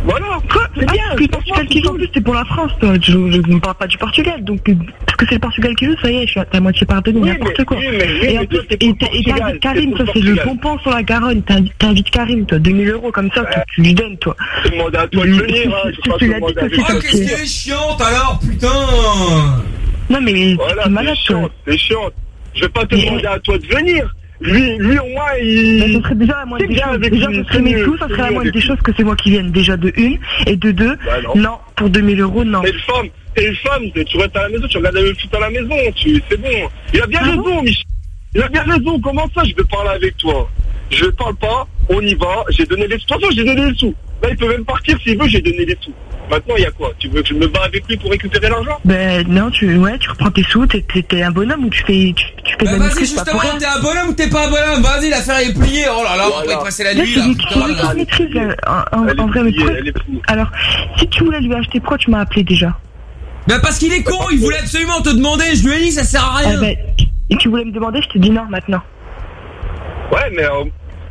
Voilà. C'est bien. Portugal qui joue, ah, ah, bah c'est ah, pour la France. Je ne parle pas du Portugal. Donc, euh, parce que c'est le Portugal qui joue, ça y est, je suis à moitié pardonné, n'importe quoi. Et en plus, t'invites Karim, ça c'est le pompon sur la Garonne. T'invites Karim, toi, 2000 euros comme ça, tu lui donnes, toi. Tu qu'est-ce qu'elle est chiante alors, putain non, mais voilà, c'est malade. C'est chiant. Je vais pas te demander à toi de venir. Lui, lui au moins, il. Mais ce serait déjà la moindre. Déjà, ce serait mes sous, ça serait la moindre des choses que c'est moi qui vienne. Déjà, de une. Et de deux, bah, non. pour 2000 euros, non. Mais femme, t'es une femme, tu restes à la maison, tu regardes le foot à la maison, c'est bon. Il a bien ah raison, Michel. Il a bien raison. Comment ça, je vais parler avec toi? Je parle pas, on y va, j'ai donné les sous. De toute façon, j'ai donné les sous. Là, il peut même partir s'il veut, j'ai donné les sous. Maintenant, il y a quoi Tu veux que je me bats avec lui pour récupérer l'argent Ben non, tu, ouais, tu reprends tes sous, t'es, t'es un bonhomme ou tu fais, tu, tu fais ben vas-y, justement, t'es un bonhomme ou t'es pas un bonhomme Vas-y, l'affaire est pliée. Oh là là, on va y passer la nuit. Là, c'est maîtrise, euh, en, vrai, Alors, si tu voulais lui acheter, pourquoi tu m'as appelé déjà Ben parce qu'il est con, il voulait absolument te demander. Je lui ai dit, ça sert à ah, rien. Ben, et tu voulais me demander, je te dis non maintenant. Ouais, mais euh,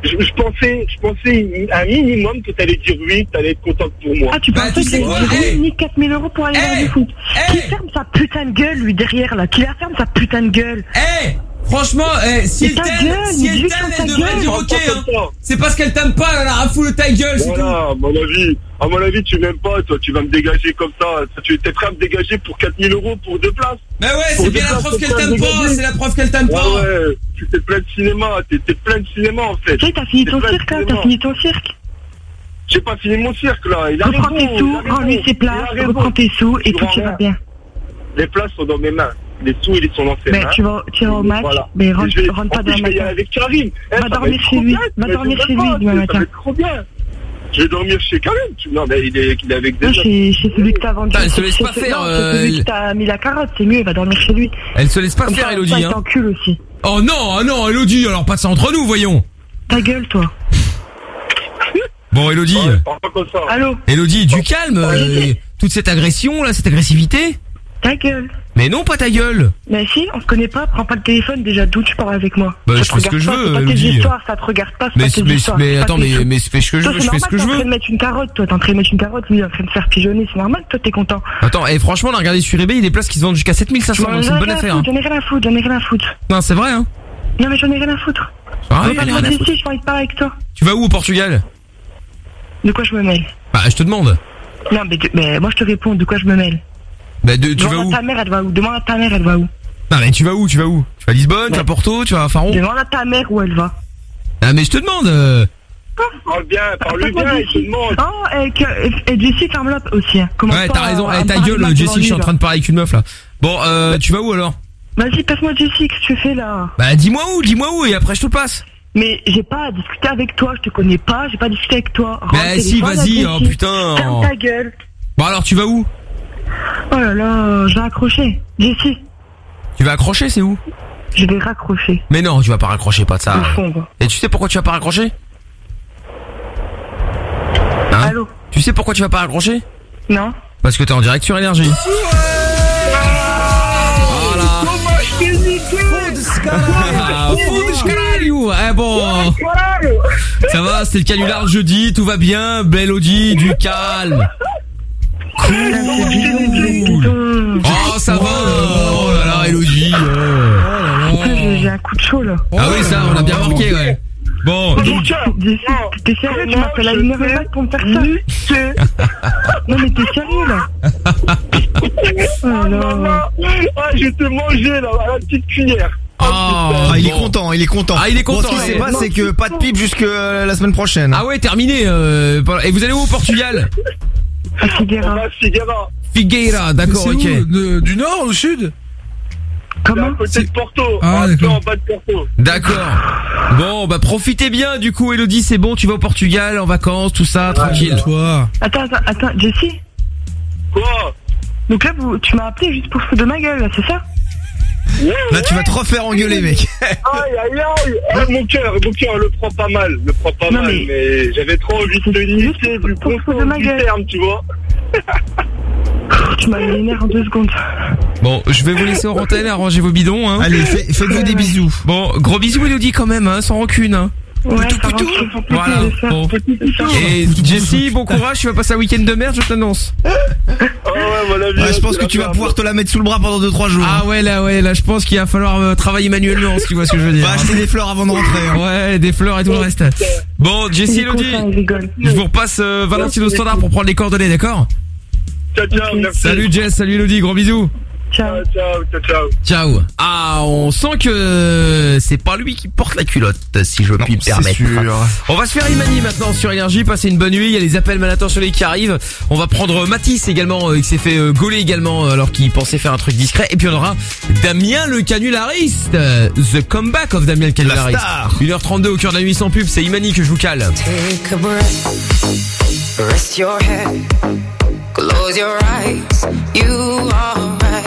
je, je pensais, je pensais un minimum que t'allais dire oui, que t'allais être contente pour moi. Ah, tu Bah, penses tu que j'ai hey. mis 4000 euros pour aller voir Hey. du foot Hey. Qu'il ferme sa putain de gueule, lui, derrière, là. Qu'il la ferme sa putain de gueule. Eh Franchement, eh, si elle ta t'aime, gueule, si elle t'aime, elle devrait dire ok hein. C'est parce qu'elle t'aime pas, elle a la foule ta gueule, c'est tout. Voilà, mon avis, à mon avis, tu m'aimes pas, toi, tu vas me dégager comme ça. Tu étais prêt à me dégager pour 4000 euros pour deux places. Mais ouais, c'est bien la preuve t'es qu'elle t'aime pas, c'est la preuve qu'elle t'aime pas. Ouais, ouais, tu t'es plein de cinéma, t'es t'es plein de cinéma en fait. Tu sais, t'as fini T'es ton cirque, hein, t'as fini ton cirque. J'ai pas fini mon cirque là. Il a Reprends tes sous, rends-lui ses places, reprends tes sous et tout ira bien. Les places sont dans mes mains. Les sous, ils sont dans ses Ben, mains. tu vas, tu vas au match, Voilà. mais rentre, vais- rentre pas en plus, demain je vais y aller avec Karim. Eh, Va dormir chez lui, bien. va Mais dormir chez lui demain Ça matin. va être trop bien. Je vais dormir chez Karim. Tu- Non, mais il est, il est avec des chez, chez celui que t'as vendu. Putain, elle se laisse pas faire, non, euh, chez celui elle- que t'as mis la carotte, c'est mieux, il va dormir chez lui. Elle se laisse pas Comme faire, ça, Elodie, ça, hein. t'encule aussi. Oh non, ah non, Elodie, alors pas ça entre nous, voyons. Ta gueule, toi. Bon, Elodie. Allô Elodie, du calme. euh, toute cette agression, là, cette agressivité? Ta gueule. Mais non, pas ta gueule. Mais si, on se connaît pas, prends pas le téléphone déjà, d'où tu parles avec moi? Bah, Ça je fais ce que je veux, pas histoires, ça te regarde pas, Mais, pas tes mais, histoires. mais c'est pas attends, mais, mais fais ce que je veux, je fais ce que je t'es en train veux. de mettre une carotte, toi, t'es en train de mettre une carotte, lui, en train de faire pigeonner, c'est normal, toi, t'es content. Attends, et franchement, on a regardé sur eBay, il y a des places qui se vendent jusqu'à 7500, J'en ai donc c'est une bonne affaire. hein. J'en ai rien à foutre, j'en ai rien à foutre. Non, c'est vrai, hein. Non, mais j'en ai rien à foutre. Ah, Je veux pas rien ici, de parler avec toi. Tu vas où au Portugal? De quoi je me mêle? Bah, je te demande. Non, mais moi, je te réponds, de quoi je me mêle? Bah, de, tu vas Demande où à ta mère, elle va où Demande à ta mère, elle va où Non, mais tu vas où Tu vas où Tu vas à Lisbonne, tu vas à Porto, tu vas à Faro Demande à ta mère où elle va. Ah, mais je te demande. euh, Parle bien, parle-lui Passe-moi bien, il te demande. Oh, et, que, et Jessie, ferme-la aussi. hein. Ouais, t'as raison. Eh, à ta gueule, Jessie, je suis en train de parler avec une meuf là. Bon, euh, tu vas où alors. Vas-y, passe-moi Jessie, qu'est-ce que tu fais là Bah, dis-moi où, dis-moi où, et après je te le passe. Mais j'ai pas à discuter avec toi, je te connais pas, j'ai pas discuté avec toi. Bah, si, vas-y, oh, putain. Ferme ta gueule. Bon, alors tu vas où Oh là là, je vais accrocher. Jessie, Tu vas accrocher, c'est où je vais raccrocher. Mais non, tu vas pas raccrocher, pas de ça. Au fond, quoi. Et tu sais pourquoi tu vas pas raccrocher Hein Allô Tu sais pourquoi tu vas pas raccrocher Non Parce que t'es en direct sur énergie. Ah. Eh bon. Ça va, c'était le canular jeudi, tout va bien, Bélodie, du calme. Cool. Oh, ça va. Oh là là, Elodie. Putain, j'ai- J'ai un coup de chaud là. Ah oui, ça, on l'a bien marqué, ouais. Bon, donc, T'es sérieux, tu m'appelles à une heure et demie pour me faire ça Non mais t'es sérieux là Oh. Ah, je te manger là, à la petite cuillère. Ah, il est content, il est content. Ah, il est content, Bon, ce qui ouais. se passe, c'est que pas de pipe jusque euh, la semaine prochaine. Ah ouais, terminé. euh, et vous allez où au Portugal? À Figueira. On va à Figueira. Figueira, d'accord, ok. où De- Du nord au sud? C'est à côté de Porto. Ah, un peu d'accord. en bas de Porto. D'accord. Bon, bah profitez bien. Du coup, Elodie, c'est bon. Tu vas au Portugal en vacances, tout ça, tranquille. Toi. Attends, attends, attends, Jessie? Quoi? Donc là, vous, tu m'as appelé juste pour se foutre de ma gueule, là, c'est ça? Là, tu vas te refaire engueuler, mec. Aïe, aïe, aïe. Ah, mon cœur, mon cœur le prend pas mal, le prend pas Non, mal, mais- mais, j'avais trop envie de te niquer du bon du gueule. terme, tu vois. Tu m'as nerfs en deux secondes. Bon, je vais vous laisser en antenne, arranger vos bidons. Hein. Allez, fait- faites-vous des bisous. Bon, gros bisous, Elodie, quand même, hein, sans rancune. Hein. Ouais, plaisir Voilà. Bon. Et Jessie, bon courage. Tu vas passer un week-end de merde, je t'annonce. Oh ouais, voilà, Ouais, je pense que tu vas pouvoir te la mettre sous le bras pendant 2-3 jours. Ah ouais, là, ouais, là, je pense qu'il va falloir euh, travailler manuellement, si tu vois ce que je veux dire. Va acheter des fleurs avant de rentrer. hein. Ouais, des fleurs et tout le reste. Bon, Jessie, Elodie, je vous repasse euh, Valentino Standard pour prendre les coordonnées, d'accord Ciao, ciao, merci. Salut Jess, salut Elodie, gros bisous. Ciao. Ciao, ciao, ciao. Ciao. Ah, on sent que c'est pas lui qui porte la culotte, si je puis me c'est permettre. sûr. On va se faire Imani maintenant sur Énergie, passer une bonne nuit. Il y a les appels sur les qui arrivent. On va prendre Matisse également, euh, qui s'est fait euh, gauler également, euh, alors qu'il pensait faire un truc discret. Et puis on aura Damien le canulariste. Euh, The comeback of Damien le canulariste. star. 1h32 au cœur de la nuit sans pub, c'est Imani que je vous cale. Take a breath, rest your head, close your eyes. You are right.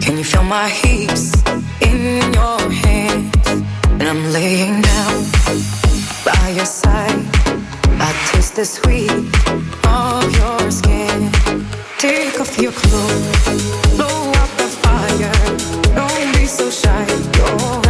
Can you feel my hips in your hands? And I'm laying down by your side. I taste the sweet of your skin. Take off your clothes, blow up the fire. Don't be so shy. You're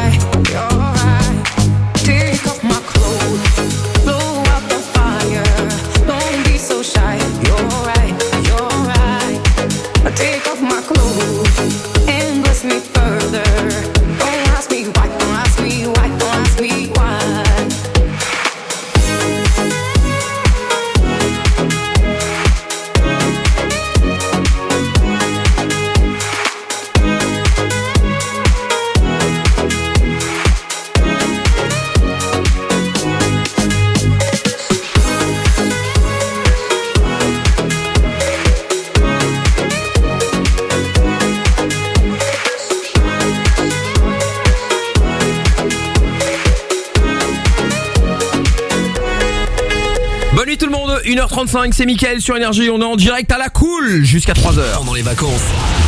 35, c'est Mickaël sur Énergie, on est en direct à la cool jusqu'à 3h. Pendant les vacances,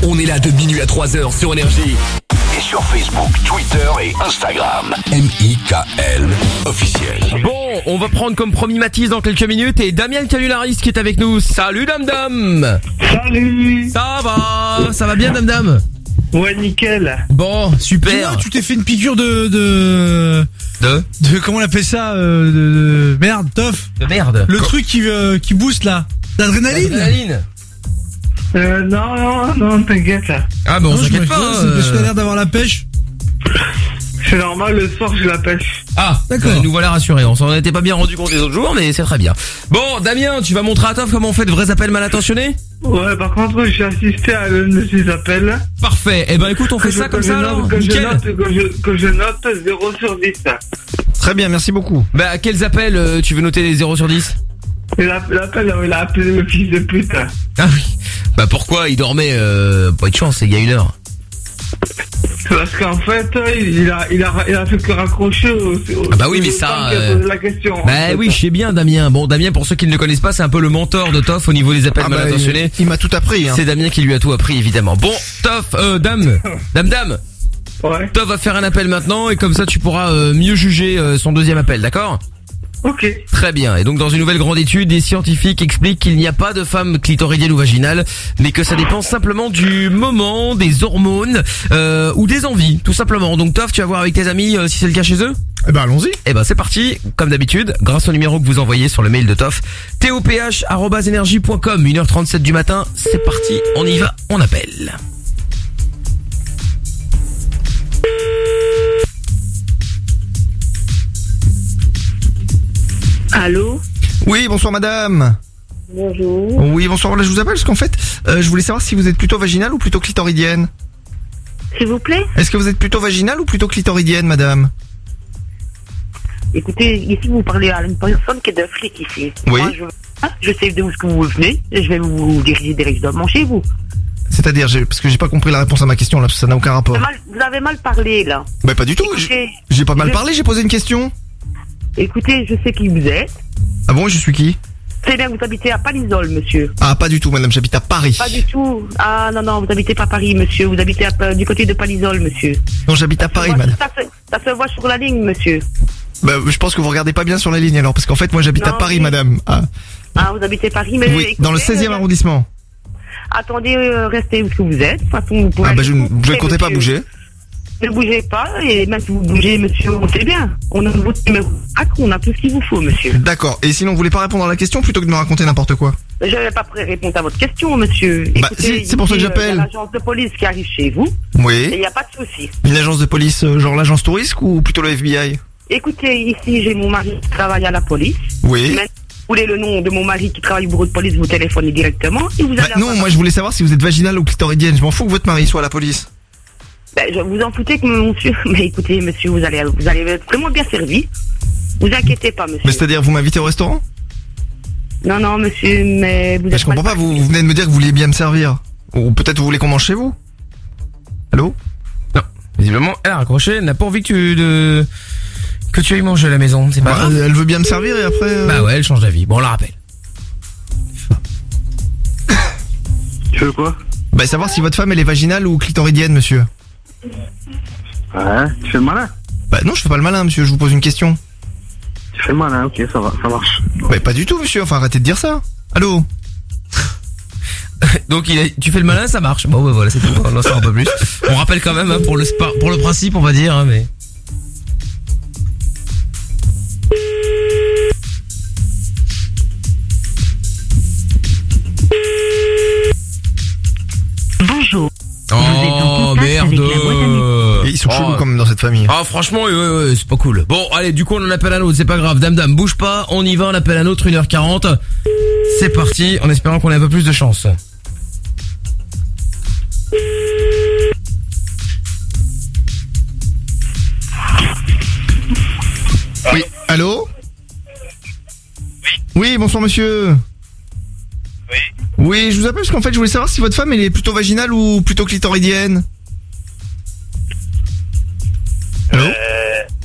on est là de minuit à 3h sur Énergie. Et sur Facebook, Twitter et Instagram. M-I-K-L officiel. Bon, on va prendre comme promis Mathis dans quelques minutes et Damien Canularis qui est avec nous. Salut Dam Dam Salut Ça va? Ça va bien dame dame Ouais, nickel. Bon, super. Tu t'es fait une piqûre de... de de, de comment on appelle ça euh, de, de- merde, tof. De merde. Le truc qui euh, qui booste là. L'adrénaline. L'adrénaline. Euh, non, non, non, t'inquiète là. Ah bon, Non, on je s'inquiète pas. c'est parce que euh. t'as l'air d'avoir la pêche. C'est normal, le soir, je la pêche. Ah, D'accord. nous voilà rassurés. On s'en était pas bien rendu compte les autres jours, mais c'est très bien. Bon, Damien, tu vas montrer à Toff comment on fait de vrais appels mal intentionnés? Ouais, par contre, j'ai assisté à l'un de ces appels. Parfait. Eh ben écoute, on fait Que ça comme ça je alors note- que je, note, que, je, que je note 0 sur 10. Très bien, merci beaucoup. Bah, quels appels euh, tu veux noter les 0 sur 10 Et l'app- l'appel, il a appelé le fils de pute. Ah oui. Bah pourquoi? Il dormait euh, Pas de chance, il y a une heure. Parce qu'en fait, il a, il a, il a fait que raccrocher au, au- Ah bah oui, mais ça, euh, la question. en Bah fait. oui, je sais bien Damien. Bon, Damien, pour ceux qui ne le connaissent pas, c'est un peu le mentor de Toff au niveau des appels Ah mal bah, intentionnés. il- il m'a tout appris, hein. C'est Damien qui lui a tout appris, évidemment. Bon, Toff, euh, Dame, Dame, Dame. Ouais. Toff va faire un appel maintenant et comme ça tu pourras euh, mieux juger euh, son deuxième appel, d'accord? Ok. Très bien. Et donc dans une nouvelle grande étude, des scientifiques expliquent qu'il n'y a pas de femme clitoridienne ou vaginale, mais que ça dépend simplement du moment, des hormones euh, ou des envies, tout simplement. Donc Toff, tu vas voir avec tes amis euh, si c'est le cas chez eux? Eh ben allons-y. Eh ben c'est parti, comme d'habitude, grâce au numéro que vous envoyez sur le mail de Toff, toph@energie.com, 1h37 du matin, c'est parti, on y va, on appelle. Allô Oui, bonsoir madame. Bonjour. Oui, bonsoir. Là, je vous appelle parce qu'en fait, euh, je voulais savoir si vous êtes plutôt vaginale ou plutôt clitoridienne. S'il vous plaît Est-ce que vous êtes plutôt vaginale ou plutôt clitoridienne, madame Écoutez, ici vous parlez à une personne qui est de flic ici. Oui. Moi, je, je sais d'où que vous venez et je vais vous diriger directement chez vous. C'est-à-dire, parce que j'ai pas compris la réponse à ma question là, parce que ça n'a aucun rapport. Vous avez mal- vous avez mal parlé là. Bah pas du tout. J'ai pas mal je- parlé, j'ai posé une question. Écoutez, je sais qui vous êtes. Ah bon, je suis qui C'est bien, vous habitez à Palisol, monsieur. Ah pas du tout, madame, j'habite à Paris. Pas du tout. Ah non, non, vous habitez pas Paris, monsieur. Vous habitez à- du côté de Palisol, monsieur. Non, j'habite à Paris, madame. Ça se, ça se voit sur la ligne, monsieur. Bah, je pense que vous regardez pas bien sur la ligne alors, parce qu'en fait, moi j'habite à Non, Paris, oui. madame. Ah, Ah, vous habitez Paris, mais. oui, dans le écoutez, 16e euh, arrondissement. Attendez, euh, restez où que vous êtes. De toute façon, vous pouvez Ah bah je, ne- je ne comptais pas bouger. Ne bougez pas, et même si vous bougez, monsieur, on sait bien. On a votre numéro. On a tout ce qu'il vous faut, monsieur. D'accord. Et sinon, vous voulez pas répondre à la question plutôt que de me raconter n'importe quoi Je vais pas répondre à votre question, monsieur. Bah, si, c'est pour ça que j'appelle. Il y a l'agence de police qui arrive chez vous. Et Oui. il n'y a pas de souci. Une agence de police, euh, genre l'agence touriste ou plutôt le FBI Écoutez, ici, j'ai mon mari qui travaille à la police. Oui. Maintenant, vous voulez le nom de mon mari qui travaille au bureau de police, vous téléphonez directement et vous Bah, allez non, moi je voulais savoir si vous êtes vaginale ou clitoridienne. Je m'en fous que votre mari soit à la police. Ben, je vous en foutez que monsieur. Mais écoutez, monsieur, vous allez, vous allez être vraiment bien servi. Vous inquiétez pas, monsieur. Mais c'est-à-dire, vous m'invitez au restaurant? Non, non, monsieur, mais vous Bah, êtes Je comprends pas, vous, vous venez de me dire que vous vouliez bien me servir. Ou peut-être vous voulez qu'on mange chez vous? Allô? Non, visiblement, elle a raccroché, elle n'a pas envie que tu de Que tu ailles manger à la maison, c'est pas Bah, grave. Elle veut bien me servir et après. euh, Bah ouais, elle change d'avis. Bon, on la rappelle. Tu veux quoi? Bah savoir si votre femme elle est vaginale ou clitoridienne, monsieur. Ouais, tu fais le malin Bah non, je fais pas le malin, monsieur. Je vous pose une question. Tu fais le malin, ok, ça va, ça marche. Bah pas du tout, monsieur. Enfin, arrêtez de dire ça. Allô Donc il est, tu fais le malin, ça marche. Bon, bah voilà, c'est tout. On en sait un peu plus. On rappelle quand même hein, pour le spa- pour le principe, on va dire, hein, mais. Bonjour. Oh merde Et Ils sont chelous quand même dans cette famille. Ah franchement ouais, ouais, ouais, c'est pas cool. Bon allez du coup on en appelle un autre, c'est pas grave. Dame dame bouge pas, on y va, on appelle un autre 1h40. C'est parti en espérant qu'on ait un peu plus de chance. Oui. Allô? Oui, bonsoir monsieur. Oui. Je vous appelle parce qu'en fait, je voulais savoir si votre femme elle est plutôt vaginale ou plutôt clitoridienne. Allô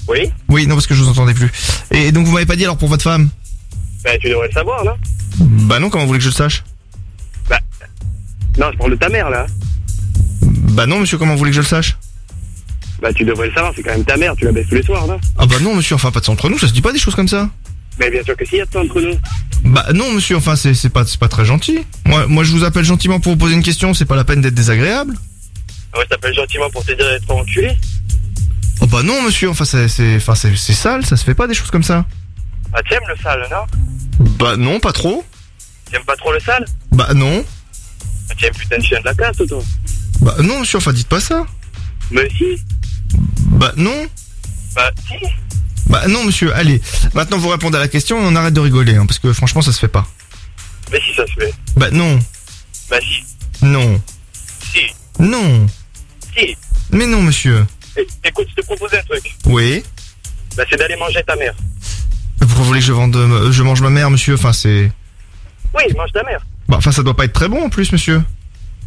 Oui Oui, non parce que je vous entendais plus. Et donc vous m'avez pas dit alors pour votre femme Bah, tu devrais le savoir, non Bah non, comment vous voulez que je le sache Non, je parle de ta mère, là. Bah non monsieur, comment vous voulez que je le sache Bah, tu devrais le savoir, c'est quand même ta mère, tu la baisses tous les soirs, non Ah bah non monsieur, enfin pas de ça entre nous, ça se dit pas des choses comme ça. Mais bien sûr que si, y a de entre nous. Bah non monsieur, enfin c'est pas c'est pas très gentil. Moi moi je vous appelle gentiment pour vous poser une question, c'est pas la peine d'être désagréable. Ah Ouais, je t'appelle gentiment pour te dire d'être enculé. Oh bah non monsieur, enfin c'est enfin sale, ça se fait pas des choses comme ça. Ah, t'aimes le sale, non? Bah non, pas trop. T'aimes pas trop le sale? Bah non. Ah, Tu es un putain de chien de la casse, toi. Bah non monsieur, enfin dites pas ça. Mais si Bah non. Bah, si Bah non monsieur, allez. Maintenant vous répondez à la question et on arrête de rigoler hein, parce que franchement ça se fait pas. Mais si, ça se fait. Bah non. Bah, si. Non. Si. Non. Si. Mais non monsieur. É- Écoute, je te propose un truc. Oui. Bah, c'est d'aller manger ta mère. Pourquoi vous voulez que je vende euh, je mange ma mère monsieur? Enfin c'est Oui, mange ta mère. Bah enfin ça doit pas être très bon en plus monsieur.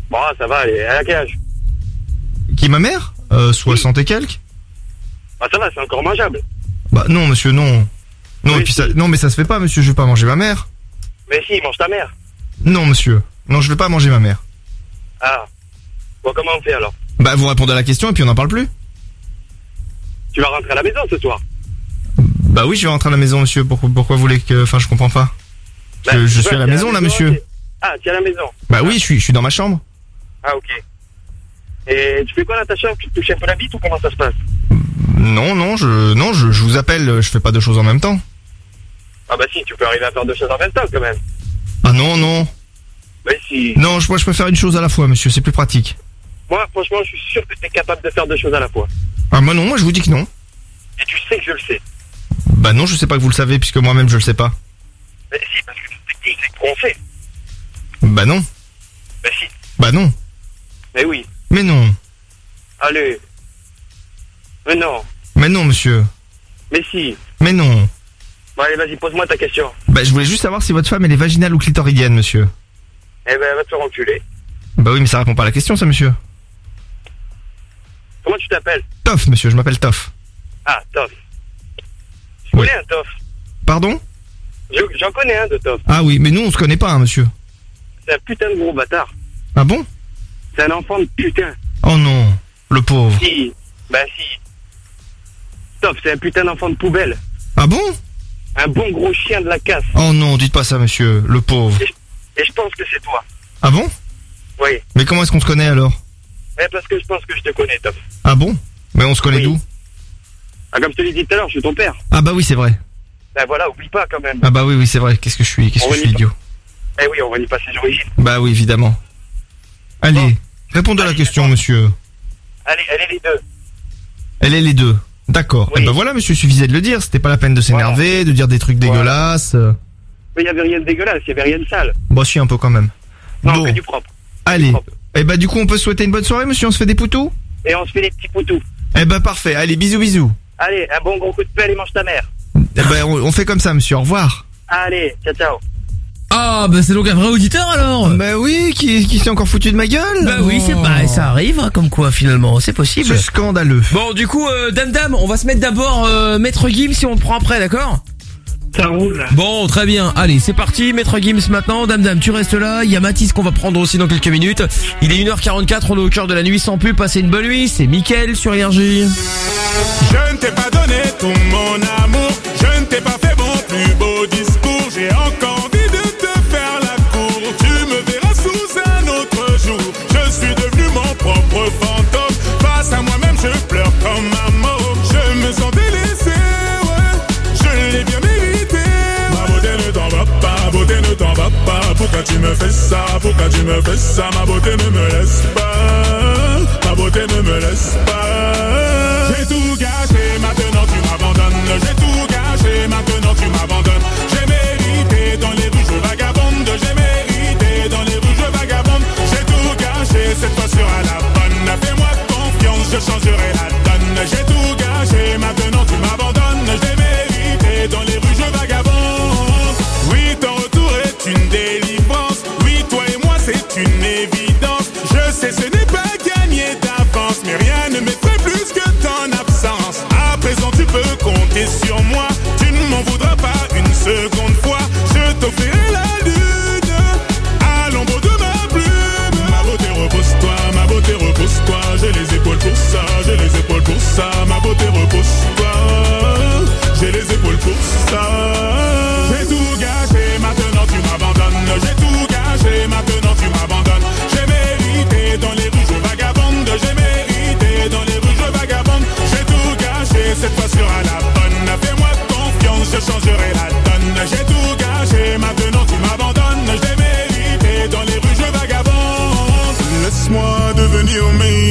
Bon, ça va, elle est à quel âge Qui ma mère? Euh 60 et quelques? Bah, ça va, c'est encore mangeable. Bah non monsieur, non. Non et puis ça non mais ça se fait pas monsieur, je vais pas manger ma mère. Mais si, mange ta mère. Non monsieur. Non, je vais pas manger ma mère. Ah. Bon, comment on fait alors? Bah vous répondez à la question et puis on n'en parle plus. Tu vas rentrer à la maison ce soir? Bah oui, je vais rentrer à la maison monsieur. Pourquoi pourquoi vous voulez que enfin je comprends pas. Bah, je suis à la maison là monsieur. Ah, tu es à la maison. Bah oui, je suis je suis dans ma chambre. Ah, ok. Et tu fais quoi dans ta chambre? Tu te touches un peu la bite ou comment ça se passe? Non, non, je non, je, je vous appelle, je fais pas deux choses en même temps. Ah, bah si, tu peux arriver à faire deux choses en même temps quand même. Ah non, non. Mais si. Non, je, moi je préfère une chose à la fois monsieur, c'est plus pratique. Moi, franchement, je suis sûr que tu es capable de faire deux choses à la fois. Ah moi non, moi je vous dis que non. Et tu sais que je le sais. Bah non, je sais pas que vous le savez puisque moi-même je le sais pas. Mais si, parce que tu sais que. Bah non. Mais si. Bah non. Mais oui. Mais non. Allez. Mais non. Mais non monsieur. Mais si. Mais non. Bon, allez, vas-y, pose-moi ta question. Bah je voulais juste savoir si votre femme elle est vaginale ou clitoridienne monsieur. Eh ben, va te faire enculer. Bah oui, mais ça répond pas à la question ça monsieur. Comment tu t'appelles? Toff monsieur, je m'appelle Toff. Ah, Toff. Tu connais un Toff? Pardon? Je- J'en connais un de Toff. Ah oui, mais nous on se connaît pas hein, monsieur. C'est un putain de gros bâtard. Ah bon? C'est un enfant de putain. Oh non, le pauvre. Si. Bah si. Toff, c'est un putain d'enfant de poubelle. Ah bon Un bon gros chien de la casse. Oh non, dites pas ça monsieur, le pauvre. Et je pense que c'est toi. Ah bon Oui. Mais comment est-ce qu'on se connaît alors Mais parce que je pense que je te connais, Toff. Ah bon Mais on se connaît d'où Ah, comme je te l'ai dit tout à l'heure, je suis ton père. Ah bah oui, c'est vrai. Ben voilà, oublie pas quand même. Ah bah oui, oui, c'est vrai. Qu'est-ce que je suis Qu'est-ce que je suis idiot Eh oui, on va y passer les origines. Bah oui, évidemment. Allez, répondez à la question monsieur. Allez, allez les deux. Elle est les deux. D'accord. Eh ben voilà, monsieur, suffisait de le dire. C'était pas la peine de s'énerver, de dire des trucs dégueulasses. euh. Mais il y avait rien de dégueulasse, il y avait rien de sale. Bon, si, un peu quand même. Non, bon, que du propre. allez. Eh bah du coup, on peut souhaiter une bonne soirée, monsieur. On se fait des poutous Et on se fait des petits poutous. Eh ben parfait. Allez, bisous, bisous. Allez, un bon gros coup de pelle et mange ta mère. Eh ben on, on fait comme ça, monsieur. Au revoir. Allez, ciao ciao. Ah, bah c'est donc un vrai auditeur alors Bah oui, qui, qui s'est encore foutu de ma gueule Bah oui, c'est bah, ça arrive, hein, comme quoi finalement, c'est possible. C'est scandaleux. Bon, du coup, euh, Dame Dame, on va se mettre d'abord euh, Maître Gims si on le prend après, d'accord? Ça roule. Bon, très bien. Allez, c'est parti. Maître Gims maintenant. Dame Dame, tu restes là. Il y a Mathis qu'on va prendre aussi dans quelques minutes. Il est 1h44, on est au cœur de la nuit sans pub. Passez une bonne nuit. C'est Mickaël sur Énergie. Je ne t'ai pas donné tout mon amour, je ne t'ai pas fait comme un mot. Je me sens délaissé, ouais. Je l'ai bien mérité. Ma beauté ne t'en va pas, beauté ne t'en va pas. Pourquoi tu me fais ça, pourquoi tu me fais ça? Ma beauté ne me laisse pas. Ma beauté ne me laisse pas. J'ai tout gâché, maintenant tu m'abandonnes. J'ai tout gâché, maintenant tu m'abandonnes. J'ai mérité dans les rues, je vagabonde. J'ai mérité dans les rues, je. J'ai tout gâché, cette fois sera la bonne. Fais-moi confiance, je changerai la. J'ai tout gâché, maintenant tu m'abandonnes. J'ai mérité dans les rues, je vagabonde. Oui, ton retour est une délivrance. Oui, toi et moi, c'est une évidence. Je sais, ce n'est pas gagné d'avance, mais rien ne m'effraie plus que ton absence. À présent, tu peux compter sur moi. Tu ne m'en voudras pas une seconde fois. Je t'offrirai la lune à l'ombre de ma plume. Ma beauté, repose-toi, ma beauté, repose-toi. J'ai les épaules pour ça, j'ai les épaules ça. Ma beauté, repose-toi. J'ai les épaules pour ça. J'ai tout gâché, maintenant tu m'abandonnes. J'ai tout gâché, maintenant tu m'abandonnes. J'ai mérité dans les rues, je vagabonde. J'ai mérité dans les rues, je vagabonde. J'ai tout gâché, cette fois sera la bonne. Fais-moi confiance, je changerai la donne. J'ai tout gâché, maintenant tu m'abandonnes. J'ai mérité dans les rues, je vagabonde. Laisse-moi devenir meilleur.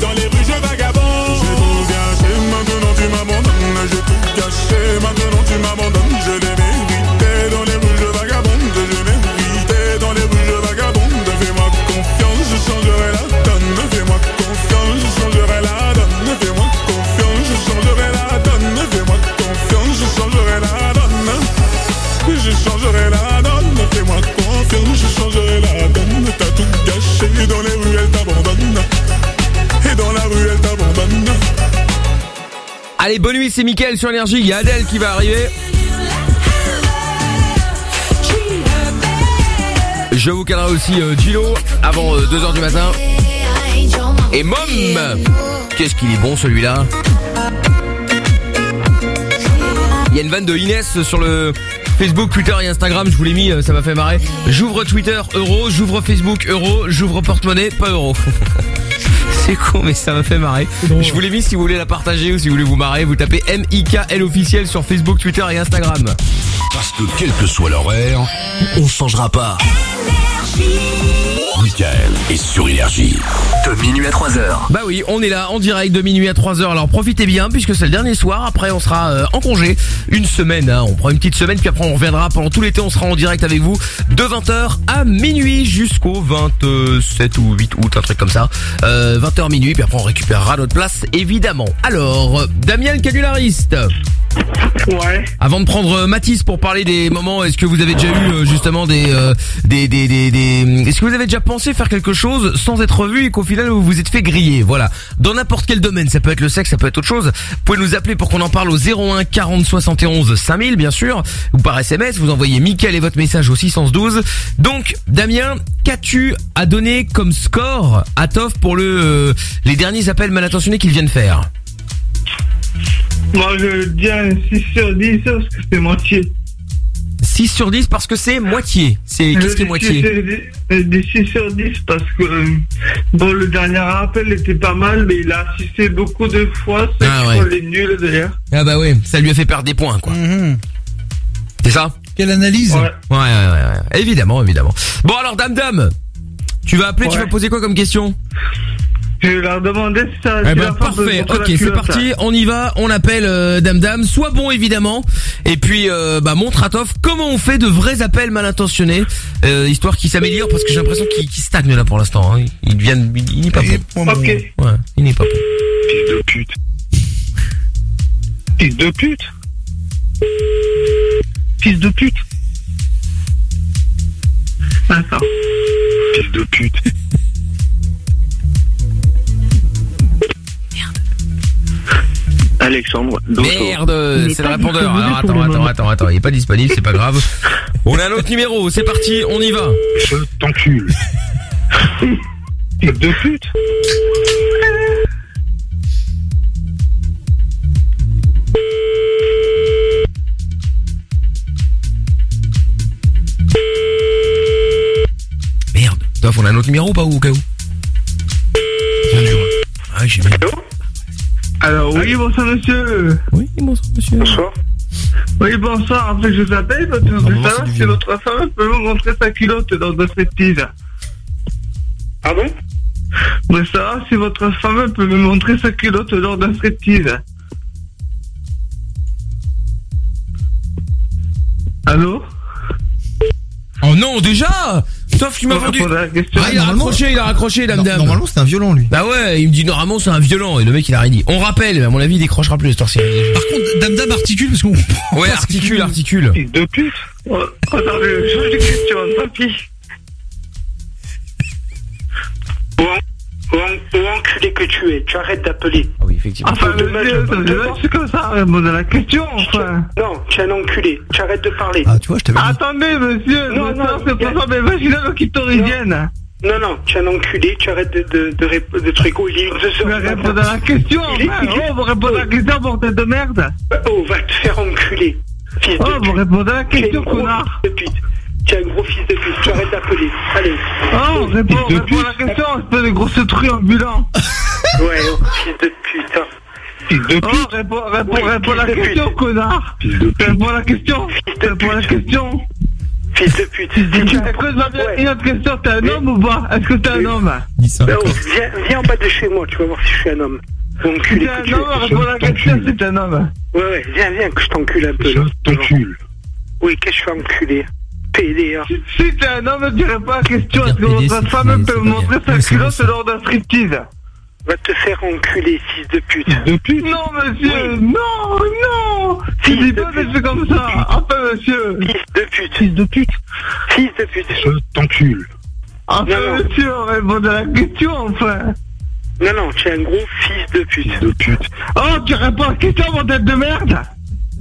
dans les rues, Allez, bonne nuit, c'est Mickaël sur Énergie. Il y a Adèle qui va arriver. Je vous calerai aussi euh, avant 2h du matin. Et Mom Qu'est-ce qu'il est bon celui-là? Il y a une vanne de Inès sur le Facebook, Twitter et Instagram, je vous l'ai mis, euh, ça m'a fait marrer. J'ouvre Twitter, euro, j'ouvre Facebook, euro, j'ouvre porte-monnaie, pas euro. C'est con mais ça m'a fait marrer. Je vous l'ai mis si vous voulez la partager ou si vous voulez vous marrer, vous tapez M-I-K-L officiel sur Facebook, Twitter et Instagram. Parce que quel que soit l'horaire, on changera pas. Michael est sur Énergie. De minuit à 3h. Bah oui, on est là en direct de minuit à 3h. Alors profitez bien puisque c'est le dernier soir. Après on sera euh, en congé une semaine. hein. On prend une petite semaine puis après on reviendra pendant tout l'été. On sera en direct avec vous de 20h à minuit jusqu'au 27 ou 8 août, un truc comme ça. Euh, 20h minuit puis après on récupérera notre place évidemment. Alors Damien le canulariste. Ouais. Avant de prendre euh, Mathis pour parler des moments, est-ce que vous avez déjà eu euh, justement des, euh, des, des, des, des- est-ce que vous avez déjà pensé faire quelque chose sans être vu et qu'au final vous vous êtes fait griller? Voilà, dans n'importe quel domaine, ça peut être le sexe, ça peut être autre chose. Vous pouvez nous appeler pour qu'on en parle au 01 40 71 5000 bien sûr, ou par SMS, vous envoyez Mickaël et votre message au 612. Donc Damien, qu'as-tu à donner comme score à Toff pour le euh, les derniers appels mal intentionnés qu'il vient de faire? Moi, je dis un 6 sur 10 parce que c'est moitié. 6 sur 10 parce que c'est moitié. C'est qu'est-ce qui est moitié? Des, des 6 sur 10 parce que euh, bon le dernier appel était pas mal mais il a assisté beaucoup de fois c'est Ah, ouais. les nuls d'ailleurs. Ah bah ouais, ça lui a fait perdre des points quoi. C'est ça? Quelle analyse ouais. ouais, ouais, ouais. Évidemment, évidemment. Bon alors Dame Dame, tu vas appeler, tu vas poser quoi comme question? Je vais leur demander si ça Eh si ben parfait, ok c'est parti, on y va, on appelle euh, Dame Dame, sois bon évidemment, et puis euh, bah montre à Toff comment on fait de vrais appels mal intentionnés, euh, histoire qu'il s'améliore parce que j'ai l'impression qu'il qu'il stagne là pour l'instant, hein. il devient, il, il n'est pas bon. Ok. Ouais, il n'est pas bon. Fils de pute. Fils de pute. Fils de pute. D'accord. Fils de pute. Alexandre, Merde, c'est le répondeur. Alors attends, attends, attends, attends, il est pas disponible, c'est pas grave. On a un autre numéro, c'est parti, on y va. Je t'encule. De pute. Merde. Toff, on a un autre numéro ou pas ou au cas où? Ah, j'ai mis. Alors oui bonsoir monsieur. Oui bonsoir monsieur. Bonsoir. Oui bonsoir, en fait je vous appelle parce que je veux savoir si votre femme peut me montrer sa culotte dans de striptease. Pardon? Je veux savoir si votre femme peut me montrer sa culotte lors d'un striptease. Allô? Oh non, déjà? Tu m'as Faut vendu. Ah, il a raccroché, il a raccroché, dame dame. normalement, c'est un violon, lui. Bah ouais, il me dit normalement c'est un violent et le mec il a rien dit. On rappelle, à mon avis il décrochera plus. Par contre, Dame Dame articule parce qu'on Ouais, articule, articule. De pute. Oh, attendez, je change de question, tant pis. Ou, en- ou enculé que tu es, tu arrêtes d'appeler. Ah oui, effectivement. Enfin, monsieur, ça me dérange, c'est comme ça, répondre à la question, enfin. Non, tu es un enculé, tu arrêtes de parler. Ah, tu vois, je t'avais dit. Attendez, monsieur, Non, non, non, c'est pas ça, mais vaginale ou clitoridienne Non, non, tu es un enculé, tu arrêtes de, de, de, de trucs. Oh, il est deux Mais heures. répondre à la question, Oh, vous répondez à la question, bordel de merde. Oh, va te faire enculer. Oh, vous répondez à la question, connard. Tu es un gros fils de pute, tu arrêtes d'appeler. Allez. Oh, réponds, réponds à la question, espèce de grosse truie ambulant. Ouais, oh, fils de pute. hein. Fils de Oh, pute. réponds, réponds, réponds à la question, pute. connard. Fils de pute. Réponds à la question. de Réponds à la question. Fils de pute. Est-ce as- que je Ouais. une autre question, t'es un homme ou pas? Est-ce que t'es un homme? Dis ça. Ben, oh, viens, viens en bas de chez moi, tu vas voir si je suis un homme. Que un tu es. homme, réponds à la question, c'est un homme. Ouais, ouais, viens, viens, que je t'encule un peu. T'encule. Oui, qu'est-ce que je fais enculer? PD, hein. Si si t'es un homme, tu réponds à la question, est-ce que votre femme peut pas montrer sa culotte lors d'un striptease Va te faire enculer, fils de pute. Fils de pute. Non, monsieur, Oui. non, non Fils Tu dis de pas des pute. trucs comme ça Enfin, monsieur Fils de pute. Fils de pute. Fils de pute. Je t'encule. Enfin, Non, non. monsieur, réponds à la question, enfin Non, non, tu es un gros fils de pute. Fils de pute. Oh, tu réponds à la question, mon tête de merde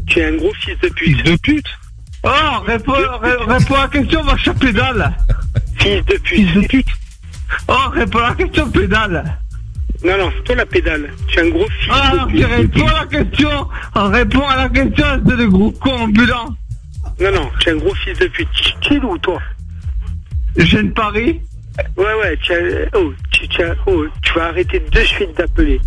Tu es un gros fils de Fils pute. de pute. Oh, réponds, ré- réponds à la question, va pédale Fils de Fils de pute. pute. Oh, réponds à la question, pédale Non, non, c'est toi la pédale. Tu es un gros fils Ah, de tu pute. réponds à la question Réponds à la question, espèce de gros con ambulant Non, non, tu es un gros fils de pute. Tu es où, toi J'ai une Paris Ouais, ouais, tu, as- oh, tu, tu as- oh, tu vas arrêter de suite d'appeler.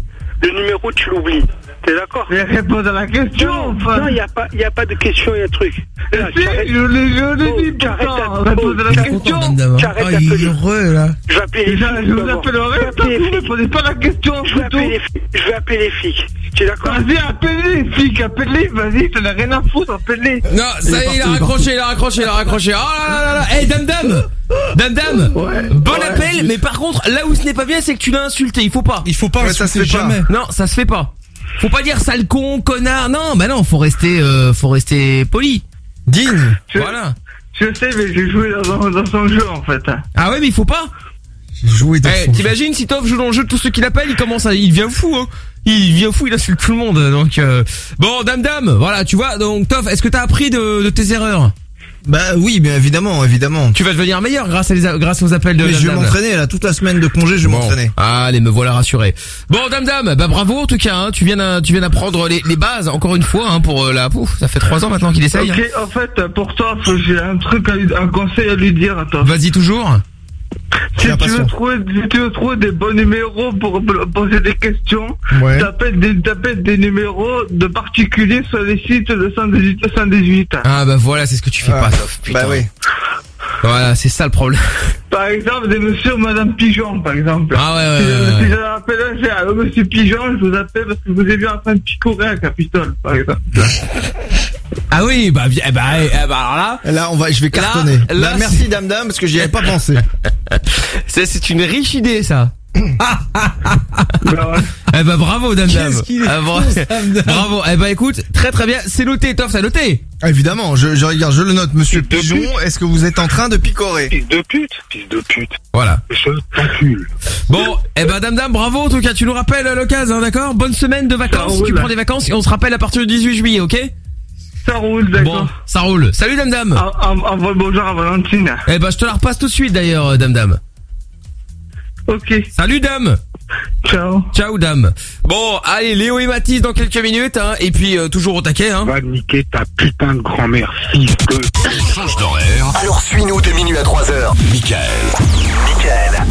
Le numéro, tu l'oublies. T'es d'accord Mais réponds à la question, Non, enfin il n'y a, pas- y a pas de question, il y a truc. Là, Si, je l'ai je l'ai Oh, dit pourtant. Réponds à la Oh, question Ah, il est d'appeler. heureux là. Je vais appeler les flics. je vous appellerai, tant que vous ne flics. posez pas la question, Je vais appeler les flics. Je vais appeler les flics. Tu es d'accord Vas-y, appelle-les, flic, appelle-les, vas-y, t'en as rien à foutre, appelle-les Non, ça y est, il a raccroché, il a raccroché, il a raccroché. Oh là là là là. Eh, Dame Dame Dame Dame Bon Ouais. appel, mais par contre, là où ce n'est pas bien, c'est que tu l'as insulté. Il faut pas. Il faut pas Ouais, ça se fait pas. jamais. Non, ça se fait pas. Faut pas dire sale con, connard. Non, bah non, faut rester, euh, faut rester poli, digne. Je- Voilà. Je sais, mais j'ai joué dans, un- dans son jeu, en fait. Ah ouais, mais il faut pas. J'ai joué dans Eh, son jeu. t'imagines si Toff joue dans le jeu de tous ceux qui l'appellent, il commence à, il devient fou, hein. Il devient fou, il insulte tout le monde. Donc euh, bon, Dame Dame, voilà, tu vois. Donc Toff, est-ce que t'as appris de, de tes erreurs? Bah oui, bien évidemment, évidemment. Tu vas devenir meilleur grâce à les a- grâce aux appels de Mais je vais Dame m'entraîner là toute la semaine de congé, je vais Bon. m'entraîner. Allez, me voilà rassuré. Bon, Dame Dame, bah bravo en tout cas. hein. Tu viens tu viens d'apprendre les, les bases encore une fois hein, pour euh, la. Pouf, ça fait trois ans maintenant qu'il essaye. Ok, en fait, pour toi, faut- j'ai un truc, à lui- un conseil à lui dire, attends. Vas-y toujours. Si tu, veux trouver, si tu veux trouver des bons numéros pour poser des questions, Ouais. t'appelles des, numéros de particuliers sur les sites de 118 118. Ah bah voilà, c'est ce que tu fais pas, Toff. Putain. Bah oui. Voilà, c'est ça le problème. Par exemple, des monsieur ou madame Pigeon, par exemple. Ah ouais, ouais, Si, ouais, je- ouais. si je l'appelle allô monsieur Pigeon, je vous appelle parce que je vous ai vu en train de picorer à Capitole, par exemple. Ah oui, bah, vi- eh bah, eh bah alors là. Là, on va, je vais cartonner. Là, là, Bah, merci Dame Dame parce que j'y avais pas pensé. C'est c'est une riche idée ça. Eh bah bravo Dame Dame. Qu'est-ce qu'il est Ah, bra- con, ce Dame Dame. Bravo. Eh bah écoute, très très bien. C'est noté, Toff, c'est noté. Ah, évidemment, je, je regarde, je le note, Monsieur Pigeon. Est-ce que vous êtes en train de picorer Fils de pute, fils de pute. Voilà. Je t'encule. Bon, eh ben Dame Dame, bravo en tout cas, tu nous rappelles à l'occasion, hein, d'accord? Bonne semaine de vacances, tu prends des vacances et on se rappelle à partir du 18 juillet, ok? Ça roule, Bon, d'accord. ça roule. Salut Dame Dame en- Envoie bonjour à Valentine. Eh ben je te la repasse tout de suite d'ailleurs, euh, Dame Dame. Ok. Salut Dame Ciao. Ciao Dame. Bon, allez, Léo et Mathis dans quelques minutes, hein, et puis euh, toujours au taquet, hein. Va niquer ta putain de grand-mère, fils de... Change d'horaire. Alors suis-nous de minuit à 3h. Michael. Michael.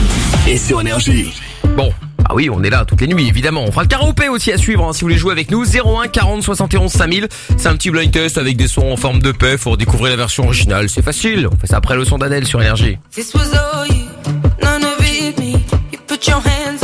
Et sur Énergie. Bon, ah oui, on est là toutes les nuits, évidemment. On fera le karaopé aussi à suivre, hein, si vous voulez jouer avec nous. 01 40 71 5000. C'est un petit blind test avec des sons en forme de paix pour découvrir la version originale. C'est facile, on fait ça après le son d'Adèle sur Énergie. This was all you, put your hands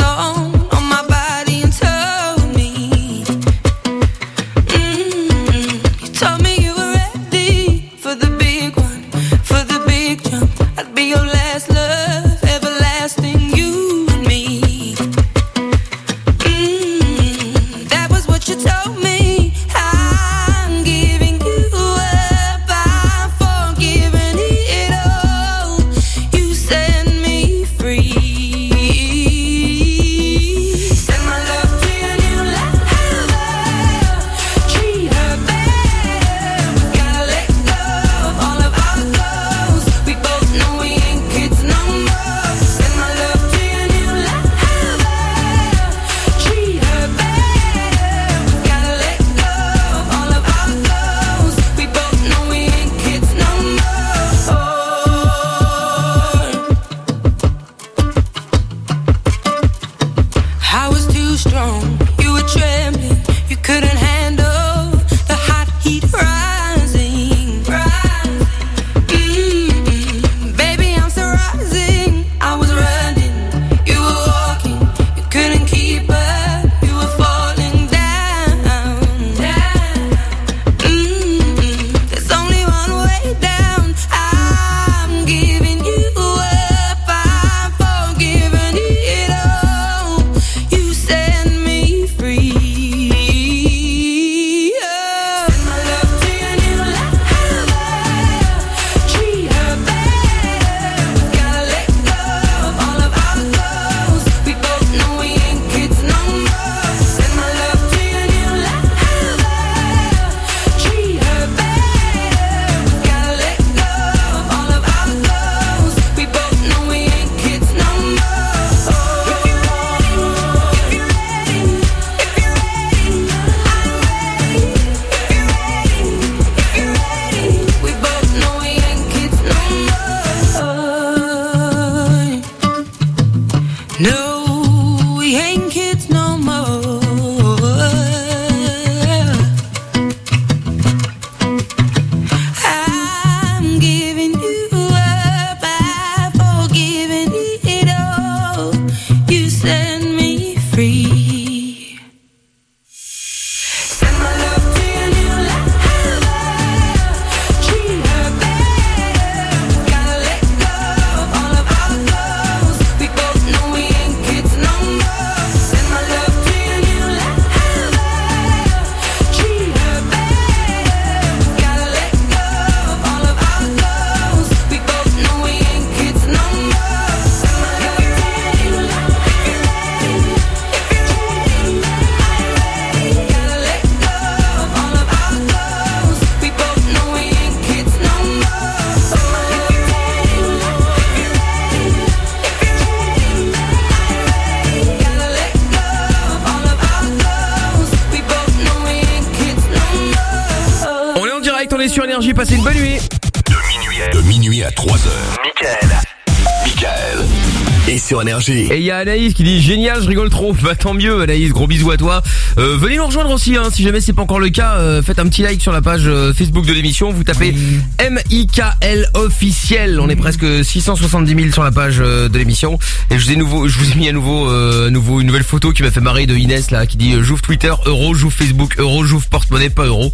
énergie. Et il y a Anaïs qui dit génial, je rigole trop. Bah tant mieux Anaïs, gros bisous à toi. Euh, venez nous rejoindre aussi hein, si jamais c'est pas encore le cas, euh, faites un petit like sur la page euh, Facebook de l'émission, vous tapez M-I-K-L officiel. On est presque 670 000 sur la page euh, de l'émission et je vous ai nouveau je vous ai mis à nouveau euh, nouveau une nouvelle photo qui m'a fait marrer de Inès là qui dit euh, j'ouvre Twitter euro, j'ouvre Facebook euro, j'ouvre porte-monnaie pas euro.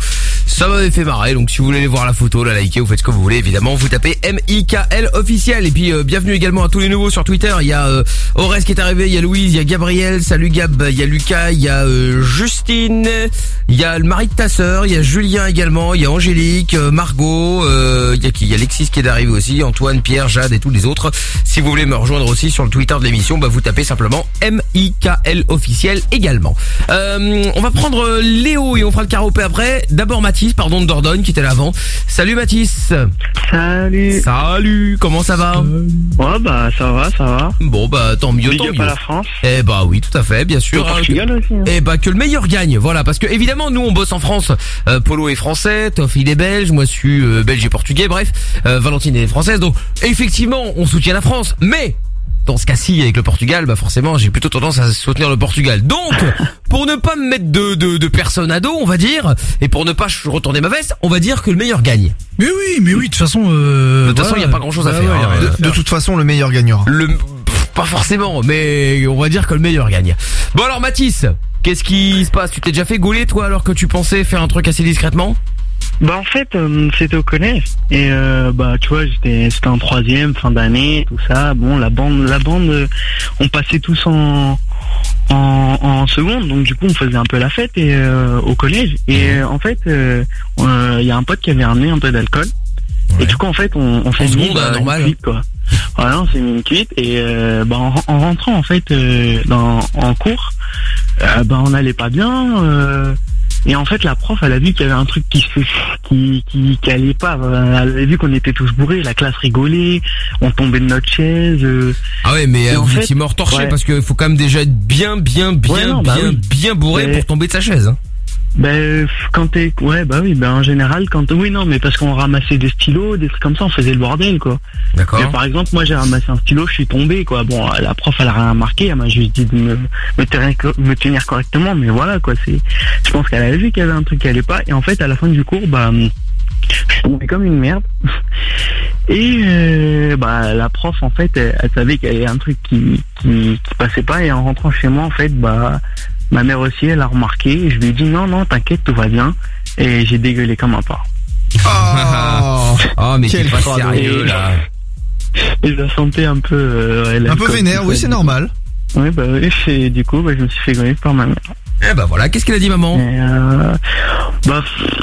Ça m'avait fait marrer donc si vous voulez aller voir la photo, la liker, vous faites ce que vous voulez évidemment, vous tapez M-I-K-L officiel et puis euh, bienvenue également à tous les nouveaux sur Twitter. Il y a euh, qui est arrivé, il y a Louise, il y a Gabriel, salut Gab, il y a Lucas, il y a euh, Justine, il y a le mari de ta sœur, il y a Julien également, il y a Angélique, euh, Margot, il y a qui? Alexis qui est arrivé aussi, Antoine, Pierre, Jade et tous les autres. Si vous voulez me rejoindre aussi sur le Twitter de l'émission, bah vous tapez simplement M-I-K-L officiel également. Euh, on va prendre euh, Léo et on fera le karaopé après. D'abord Mathis, pardon de Dordogne qui était là avant. Salut Mathis. Salut. Salut, comment ça va? Ouais, bah ça va, ça va. Bon bah tant mieux, Big tant up mieux. à la France. Eh bah oui, tout à fait, bien sûr. Au Portugal aussi, hein. Eh bah que le meilleur gagne, voilà, parce que évidemment nous on bosse en France. Euh, Polo est français, Toff il est belge, moi je suis euh, belge et portugais, bref, euh, Valentine est française, donc effectivement on soutient la France, mais dans ce cas-ci avec le Portugal, bah forcément j'ai plutôt tendance à soutenir le Portugal. Donc pour ne pas me mettre de, de, de personne à dos, on va dire, et pour ne pas retourner ma veste, on va dire que le meilleur gagne. Mais oui, mais oui, de toute façon. euh, De toute façon, il n'y a pas grand-chose à Ouais, faire. ouais, y a hein. à De, de toute façon, le meilleur gagnera. Le pff, pas forcément, mais on va dire que le meilleur gagne. Bon alors Mathis, qu'est-ce qui se passe? Tu t'es déjà fait gauler toi alors que tu pensais faire un truc assez discrètement? Bah en fait, euh, c'était au collège et euh, bah tu vois, j'étais c'était en troisième, fin d'année, tout ça. Bon, la bande, la bande, euh, on passait tous en en, en seconde, donc du coup on faisait un peu la fête et euh, au collège. Et en fait, il y a un pote qui avait ramené un peu d'alcool. Et du coup en fait on, on s'est mis seconde, bah, normal. une cuite, quoi. Voilà, on s'est mis une cuite et euh, bah, en, en rentrant en fait euh, dans, en cours, euh, bah, on n'allait pas bien. Et en fait, la prof, elle a vu qu'il y avait un truc qui se, qui, qui, qui allait pas. Euh, Elle avait vu qu'on était tous bourrés, la classe rigolait, on tombait de notre chaise. euh. Ah ouais, mais euh, vous fait- étiez mort torché ouais. parce qu'il faut quand même déjà être bien, bien, bien, Ouais, non, bah bien, oui. bien bourré Mais- pour tomber de sa chaise. hein. Ben, quand t'es, ouais, bah oui, ben en général, quand, oui, non, mais parce qu'on ramassait des stylos, des trucs comme ça, on faisait le bordel, quoi. D'accord. Par exemple, moi, j'ai ramassé un stylo, je suis tombé, quoi. Bon, la prof, elle a rien marqué, elle m'a juste dit de me, me, tenir, me tenir correctement, mais voilà, quoi, c'est, je pense qu'elle avait vu qu'il y avait un truc qui allait pas, et en fait, à la fin du cours, bah, je suis tombé comme une merde. Et euh, bah la prof en fait elle, elle savait qu'il y avait un truc qui, qui qui passait pas et en rentrant chez moi en fait bah ma mère aussi elle a remarqué et je lui ai dit non non t'inquiète tout va bien et j'ai dégueulé comme un porc. Oh, oh mais Quel t'es pas sérieux là. Et je la sentais un peu euh, Un peu vénère, oui, c'est normal. Oui bah oui et du coup bah, je me suis fait gagner par ma mère. Eh bah voilà, qu'est-ce qu'elle a dit maman euh, bah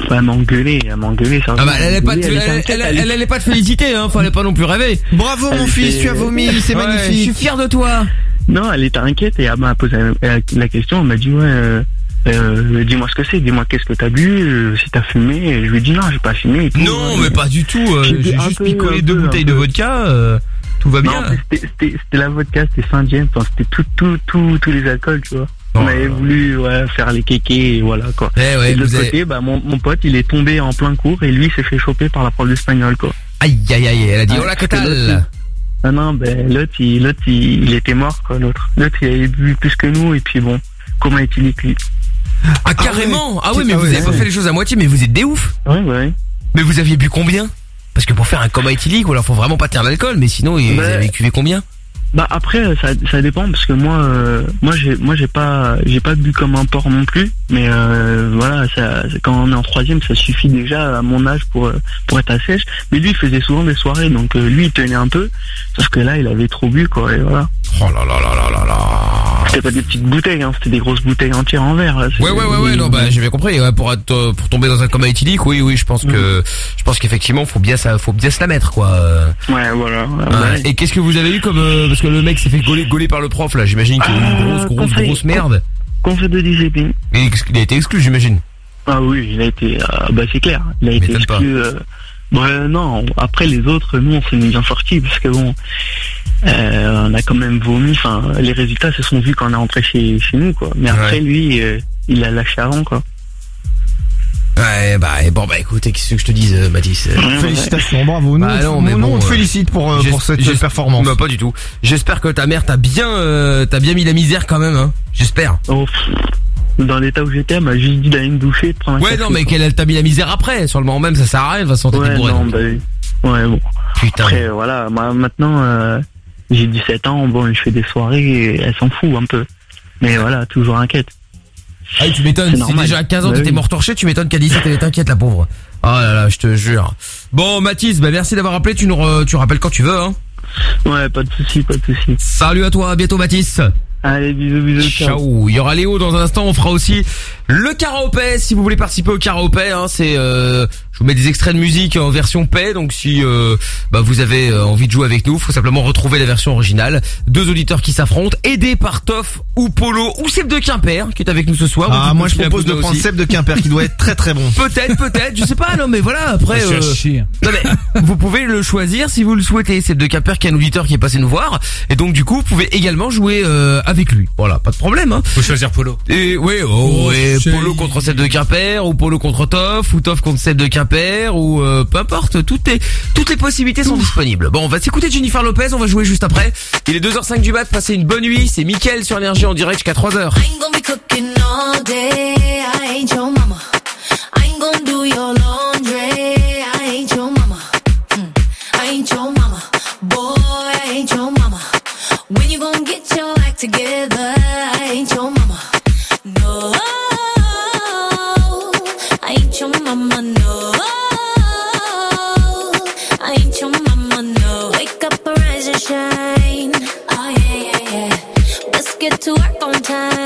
elle m'a engueulé, elle m'a engueulé. ça Ah bah va, elle allait pas te, elle elle, elle- elle allait pas te féliciter, hein, fallait pas non plus rêver. Bravo mon fils, tu as vomi, c'est Ouais, magnifique. Je suis fier de toi. Non, elle était inquiète et elle m'a posé la, question. Elle m'a dit ouais, euh, euh, dis-moi ce que c'est, dis-moi qu'est-ce que t'as bu, euh, si t'as fumé. Et je lui ai dit non, j'ai pas fumé. Et tout. Non, mais pas du tout. euh, J'ai juste peu, picolé deux peu, bouteilles de vodka. euh, tout va Non, bien. mais c'était- la vodka, c'était enfin, c'était tout, tout, tout, tous les alcools, tu vois. On avait voulu ouais, faire les kékés et voilà quoi. Eh ouais, et de l'autre avez- côté, bah, mon, mon pote il est tombé en plein cours et lui s'est fait choper par la prof d'espagnol quoi. Aïe aïe aïe, elle a dit Ouais, hola que tal? l'autre, Ah non, ben l'autre il, l'autre il, il était mort quoi l'autre. L'autre il avait bu plus que nous et puis bon, comment est-il lui Ah carrément. Ah oui, mais Ah vous avez pas fait les choses à moitié, mais vous êtes des ouf. Ouais ouais. Mais vous aviez bu combien? Parce que pour faire un coma éthylique, alors faut vraiment pas tenir l'alcool, mais sinon vous Bah, avez cuvé combien? Bah après ça, ça dépend parce que moi euh, moi j'ai moi j'ai pas j'ai pas bu comme un porc non plus mais euh, voilà ça quand on est en troisième ça suffit déjà à mon âge pour euh, pour être à sèche mais lui il faisait souvent des soirées donc euh, lui il tenait un peu sauf que là il avait trop bu quoi et voilà Oh là là là là là là c'était pas des petites bouteilles hein, c'était des grosses bouteilles entières en verre là. Ouais ouais ouais ouais non bah j'ai bien compris ouais, pour être euh, pour tomber dans un coma éthylique oui oui je pense que je pense qu'effectivement faut bien ça faut bien se la mettre quoi. ouais voilà ouais, Ouais. ouais. Et qu'est-ce que vous avez eu comme euh, parce que le mec s'est fait gauler, gauler par le prof là j'imagine qu'il y a eu une grosse Euh, grosse conseil- grosse merde. conseil de discipline Et il a été exclu j'imagine. Ah oui, il a été, euh, bah c'est clair, il a été exclu. Euh, ouais, non, après les autres, nous on s'est bien sortis parce que bon, euh, on a quand même vomi. Enfin, les résultats se sont vus quand on est rentré chez, chez nous, quoi. Mais après Ouais. lui, euh, il a lâché avant, quoi. Ouais, bah, et bon, bah, écoute, qu'est-ce que je te dise, euh, Mathis euh, Félicitations, bravo. Nous, Bah on- non, mais nous, bon, on te euh, félicite pour, euh, pour cette performance. Bah, pas du tout. J'espère que ta mère t'a bien, euh, t'a bien mis la misère quand même, hein. J'espère. Oh, dans l'état où j'étais, elle m'a juste dit d'aller me doucher, de prendre un Ouais, café, non, mais qu'elle elle t'a mis la misère après. Sur le moment même, ça sert à rien, de toute façon, t'étais Ouais, bourré. non, bah, ouais, bon. Putain. Après, voilà, maintenant, euh, j'ai 17 ans, bon, je fais des soirées et elle s'en fout un peu. Mais voilà, toujours inquiète. Ah tu m'étonnes, C'est déjà à 15 ans Bah t'étais mort torché, tu m'étonnes qu'à 17 elle est inquiète la pauvre. Oh là là, je te jure. Bon Mathis, bah merci d'avoir appelé, tu nous re- tu rappelles quand tu veux hein. Ouais, pas de souci, pas de souci. Salut à toi, à bientôt Mathis. Allez, bisous, bisous, ciao. Ciao. Il y aura Léo dans un instant. On fera aussi le karaopé. Si vous voulez participer au karaopé, hein, c'est, euh, je vous mets des extraits de musique en version paix. Donc si euh, bah, vous avez euh, envie de jouer avec nous, faut simplement retrouver la version originale. Deux auditeurs qui s'affrontent, aidés par Toff ou Polo ou Seb de Quimper qui est avec nous ce soir. Ah, moi, je propose de prendre. Seb de Quimper qui doit être très très bon. Peut-être, peut-être, je sais pas, non mais voilà, après... Euh, non mais, vous pouvez le choisir si vous le souhaitez, Seb de Quimper qui est un auditeur qui est passé nous voir, et donc du coup, vous pouvez également jouer euh, avec lui. Voilà, pas de problème. Hein. Faut choisir Polo. Et oui, oh, Oh, ouais, Polo contre Seb de Quimper, ou Polo contre Toff, ou Toff contre Seb de Quimper, ou euh, peu importe, toutes les, toutes les possibilités sont disponibles. Bon, on va s'écouter Jennifer Lopez, on va jouer juste après. Il est 2h05 du mat, passez une bonne nuit, c'est Mickaël sur Énergie en direct jusqu'à 3h. I ain't gonna be cooking all day. I ain't your mama. I ain't gonna do your laundry. I ain't your mama. Hmm. I ain't your mama. Boy, I ain't your mama. When you gonna get your act together? I ain't your mama. No. Your mama. No. I ain't your mama. No. Wake up, arise and shine. Oh yeah, yeah, yeah. Let's get to work on time.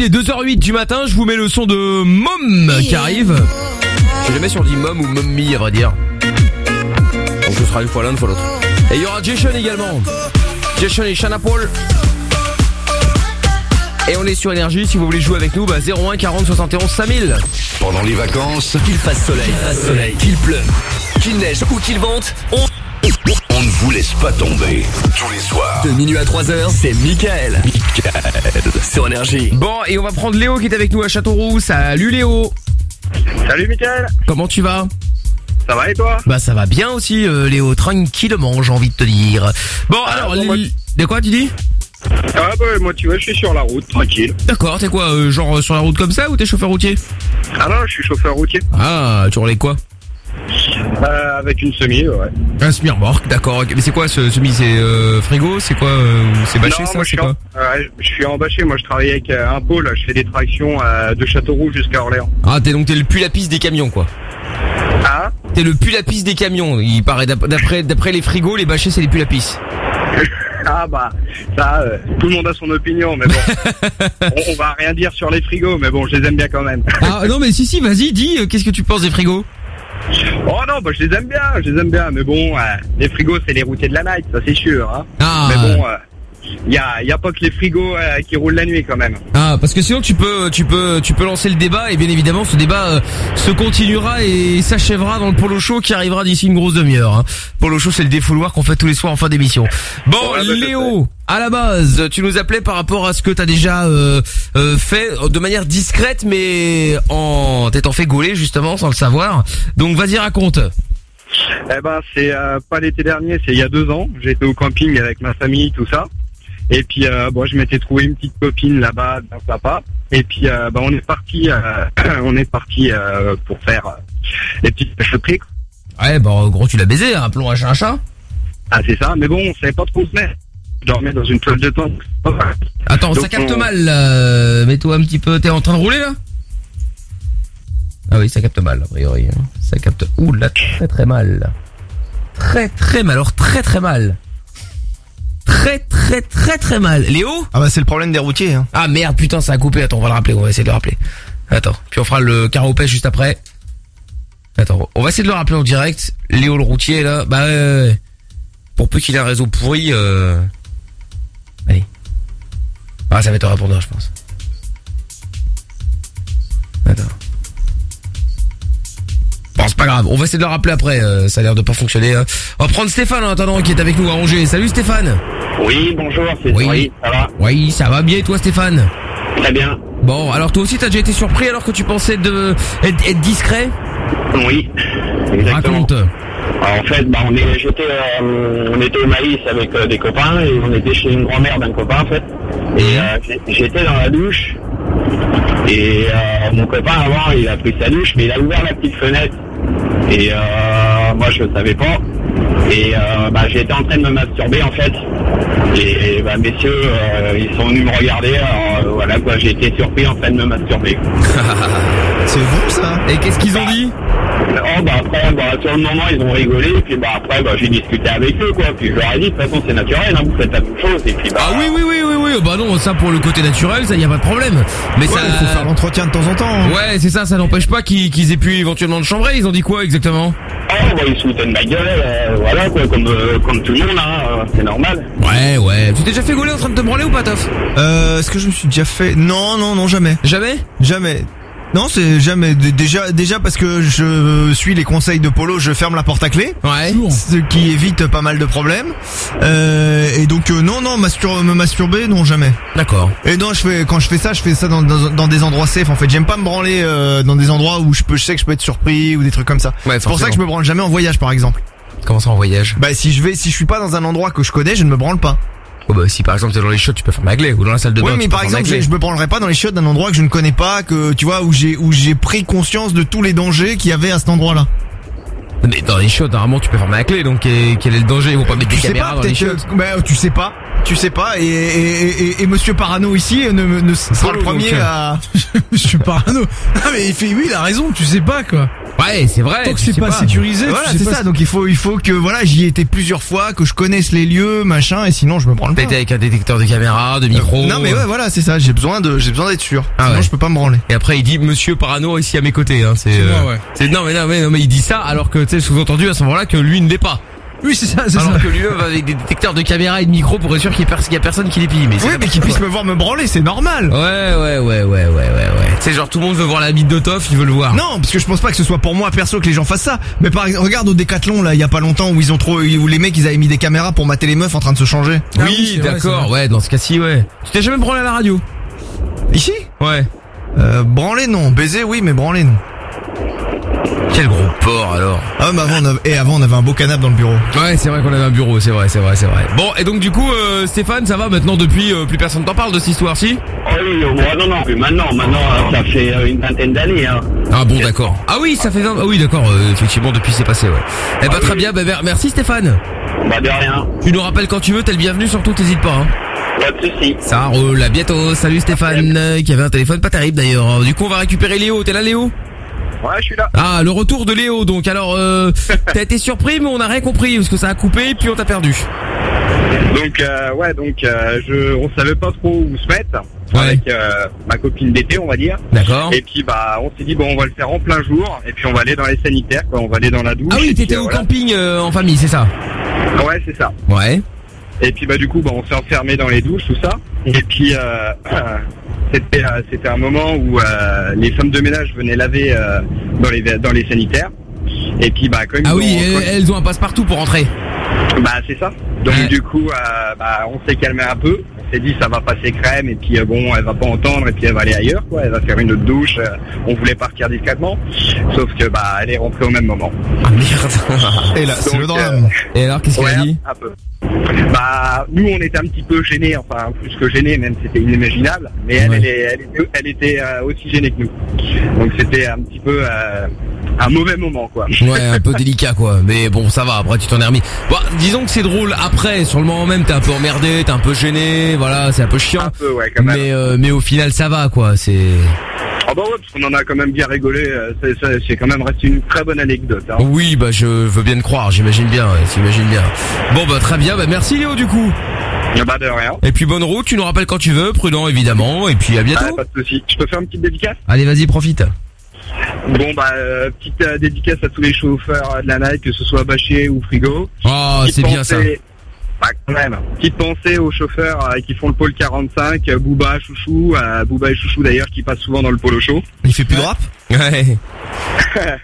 Il est 2h08 du matin, je vous mets le son de Mom qui arrive. Je sais jamais si on dit mom ou mommy à vrai dire. Donc ce sera une fois l'un, une fois l'autre. Et il y aura Jason également. Jason et Shana Paul. Et on est sur énergie, si vous voulez jouer avec nous, bah 01 40 71 5000. Pendant les vacances, Qu'il fasse soleil, soleil, qu'il pleuve, qu'il neige ou qu'il vente, on... on ne vous laisse pas tomber. Tous les soirs. De minuit à 3h, c'est Michael. Sur énergie. Bon, et on va prendre Léo qui est avec nous à Châteauroux. Salut Léo. Salut Mickaël Comment tu vas? Ça va et toi? Bah ça va bien aussi euh, Léo, tranquillement j'ai envie de te dire. Bon alors, bon, moi- de quoi tu dis? Ah bah moi tu vois je suis sur la route, tranquille. D'accord, t'es quoi, euh, genre euh, sur la route comme ça ou t'es chauffeur routier? Ah non, je suis chauffeur routier. Ah, tu relais quoi? Euh, avec une semi, ouais. Un semi-remorque, d'accord. Mais c'est quoi ce semi? C'est euh, frigo? C'est quoi euh, C'est bâché non, ça? moi je suis, en, quoi? ouais, je suis en bâché, moi je travaille avec euh, un pôle, je fais des tractions euh, de Châteauroux jusqu'à Orléans. Ah, t'es donc t'es le pull-à-pisse des camions quoi. Ah T'es le pull-à-pisse des camions. Il paraît d'ap- d'après d'après les frigos, les bâchés c'est les pull-à-pisse. Ah bah ça, euh, tout le monde a son opinion, mais bon. on, on va rien dire sur les frigos, mais bon, je les aime bien quand même. Ah non mais si si, vas-y, dis, euh, qu'est-ce que tu penses des frigos? Oh non, bah je les aime bien, je les aime bien, mais bon, euh, les frigos c'est les routiers de la night, ça c'est sûr. Hein. Ah. Mais bon, il y, a, y a pas que les frigos euh, qui roulent la nuit quand même. Ah, parce que sinon tu peux, tu peux, tu peux lancer le débat et bien évidemment ce débat euh, se continuera et s'achèvera dans le polo show qui arrivera d'ici une grosse demi-heure. Hein. Polo show, c'est le défouloir qu'on fait tous les soirs en fin d'émission. Bon, Ouais, bah, Léo, à la base, tu nous appelais par rapport à ce que t'as déjà euh, euh, fait de manière discrète, mais en t'étant fait gauler justement sans le savoir. Donc vas-y raconte. Eh ben c'est euh, pas l'été dernier, c'est il y a deux ans. J'étais au camping avec ma famille, tout ça. Et puis euh, bon, je m'étais trouvé une petite copine là-bas d'un papa. Et puis euh, bah, on est parti, euh, on est parti euh, pour faire euh, les petites pêcheries. Ouais, bon, en gros tu l'as baisé, un plomb un chat un chat. Ah c'est ça, mais bon, on savait pas trop se mettre. Je dormais dans une toile de tente. Attends, ça capte on- mal. Mets-toi un petit peu. T'es en train de rouler là? Ah oui, ça capte mal a priori. hein. Ça capte. Ouh là, très très mal. Très très mal. Alors très très mal. Très très très très mal. Léo Ah bah c'est le problème des routiers. Hein. Ah merde, putain, ça a coupé. Attends, on va le rappeler. On va essayer de le rappeler. Attends. Puis on fera le carreau pêche juste après. Attends, on va essayer de le rappeler en direct. Léo le routier là. Bah ouais, ouais, ouais. Pour peu qu'il ait un réseau pourri. Euh... Allez. Ah, ça va être un répondeur, je pense. Attends. Bon, c'est pas grave. On va essayer de le rappeler après. euh, ça a l'air de pas fonctionner. hein. On va prendre Stéphane en attendant qui est avec nous à Angers. Salut Stéphane. Oui, bonjour, c'est Oui. oui, ça va Oui, ça va bien et toi Stéphane Très bien. Bon, alors toi aussi t'as déjà été surpris alors que tu pensais de être, être discret Oui, exactement. Raconte. Alors, en fait, bah, on est, j'étais, euh, on était au maïs avec euh, des copains et on était chez une grand-mère d'un copain en fait. Et euh, j'étais dans la douche et mon copain avant il a pris sa douche mais il a ouvert la petite fenêtre et moi je savais pas et euh, bah, j'étais en train de me masturber en fait. Et bah, messieurs euh, ils sont venus me regarder alors euh, voilà quoi. J'ai été surpris en train de me masturber. C'est bon ça. Et qu'est-ce qu'ils ont dit? Oh bah après, bah, sur le moment ils ont rigolé, et puis bah après bah, j'ai discuté avec eux quoi, puis je leur ai dit de toute façon c'est naturel, hein, vous faites la même chose, et puis bah... Ah oui oui oui oui oui bah non ça pour le côté naturel ça y a pas de problème mais Ouais, ça il faut faire l'entretien de temps en temps. hein. ouais c'est ça ça n'empêche pas qu'ils aient pu éventuellement le chambrer ils ont dit quoi exactement? Oh bah ils se foutaient de ma gueule, euh, voilà quoi, comme, euh, comme tout le monde, hein, euh, c'est normal. ouais ouais tu t'es déjà fait gauler en train de te branler ou pas Toff? Euh, est-ce que je me suis déjà fait? Non, non, non, jamais. jamais? Jamais. Non, c'est jamais. Déjà, déjà parce que je suis les conseils de Polo, je ferme la porte à clé. ouais Ce qui évite pas mal de problèmes. Euh, et donc euh, non, non, mastur me masturber, non jamais. d'accord Et non, je fais quand je fais ça, je fais ça dans, dans, dans des endroits safe. En fait, j'aime pas me branler euh, dans des endroits où je peux, je sais que je peux être surpris ou des trucs comme ça. Ouais, c'est pour ça que je me branle jamais en voyage, par exemple. comment ça en voyage? Bah si je vais, si je suis pas dans un endroit que je connais, je ne me branle pas. Oh bah si par exemple t'es dans les shots tu peux faire magler ou dans la salle de bain Oui, mais peux par faire exemple, je, je me branlerai pas dans les chiottes d'un endroit que je ne connais pas, que tu vois où j'ai où j'ai pris conscience de tous les dangers qu'il y avait à cet endroit-là. mais dans les shots normalement tu peux faire magler donc euh, quel est le danger? Ils vont pas mettre des Tu sais caméras pas, dans les que- Bah, tu sais pas, tu sais pas, et et, et, et- et Monsieur Parano ici ne, ne sera Oh, le premier donc, euh, à. Je suis parano. Ah mais il fait oui, il a raison, tu sais pas quoi. Ouais, c'est vrai. Tant que c'est sais pas sécurisé, tu Voilà, c'est pas ça. Donc il faut, il faut que voilà, j'y ai été plusieurs fois, que je connaisse les lieux, machin, et sinon je me branle pas. Peut-être avec un détecteur de caméra, de micro. Non mais ouais, voilà, c'est ça. J'ai besoin de, j'ai besoin d'être sûr. Ah sinon ouais. je peux pas me branler. Et après il dit Monsieur Parano ici à mes côtés. Hein, c'est. Euh, ouais. c'est- non mais non mais non mais il dit ça alors que tu sais sous-entendu à ce moment-là que lui ne l'est pas. Oui, c'est ça, c'est Alors ça. que lui va avec des détecteurs de caméra et de micro pour être sûr qu'il y, ait pers- qu'il y a personne qui les pille. Mais c'est Oui, mais qu'il puisse me voir me branler, c'est normal. Ouais ouais ouais ouais ouais ouais ouais. Tu sais genre tout le monde veut voir la bite de Toff, il veut le voir. Non, parce que je pense pas que ce soit pour moi perso que les gens fassent ça. Mais par exemple, regarde au Décathlon là, il y a pas longtemps où ils ont trop, où les mecs ils avaient mis des caméras pour mater les meufs en train de se changer. Ah oui, d'accord, ouais, dans ce cas-ci, ouais. Tu t'es jamais branlé à la radio? Ici? Ouais. Euh, branler non, baiser oui, mais branler non. Quel gros porc alors. Ah mais avant on avait, et avant on avait un beau canapé dans le bureau. Ouais, c'est vrai qu'on avait un bureau, c'est vrai, c'est vrai, c'est vrai. Bon, et donc du coup, euh, Stéphane, ça va maintenant depuis euh, plus personne t'en parle de cette histoire-ci? Oh oui, euh, non, non, mais maintenant, maintenant, euh, ça fait euh, une vingtaine d'années. Hein. Ah bon, d'accord. Ah oui, ça fait 20... Ah oui, d'accord, euh, effectivement, depuis c'est passé, ouais. Eh bah très bien, bah, mer- merci Stéphane. Bah de rien. Tu nous rappelles quand tu veux, t'es le bienvenu, surtout t'hésites pas. Hein. Pas de soucis. Ça roule, à bientôt. Salut Stéphane, euh, qui avait un téléphone pas terrible d'ailleurs. Du coup, on va récupérer Léo. T'es là Léo? Ouais, je suis là. Ah, le retour de Léo. Donc alors, euh, t'as été surpris, mais on a rien compris parce que ça a coupé, puis on t'a perdu. Donc euh, ouais, donc euh, je, on savait pas trop où se mettre avec euh, ma copine d'été, on va dire. D'accord. Et puis bah on s'est dit bon on va le faire en plein jour et puis on va aller dans les sanitaires quoi, on va aller dans la douche. Ah oui, t'étais euh, au voilà. camping euh, en famille, c'est ça Ouais, c'est ça. Ouais. Et puis bah du coup bah on s'est enfermé dans les douches tout ça. Et puis euh, c'était euh, c'était un moment où euh, les femmes de ménage venaient laver euh, dans les dans les sanitaires. Et puis bah comme Ah oui, ont- elles, elles ont un passe-partout pour rentrer. Bah c'est ça. Donc du coup, euh, bah, on s'est calmé un peu. On s'est dit ça va passer crème et puis euh, bon, elle va pas entendre et puis elle va aller ailleurs quoi. Elle va faire une autre douche. euh, on voulait partir discrètement, sauf que bah elle est rentrée au même moment. Ah merde. Et là, c'est le drame. Et alors, qu'est-ce qu'elle ouais, a dit? un peu. Bah nous on était un petit peu gênés, enfin plus que gênés, même c'était inimaginable. Mais elle, Ouais. elle, est- elle, était- elle était euh, aussi gênée que nous. Donc c'était un petit peu euh, un mauvais moment quoi. Ouais, un peu délicat quoi. Mais bon, ça va. Après, tu t'en es remis. Bon, disons que c'est drôle. Après, sur le moment même, t'es un peu emmerdé, t'es un peu gêné. Voilà, c'est un peu chiant. Un peu, ouais, quand même. Mais euh, mais au final, ça va quoi. C'est. Ah bah ouais, parce qu'on en a quand même bien rigolé. euh, c'est- quand même resté une très bonne anecdote. Hein. Oui, bah je veux bien te croire. J'imagine bien. J'imagine bien. Bon bah très bien. Bah merci Léo du coup. Ah bah de rien. Et puis bonne route. Tu nous rappelles quand tu veux. Prudent évidemment. Et puis à bientôt. Ah, pas de soucis. Je peux faire une petite dédicace? Allez, vas-y, profite. Bon bah euh, petite euh, dédicace à tous les chauffeurs euh, de la night, que ce soit bâché ou frigo. Oh, c'est bien ça. Bah quand même. Petite pensée aux chauffeurs euh, qui font le pôle 45, euh, Booba, Chouchou, euh, Booba et Chouchou d'ailleurs qui passent souvent dans le polo show. Il fait plus de rap Ouais.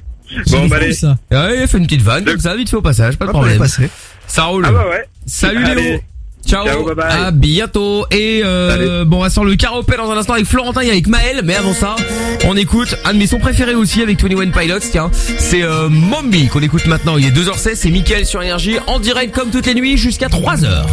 bon bah allez. ça. Ouais, fais une petite vanne comme ça, vite fait au passage, pas de Hop, on est problème. passé. Ça roule. Ah bah ouais. Salut Allez. Ciao. Ciao, bye bye. À bientôt. Et euh, bon, on va sur le caropet dans un instant avec Florentin et avec Maël. Mais avant ça, on écoute un de mes sons préférés aussi avec 21 Pilots. Tiens, c'est euh, Mombi qu'on écoute maintenant. Il est 2h16. C'est Mickaël sur Énergie en direct comme toutes les nuits jusqu'à 3h.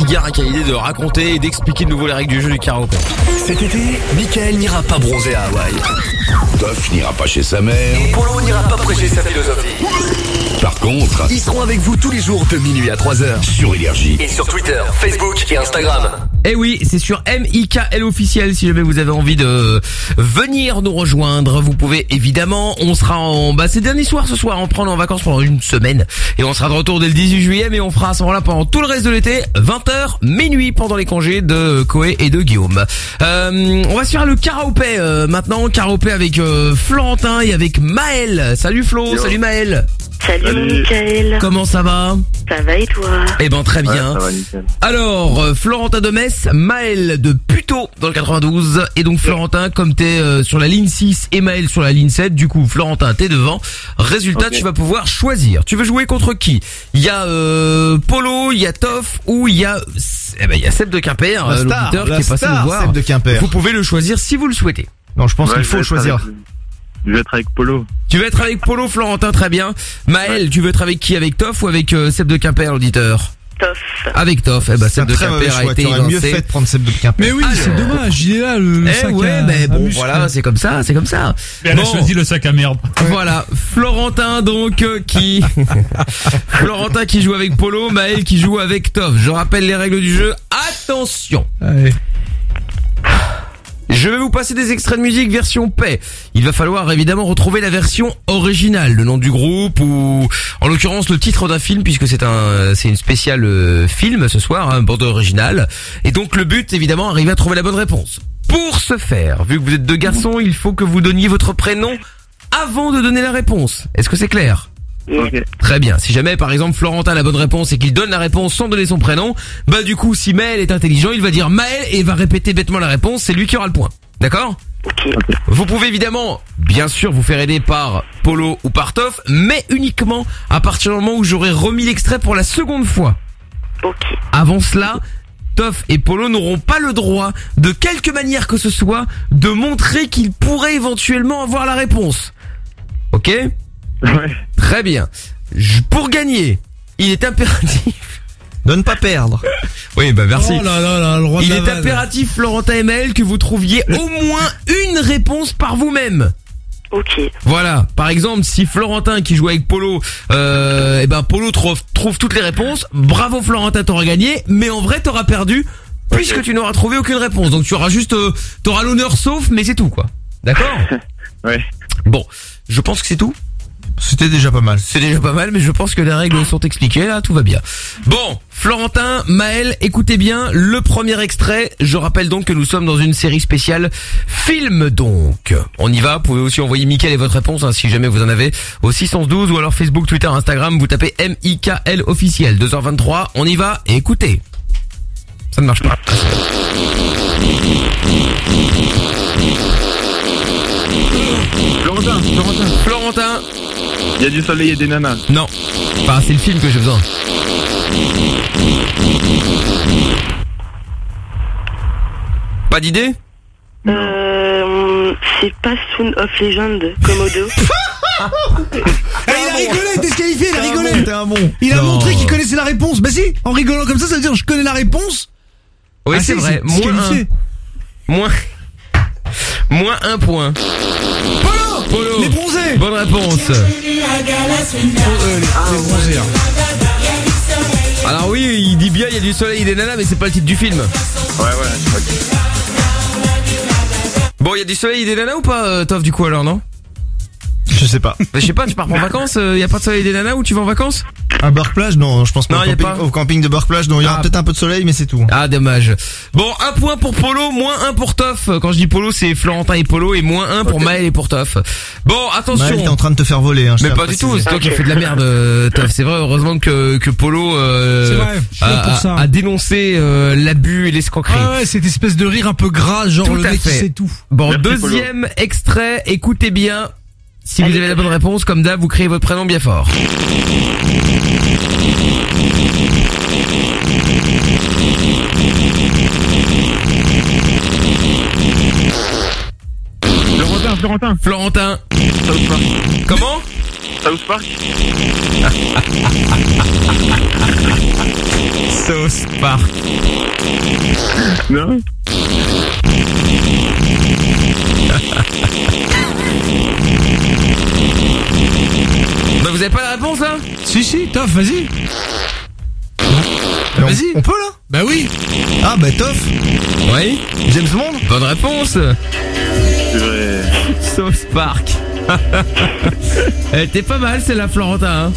Fatigué à l'idée de raconter et d'expliquer de nouveau les règles du jeu du karaoké. Cet été, Michael n'ira pas bronzer à Hawaï. Toff n'ira pas chez sa mère. Et Polo n'ira pas prêcher sa philosophie. Par contre, Ils seront avec vous tous les jours de minuit à 3h. sur Énergie. Et sur Twitter, Facebook et Instagram. Eh oui, c'est sur MIKL officiel si jamais vous avez envie de venir nous rejoindre. Vous pouvez évidemment, on sera en bah c'est dernier soir ce soir, on prend en vacances pendant une semaine et on sera de retour dès le 18 juillet mais on fera à ce moment-là pendant tout le reste de l'été 20h minuit pendant les congés de Koé et de Guillaume. Euh, on va se faire le karaopé euh, maintenant, karaopé avec euh, Florentin et avec Maël. Salut Flo, salut Maël. Salut, Michael. Comment ça va Ça va et toi Eh ben très bien. Alors, euh, Florentin de Metz, Maël de Puto dans le 92 et donc Florentin comme t'es euh, sur la ligne 6 et Maël sur la ligne 7, du coup Florentin t'es devant. Résultat, tu vas pouvoir choisir. Tu veux jouer contre qui? Il y a euh, Polo, il y a Toff ou il y a eh ben il y a Seb de Quimper, l'auditeur la qui est passé star, nous voir. Seb de Quimper. Vous pouvez le choisir si vous le souhaitez. Non, je pense Ouais, qu'il faut choisir. avec- Je vais être avec Polo. Tu veux être avec Polo, Florentin, très bien. Maël, tu veux être avec qui? Avec Toff ou avec euh, Seb de Quimper, l'auditeur? Toff. Avec Toff, eh ben Seb de Quimper a été mieux fait de prendre Seb de Quimper. Mais oui, c'est dommage, il est là le, Eh sac ouais, à- mais bon, voilà, c'est comme ça, c'est comme ça. Mais elle a choisi le sac à merde. Voilà, Florentin donc euh, qui Florentin qui joue avec Polo, Maël qui joue avec Toff. Je rappelle les règles du jeu. Attention. Allez. Je vais vous passer des extraits de musique version paix. Il va falloir évidemment retrouver la version originale, le nom du groupe ou en l'occurrence le titre d'un film puisque c'est un c'est une spéciale euh, film ce soir, un bande originale. Et donc le but évidemment arriver à trouver la bonne réponse. Pour ce faire, vu que vous êtes deux garçons, il faut que vous donniez votre prénom avant de donner la réponse. Est-ce que c'est clair? Très bien. Si jamais, par exemple, Florentin a la bonne réponse et qu'il donne la réponse sans donner son prénom, bah du coup, si Maël est intelligent, il va dire Maël et va répéter bêtement la réponse. C'est lui qui aura le point. D'accord Vous pouvez évidemment, bien sûr, vous faire aider par Polo ou par Toff, mais uniquement à partir du moment où j'aurai remis l'extrait pour la seconde fois. Avant cela, Toff et Polo n'auront pas le droit, de quelque manière que ce soit, de montrer qu'ils pourraient éventuellement avoir la réponse. Ok? Très bien. Je- pour gagner, il est impératif. De ne pas perdre. Oui, bah merci. Oh là là là, le roi de il est impératif, Florentin et Maël, que vous trouviez au moins une réponse par vous-même. Ok. Voilà. Par exemple, si Florentin qui joue avec Polo, euh, eh ben Polo trouve, trouve toutes les réponses. Bravo Florentin, t'auras gagné. Mais en vrai, t'auras perdu puisque tu n'auras trouvé aucune réponse. Donc tu auras juste, euh, t'auras l'honneur sauf, mais c'est tout quoi. D'accord Ouais. Bon, je pense que c'est tout. C'était déjà pas mal. C'est déjà pas mal, mais je pense que les règles sont expliquées, là, tout va bien. Bon, Florentin, Maël, écoutez bien, le premier extrait, je rappelle donc que nous sommes dans une série spéciale film donc. On y va, vous pouvez aussi envoyer Mickaël et votre réponse, hein, si jamais vous en avez, au 612 ou alors Facebook, Twitter, Instagram, vous tapez M-I-K-L officiel, 2h23, on y va, écoutez. Ça ne marche pas. Florentin, Florentin. Florentin. Il y a du soleil et des nanas. Non. Enfin, c'est le film que j'ai besoin. Pas d'idée? Euh, c'est pas Soon of Legend, Komodo. Ah, il a rigolé, il était disqualifié, il a rigolé. bon, t'es un bon. Il a Non. montré qu'il connaissait la réponse. Bah si, en rigolant comme ça, ça veut dire je connais la réponse. Oui, Ah c'est si, vrai. Moins disqualifié. un. Moins. Moins un point. Polo Polo. Les bronzés Bonne réponse. Oh, euh, les, les bronzés. hein. Alors oui, il dit bien il y a du soleil et des nanas, mais c'est pas le titre du film. Ouais, ouais. Bon, il y a du soleil et des nanas ou pas, euh, Toff, du coup, alors, non? Je sais pas. Bah, Je sais pas, tu pars en vacances, il y a pas de soleil des nanas ou tu vas en vacances À Burke-Plage, non, je pense pas. Non, au, y a camping, pas au camping de Burke-Plage, non, il y aura Ah. peut-être un peu de soleil, mais c'est tout. Ah dommage. Bon, un point pour Polo, moins un pour Toff. Quand je dis Polo, c'est Florentin et Polo, et moins un pour Maël et pour Toff. Bon, attention. Maël, t'es en train de te faire voler, hein, je Mais pas du tout, c'est toi qui as fait de la merde, euh, Toff. C'est vrai, heureusement que que Polo euh, vrai, a, a- a dénoncé euh, l'abus et l'escroquerie. Ah ouais, cette espèce de rire un peu gras, genre Tout le mec qui fait. sait tout. Bon, deuxième extrait, écoutez bien. Si vous avez la bonne réponse, comme d'hab, vous criez votre prénom bien fort. Florentin, Florentin. Florentin. South Park. Comment? South Park. Sauce Park. Non Bah vous avez pas la réponse là Si si, Toff, vas-y. Vas-y. On peut là Bah oui. Ah bah Toff. Oui. James Bond. Bonne réponse. C'est vrai. Sauce Park. Elle était pas mal celle-là Florentin. hein.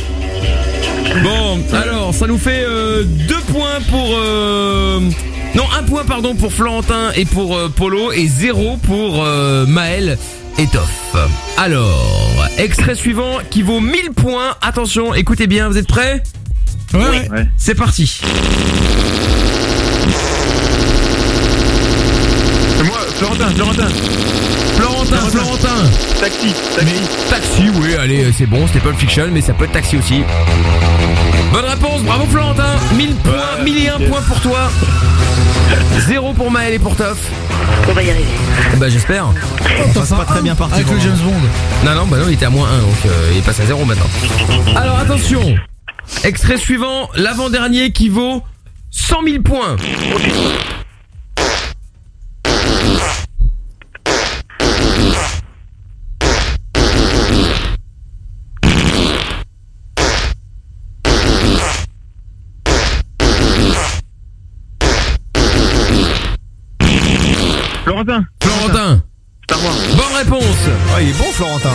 Bon, alors ça nous fait euh, deux points pour euh, non un point pardon pour Florentin et pour euh, Polo et zéro pour euh, Maël et Toff. Alors extrait suivant qui vaut 1000 points. Attention, écoutez bien, vous êtes prêts? Ouais. Ouais. C'est parti. C'est moi, Florentin, Florentin. Florentin, Florentin. Taxi, taxi. Taxi, oui, allez, c'est bon, c'était Pulp Fiction, mais ça peut être taxi aussi. Bonne réponse, bravo Florentin. 1000 points, 1001 points pour toi. Zéro pour Maël et pour Toff. On va y arriver. Bah j'espère. Enfin, c'est pas très bien parti. Avec le James. Bond. Non, non, bah non, il était à moins 1, donc euh, il passe à 0 maintenant. Alors attention, extrait suivant, l'avant-dernier qui vaut 100 000 points. Florentin. Florentin, Star Wars. bonne réponse. Ah, il est bon Florentin.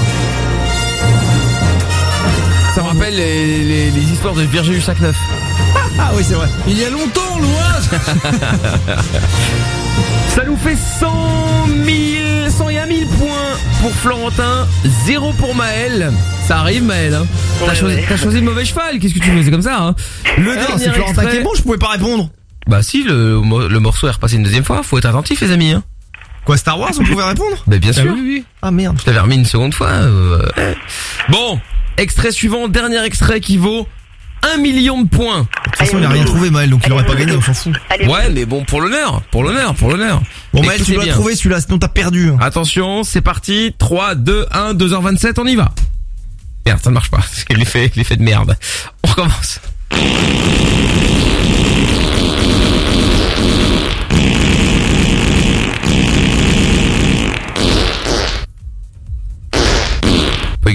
Ça me rappelle les, les- les histoires de Virgile 59. Ah oui, c'est vrai. Il y a longtemps, l'Oise. Ça nous fait 100 000, 101 000 points pour Florentin, 0 pour Maël. Ça arrive Maël, hein. T'as Ouais, choisi, ouais. t'as choisi le mauvais cheval, qu'est-ce que tu veux, c'est comme ça, hein. Le Ah, dernier c'est Florentin extrait- qui est bon, je pouvais pas répondre. Bah si, le, mo- le morceau est repassé une deuxième fois, faut être attentif les amis, hein. Quoi, Star Wars, on pouvait répondre? Bah bien Ah sûr. oui, oui. Ah merde. Je t'avais remis une seconde fois. euh. Bon, extrait suivant, dernier extrait qui vaut 1 million de points. De toute façon, il a rien trouvé, Maël, donc il aurait pas gagné, on s'en fout. Ouais, mais bon, pour l'honneur, pour l'honneur, pour l'honneur. Bon, Maël, tu dois bien. trouver celui-là, sinon t'as perdu. Attention, c'est parti. 3, 2, 1, 2h27, on y va. Merde, ça ne marche pas. C'est l'effet, l'effet de merde. On recommence.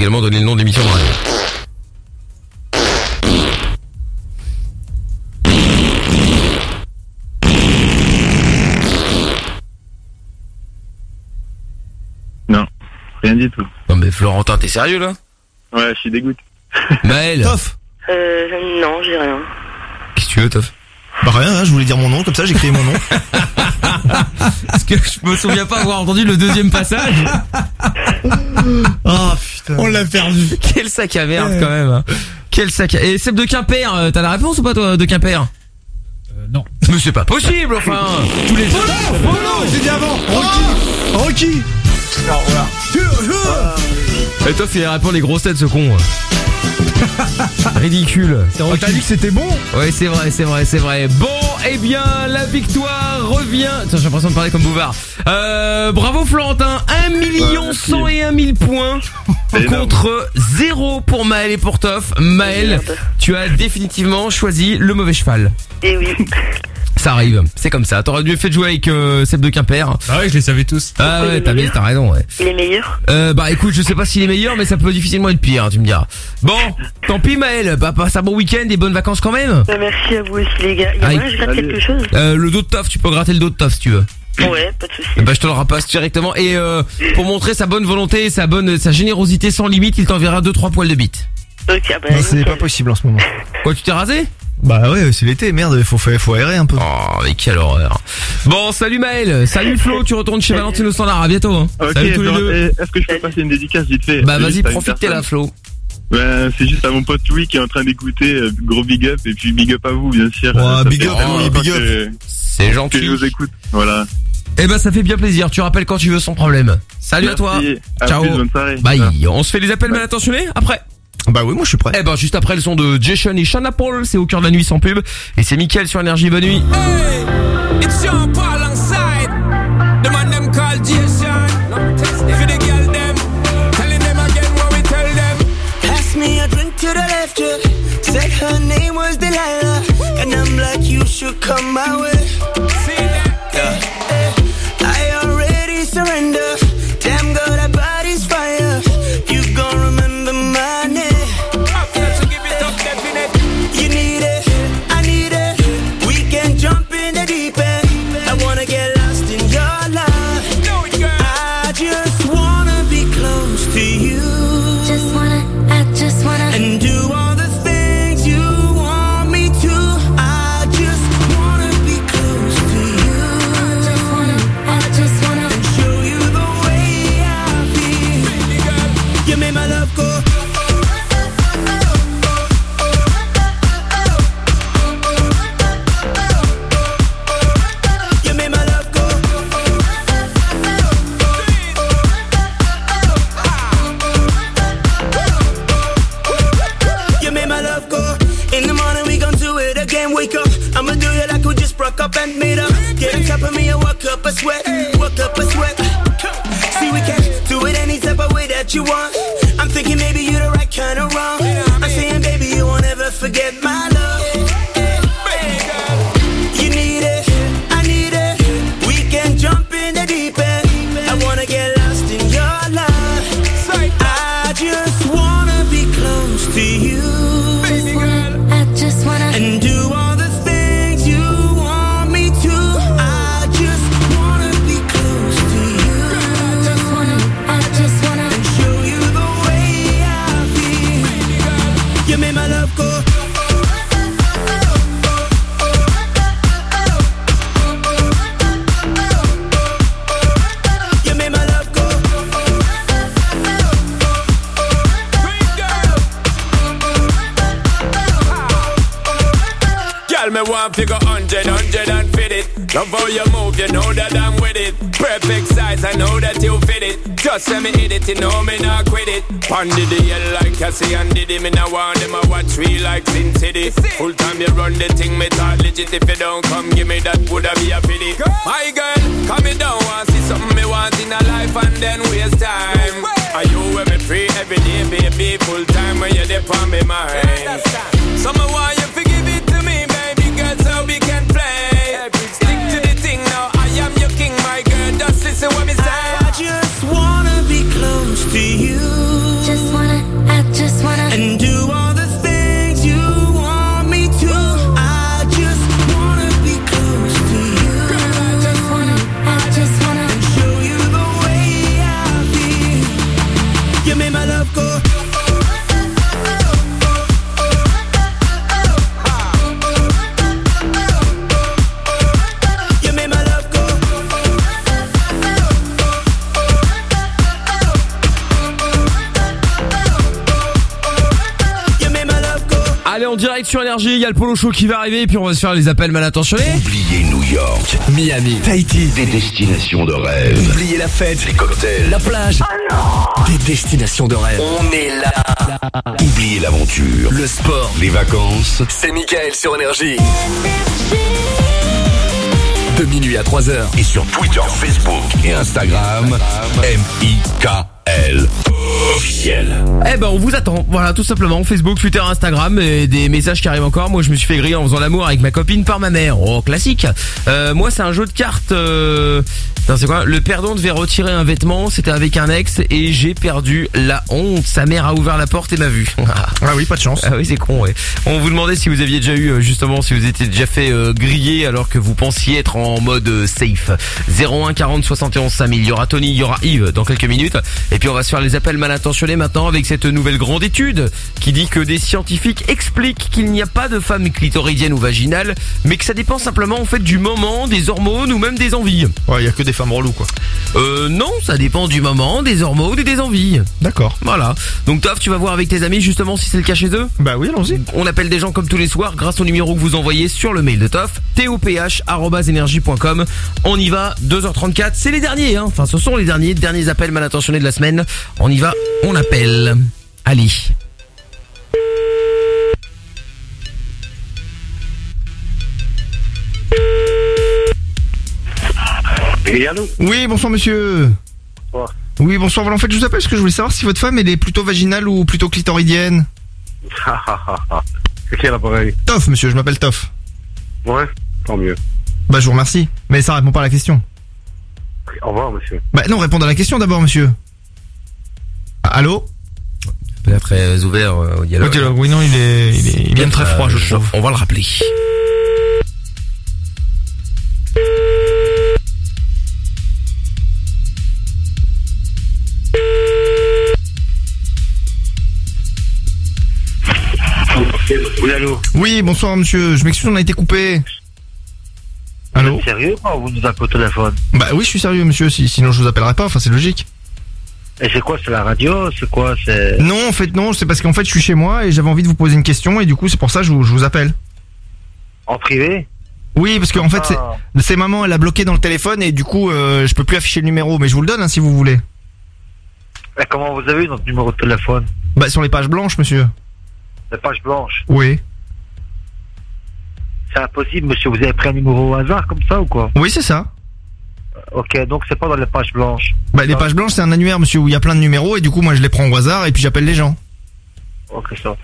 Également donner le nom de l'émission de radio. Non, rien du tout. Non mais Florentin, t'es sérieux là? Ouais, je suis dégoûté. Maël Toff. Euh, non, j'ai rien. Qu'est-ce que tu veux, Toff? Bah rien, hein, je voulais dire mon nom, comme ça j'ai créé mon nom. Parce que je me souviens pas avoir entendu le deuxième passage. Ah putain. On l'a perdu. Quel sac à merde quand même. hein. Quel sac à... Et Seb de Quimper, euh, t'as la réponse ou pas toi de Quimper? Euh, non. Mais c'est pas possible enfin Tous les Polo, Polo, j'ai dit avant. Rocky, Rocky. Et toi il répond les grosses têtes ce con. Ridicule. Oh, T'as dit que c'était bon Ouais c'est vrai, c'est vrai, c'est vrai. Bon, eh bien la victoire revient. Tiens, j'ai l'impression de parler comme Bouvard. Euh, bravo Florentin, 1 million merci. 101 000 points. contre 0 pour Maël et pour Toff. Maël, tu as définitivement choisi le mauvais cheval. Et oui. Ça arrive, c'est comme ça. T'aurais dû faire jouer avec euh, Seb de Quimper. Ah ouais, je les savais tous. Ah Il ouais, est t'as t'as raison, ouais. Il est meilleur. Euh, bah écoute, je sais pas s'il est meilleur, mais ça peut difficilement être pire, hein, tu me diras. Bon, tant pis Maël, bah passe un bon week-end et bonnes vacances quand même. Bah, merci à vous aussi, les gars. Il y a moyen que je gratte quelque chose? Euh, le dos de Toff, tu peux gratter le dos de Toff si tu veux. Ouais, pas de soucis. Bah je te le rapasse directement et euh, pour montrer sa bonne volonté, sa bonne, sa générosité sans limite, il t'enverra deux trois poils de bite. Ok, ah bah, Non, c'est nickel. pas possible en ce moment. Quoi, tu t'es rasé? Bah ouais, c'est l'été, merde, faut, faut, faut aérer un peu. Oh, mais quelle horreur. Bon, salut Maël, salut Flo, tu retournes chez Valentine au standard, à bientôt. Hein. Ok, salut tous les deux. et Est-ce que je peux passer une dédicace vite fait? Bah vas-y, juste à une profite, t'es là personne. Flo. Bah, c'est juste à mon pote Louis qui est en train d'écouter. euh, Gros big up et puis big up à vous, bien sûr. Ça big fait up, tellement Louis, longtemps big up. que- C'est Que gentil. je vous écoute. Voilà. Eh ben ça fait bien plaisir, tu rappelles quand tu veux sans problème. Salut Merci. à toi. À Ciao. plus, bonne soirée. Bye. On se fait les appels mal intentionnés après Bah oui, moi je suis prêt. Eh ben juste après le son de Jason et Shana Paul, c'est au cœur de la nuit sans pub. Et c'est Mickaël sur Énergie, bonne nuit. It's Sean Paul alongside you come my way. Broke up and made up. Get on top of me and walk up a sweat, walk up a sweat. See we can do it any type of way that you want. I'm thinking maybe you're the right kind of wrong. I'm saying baby you won't ever forget my me want figure hundred, hundred and fit it. Love how you move, you know that I'm with it. Perfect size, I know that you fit it. Just let me hit it, you know me not quit it. Pondy the yell like Cassie and Diddy. Me now want them a watch me like Sin City. Full time you run the thing, me talk legit. If you don't come, give me that, woulda be a pity. My girl, come me down, want see something me want in a life and then waste time. Are you with me free every day, baby? Full time when you're there for me mind. Some want you forgive play. Stick to the thing now. I am your king, my girl. Just listen what me say. I just wanna be close to you. Just wanna, I just wanna. And do all Allez, en direct sur Énergie, il y a le polo show qui va arriver et puis on va se faire les appels mal intentionnés. Oubliez New York, Miami, Tahiti, des destinations de rêve. Oubliez la fête, les cocktails, la plage, des destinations de rêve. On est là. Oubliez l'aventure, Le sport, les vacances. c'est Michael sur Énergie. De minuit à 3h. Et sur Twitter, Facebook et Instagram, Officiel. Eh ben on vous attend, voilà tout simplement, Facebook, Twitter, Instagram et des messages qui arrivent encore. Moi je me suis fait griller en faisant l'amour avec ma copine par ma mère. Oh classique. Euh, moi c'est un jeu de cartes, euh, c'est quoi? Le perdant devait retirer un vêtement, c'était avec un ex et j'ai perdu la honte. Sa mère a ouvert la porte et m'a vu. Ah oui, pas de chance. Ah oui, c'est con, ouais. On vous demandait si vous aviez déjà eu, euh, justement, si vous étiez déjà fait euh, griller alors que vous pensiez être en mode safe. 01 40 71 5000. Il y aura Tony, il y aura Yves dans quelques minutes. Et puis on va se faire les appels mal intentionnés maintenant avec cette nouvelle grande étude qui dit que des scientifiques expliquent qu'il n'y a pas de femme clitoridienne ou vaginale, mais que ça dépend simplement en fait du moment, des hormones ou même des envies. Ouais, il y a que des femmes reloues quoi. Euh non, ça dépend du moment, des hormones et des envies. D'accord. Voilà. Donc Toff, tu vas voir avec tes amis justement si c'est le cas chez eux? Bah oui, allons-y. On appelle des gens comme tous les soirs grâce au numéro que vous envoyez sur le mail de Toff, toph@energie.com. On y va, 2h34, c'est les derniers hein. Enfin, ce sont les derniers, derniers appels mal intentionnés de la semaine. On y va, on appelle. Allez. Oui, bonsoir monsieur. Bonsoir. Oui, bonsoir. Voilà, en fait, je vous appelle parce que je voulais savoir si votre femme elle est plutôt vaginale ou plutôt clitoridienne. C'est quel appareil Toff, monsieur, je m'appelle Toff. Ouais, tant mieux. Bah, je vous remercie. Mais ça répond pas à la question. Au revoir, monsieur. Bah, non, répondez à la question d'abord, monsieur. Allô Après ouvert au dialogue. Au dialogue, oui, non, il est, il est, il est très froid, je trouve. On va le rappeler. Oui, allô Oui, bonsoir, monsieur. Je m'excuse, on a été coupé. Allô Sérieux ou vous nous appelez au téléphone? Bah oui, je suis sérieux, monsieur. Si, sinon, je vous appellerai pas. Enfin, c'est logique. Et c'est quoi C'est la radio C'est quoi C'est Non, en fait, non. C'est parce qu'en fait, je suis chez moi et j'avais envie de vous poser une question et du coup, c'est pour ça que je vous, je vous appelle. en privé? Oui, parce qu'en fait, c'est, Ah. c'est maman, elle a bloqué dans le téléphone et du coup, euh, je peux plus afficher le numéro. Mais je vous le donne hein, si vous voulez. Et comment vous avez eu notre numéro de téléphone? Bah sur les pages blanches, monsieur. La page blanche. Oui. C'est impossible, monsieur. Vous avez pris un numéro au hasard comme ça ou quoi? Oui, c'est ça. Ok, donc c'est pas dans les pages blanches. Bah les pages blanches, c'est un annuaire, monsieur, où il y a plein de numéros et du coup, moi, je les prends au hasard et puis j'appelle les gens. Ok, ça.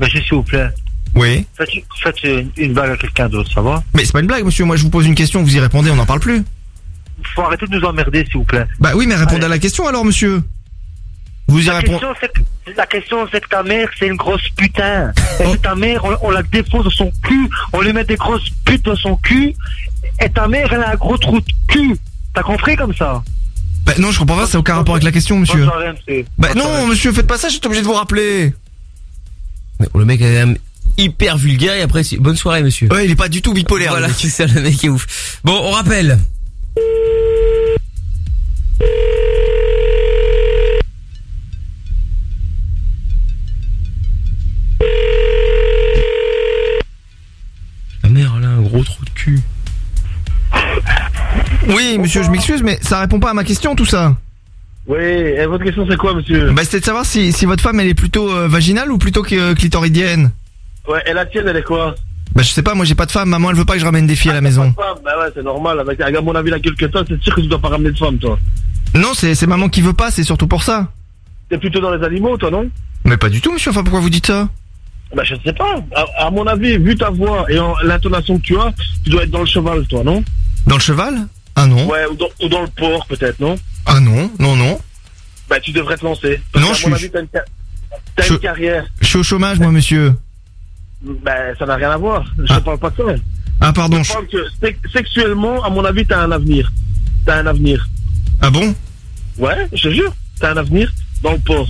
Monsieur, s'il vous plaît. Oui. Faites, faites une, une blague à quelqu'un d'autre, ça va? Mais c'est pas une blague, monsieur. Moi, je vous pose une question, vous y répondez, on n'en parle plus. Faut arrêter de nous emmerder, s'il vous plaît. Bah oui, mais répondez à la question alors, monsieur. Vous y La répondez. question, que, la question, c'est que ta mère, c'est une grosse putain. Et que ta mère, on, on la dépose dans son cul, on lui met des grosses putes dans son cul, et ta mère, elle a un gros trou de cul. T'as compris comme ça Bah non, je comprends pas, ça n'a aucun rapport avec la question, monsieur. Bonne soirée, monsieur. Bah Bonne non, soirée. monsieur, faites pas ça, je suis obligé de vous rappeler. Mais Le mec est quand même hyper vulgaire et après, c'est- bonne soirée, monsieur. Ouais, il est pas du tout bipolaire. Voilà, le mec. c'est ça, le mec est ouf. Bon, on rappelle. La mère, elle a un gros trou de cul. Oui, monsieur, je m'excuse, mais ça répond pas à ma question, tout ça. Oui, et votre question c'est quoi, monsieur Bah c'était de savoir si, si votre femme, elle est plutôt euh, vaginale ou plutôt que euh, clitoridienne. Ouais, et la tienne, elle est quoi Bah je sais pas, moi j'ai pas de femme, maman elle veut pas que je ramène des filles à la maison. Femme, Bah ouais, c'est normal. Avec, à mon avis, la gueule que t'as, c'est sûr que tu dois pas ramener de femme, toi. Non, c'est c'est maman qui veut pas, c'est surtout pour ça. T'es plutôt dans les animaux, toi, non Mais pas du tout, monsieur, enfin pourquoi vous dites ça Bah, je sais pas. À, à mon avis, vu ta voix et en- l'intonation que tu as, tu dois être dans le cheval, toi, non Dans le cheval Ah non. Ouais, ou dans, ou dans le porc, peut-être, non Ah non, non, non. Bah, tu devrais te lancer. Parce Non, je suis- t'as une, Je- carrière. Je suis au chômage, moi, monsieur. Bah, ça n'a rien à voir. Je te parle pas de ça. Ah pardon. Je parle que sex- sexuellement, à mon avis, t'as un avenir. T'as un avenir. Ah bon Ouais, je te jure. T'as un avenir dans le porc.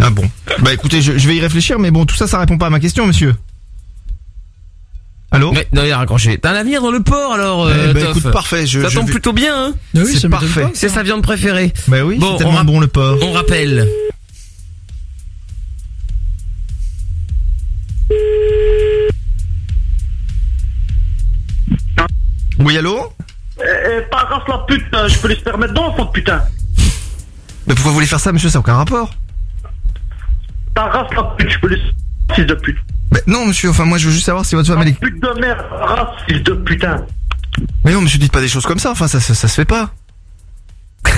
Ah bon. Bah écoutez, je, je vais y réfléchir, mais bon, tout ça, ça répond pas à ma question, monsieur. Allô Ouais, non, il a raccroché. T'as un avenir dans le port alors, euh, Eh ben, Toff. écoute, parfait, je- Ça je tombe vais- plutôt bien, hein Ah oui, C'est m'étonne parfait. pas, C'est sa viande préférée. Bah oui, c'est on tellement rap- bon le porc. On rappelle. Oui, allô Eh, eh, pas la pute, euh, je peux les se permettre d'enfant, putain. Mais pourquoi vous voulez faire ça, monsieur Ça n'a aucun rapport. Ta race la pute, je peux les fils de pute. Mais non, monsieur, enfin moi je veux juste savoir si votre femme elle est... Pute de merde, race, fils de putain. Mais non, monsieur, dites pas des choses comme ça, enfin ça, ça, ça se fait pas.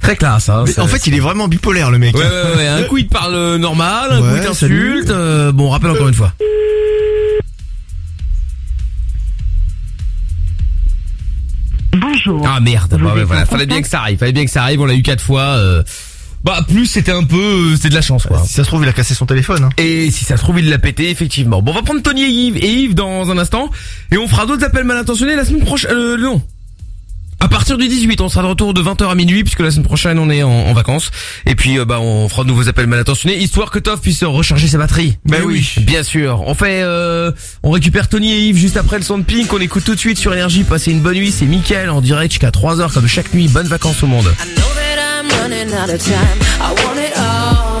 Très classe, hein. En fait, il est vraiment bipolaire, le mec. Ouais, ouais, ouais. Un coup, il te parle euh, normal, un coup, il t'insulte. euh, bon, rappelle encore une fois. Bonjour. Ah merde, bah ouais, voilà, fallait bien que ça arrive, fallait bien que ça arrive, on l'a eu quatre fois. euh, Bah plus c'était un peu, euh, c'était de la chance quoi. Si ça se trouve, il a cassé son téléphone. Hein. Et si ça se trouve, il l'a pété effectivement. Bon, on va prendre Tony et Yves, et Yves dans un instant, et on fera d'autres appels mal intentionnés la semaine prochaine. Euh, non. À partir du 18, on sera de retour de 20h à minuit puisque la semaine prochaine on est en, en vacances et puis euh, bah on fera de nouveaux appels mal intentionnés histoire que Toff puisse recharger ses batteries. Ben oui. bien sûr. On fait, euh, on récupère Tony et Yves juste après le son de Pink. On écoute tout de suite sur énergie. Passez une bonne nuit. C'est Mickaël en direct jusqu'à 3h comme chaque nuit. Bonnes vacances au monde. I'm running out of time. I want it all.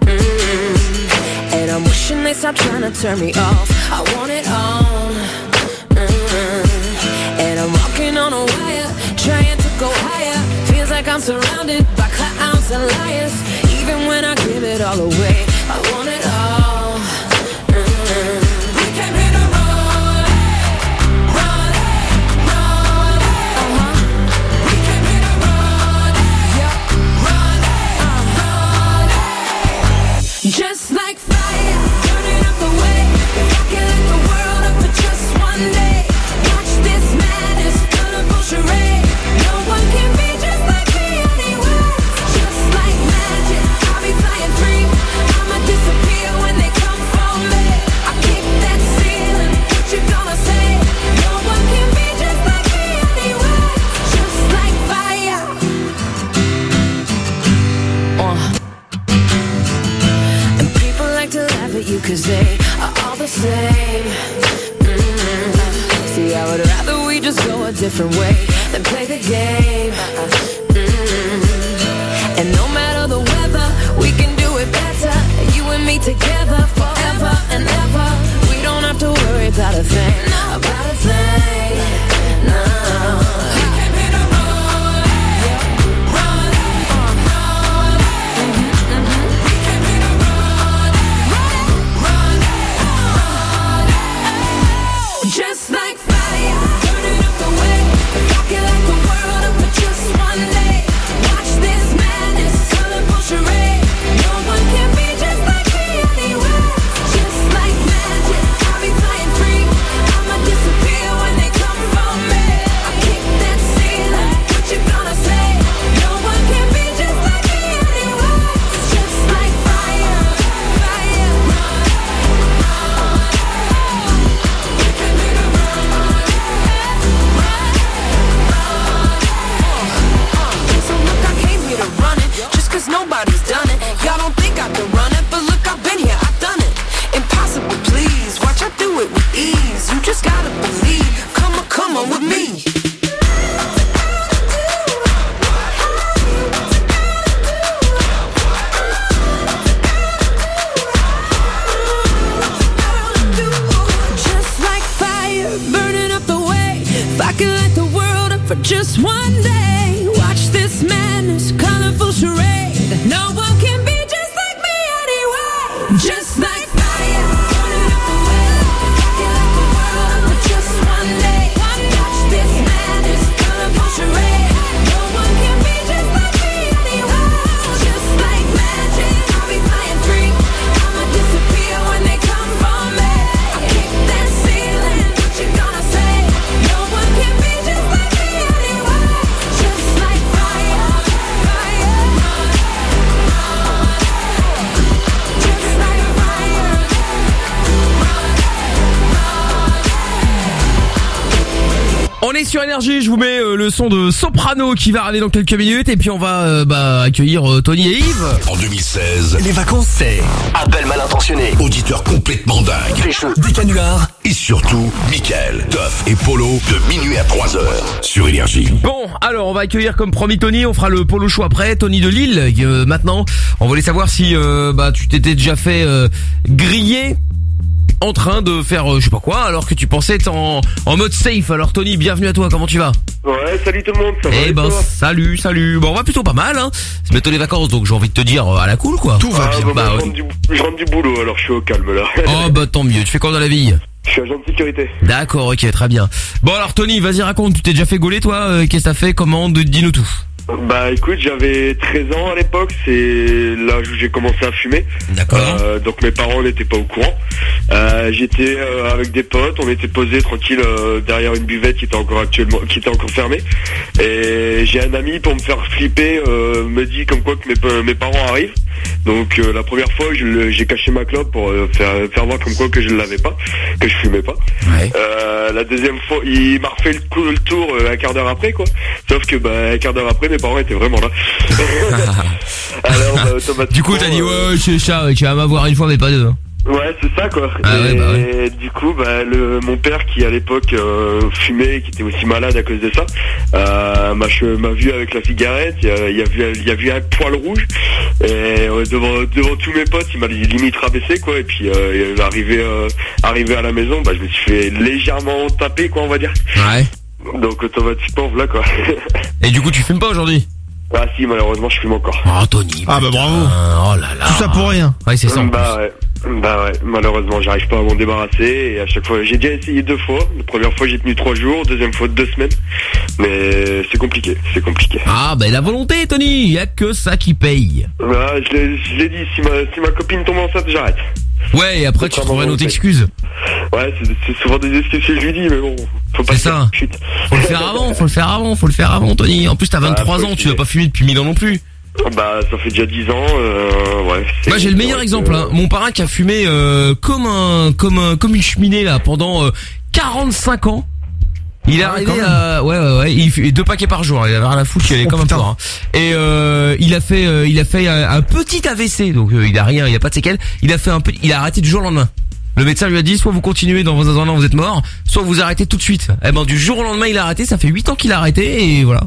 Mm. And I'm wishing they stop trying to turn me off. I want it all. Mm. And I'm walking on a wire, trying to go higher. Feels like I'm surrounded by clowns and liars. Even when I give it all away, I want it all. Le son de Soprano qui va arriver dans quelques minutes. Et puis on va euh, bah, accueillir euh, Tony et Yves. En 2016, les vacances c'est appel mal intentionné, auditeur complètement dingue, des canulars. Et surtout Mickaël, Toff et Polo de minuit à 3 heures sur Énergie. Bon, alors on va accueillir comme promis Tony, on fera le polo show après, Tony de Lille. euh, maintenant, on voulait savoir si euh, bah tu t'étais déjà fait euh, griller en train de faire euh, je sais pas quoi alors que tu pensais être en, en mode safe. Alors Tony, bienvenue à toi, comment tu vas? Ouais, salut tout le monde, ça va Eh ben salut, salut. Bon, on va plutôt pas mal hein. C'est bientôt les vacances donc j'ai envie de te dire euh, à la cool quoi. Tout Ah, bah, bah, je, ouais. rentre du, je rentre du boulot, alors je suis au calme là. Oh bah tant mieux, tu fais quoi dans la vie? Je suis agent de sécurité. D'accord, ok, très bien. Bon alors Tony, vas-y raconte, tu t'es déjà fait gauler toi? Euh, Qu'est-ce que t'as fait? Comment? Dis-nous tout. Bah écoute, j'avais 13 ans à l'époque, c'est l'âge où j'ai commencé à fumer. D'accord. Euh, donc mes parents n'étaient pas au courant. Euh, J'étais euh, avec des potes, on était posés tranquille euh, derrière une buvette qui était encore actuellement, qui était encore fermée. Et j'ai un ami pour me faire flipper, me dit comme quoi que mes, mes parents arrivent. Donc la première fois, j'ai caché ma clope pour faire, faire voir comme quoi que je ne l'avais pas, que je fumais pas. La deuxième fois, il m'a refait le, coup, le tour un quart d'heure après, quoi. Sauf que bah, un quart d'heure après, mes parents étaient vraiment là. Alors, bah, Du coup, t'as dit, ouais, c'est ça, tu vas m'avoir une fois, mais pas deux. hein. Ouais, c'est ça quoi. Ah ouais, et bah ouais. du coup, bah, le, mon père qui à l'époque euh, fumait, qui était aussi malade à cause de ça, euh, m'a vu avec la cigarette. Il y a, il y a vu, il y a vu un poil rouge et euh, devant devant tous mes potes, il m'a limite rabaissé quoi. Et puis euh, il est arrivé euh, arrivé à la maison, bah, je me suis fait légèrement taper quoi, on va dire. Ouais. Donc automatiquement voilà quoi. Et du coup, tu fumes pas aujourd'hui? Ah si, malheureusement, je fume encore. Oh Tony. Ah bah bravo. Oh là là. Tout ça pour rien. Ouais, c'est ça. en Bah ouais. Bah ouais, malheureusement j'arrive pas à m'en débarrasser et à chaque fois j'ai déjà essayé deux fois. La première fois j'ai tenu trois jours, deuxième fois deux semaines. Mais c'est compliqué, c'est compliqué. Ah, bah la volonté, Tony. Y a que ça qui paye. Bah, je l'ai dit, si ma, si ma copine tombe enceinte, j'arrête. Ouais, et après, tu trouveras une autre excuse. Ouais, c'est souvent des excuses que je lui dis, mais bon, faut pas C'est ça. Faut le faire avant, faut le faire avant, faut le faire avant, Tony. En plus, t'as 23 faut ans, tu vas pas fumer depuis 1000 ans non plus. Bah, ça fait déjà 10 ans, euh, ouais. c'est- Moi j'ai le meilleur exemple. Hein. Mon parrain qui a fumé euh, comme un comme un comme une cheminée là pendant euh, 45 ans. Il est Ah arrivé à ouais ouais ouais, il fait deux paquets par jour, il avait rien à foutre, il allait Oh, comme un porc. hein. Et euh, il a fait euh, il a fait un, un petit AVC donc euh, il a rien, il a pas de séquelles. Il a fait un peu il a arrêté du jour au lendemain. Le médecin lui a dit soit vous continuez dans vos an vous êtes mort, soit vous arrêtez tout de suite. Eh ben du jour au lendemain il a arrêté, ça fait 8 ans qu'il a arrêté et voilà.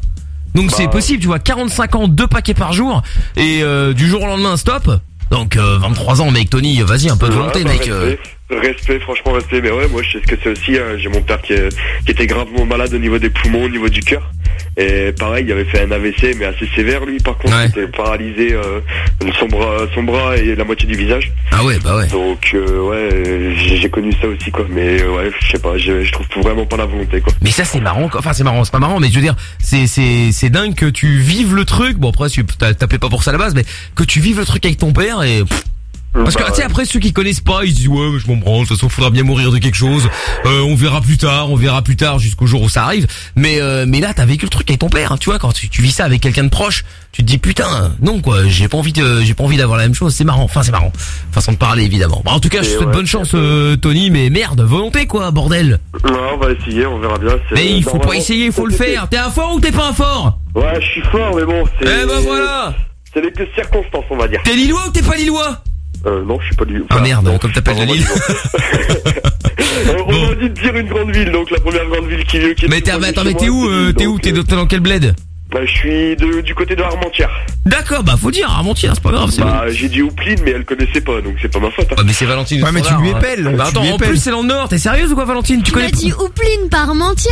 Donc c'est possible, tu vois, 45 ans, deux paquets par jour et euh, du jour au lendemain stop. Donc euh, 23 ans mec Tony, vas-y un peu de Ouais, volonté bah, mec. Euh. Respect, franchement respect. Mais ouais, moi je sais ce que c'est aussi. hein. J'ai mon père qui, est- qui était gravement malade au niveau des poumons, au niveau du cœur. Et pareil, il avait fait un AVC, mais assez sévère lui. Par contre, il était paralysé, euh, son bras, son bras et la moitié du visage. Ah ouais, bah ouais. Donc euh, ouais, euh, j'ai connu ça aussi quoi. Mais euh, ouais, je sais pas, je, je trouve vraiment pas la volonté quoi. Mais ça c'est marrant, quoi. enfin c'est marrant, c'est pas marrant, mais je veux dire, c'est c'est c'est dingue que tu vives le truc. Bon après tu t'appelais pas pour ça à la base, mais que tu vives le truc avec ton père et. pff. Parce que Bah, tu sais après ceux qui connaissent pas ils se disent ouais mais je m'en branle de toute façon faudra bien mourir de quelque chose. Euh, on verra plus tard on verra plus tard jusqu'au jour où ça arrive. Mais euh, mais là t'as vécu le truc avec ton père hein, tu vois quand tu, tu vis ça avec quelqu'un de proche tu te dis putain non quoi j'ai pas envie de j'ai pas envie d'avoir la même chose. C'est marrant enfin c'est marrant. Façon de parler évidemment. Bon, en tout cas je te souhaite ouais, bonne chance euh, Tony mais merde volonté quoi bordel. Ouais, on va essayer, on verra bien. Mais il faut pas essayer, il faut le faire. T'es un fort ou t'es pas un fort? Ouais, je suis fort, mais bon, c'est. Eh ben voilà. C'est les circonstances, on va dire. T'es Lillois ou t'es pas Lillois? Euh, non, je suis pas du. Ah merde, comme t'appelles la Lille. Euh, on m'a dit de dire une grande ville, donc la première grande ville qui, qui est Mais t'es, où euh, Lille, T'es où? Dans, t'es dans quel bled? Bah, je suis de- du côté de Armentières. D'accord, bah faut dire Armentières, c'est pas grave, c'est Bah, j'ai dit Oupline, mais elle connaissait pas, donc c'est pas ma faute. hein. Ouais, mais c'est Valentine. Ouais, mais tu lui hein. épelles, Bah tu attends, lui en épelles. plus c'est dans le Nord. T'es sérieuse ou quoi, Valentine Tu Tu m'as connais dit Oupline par Mentière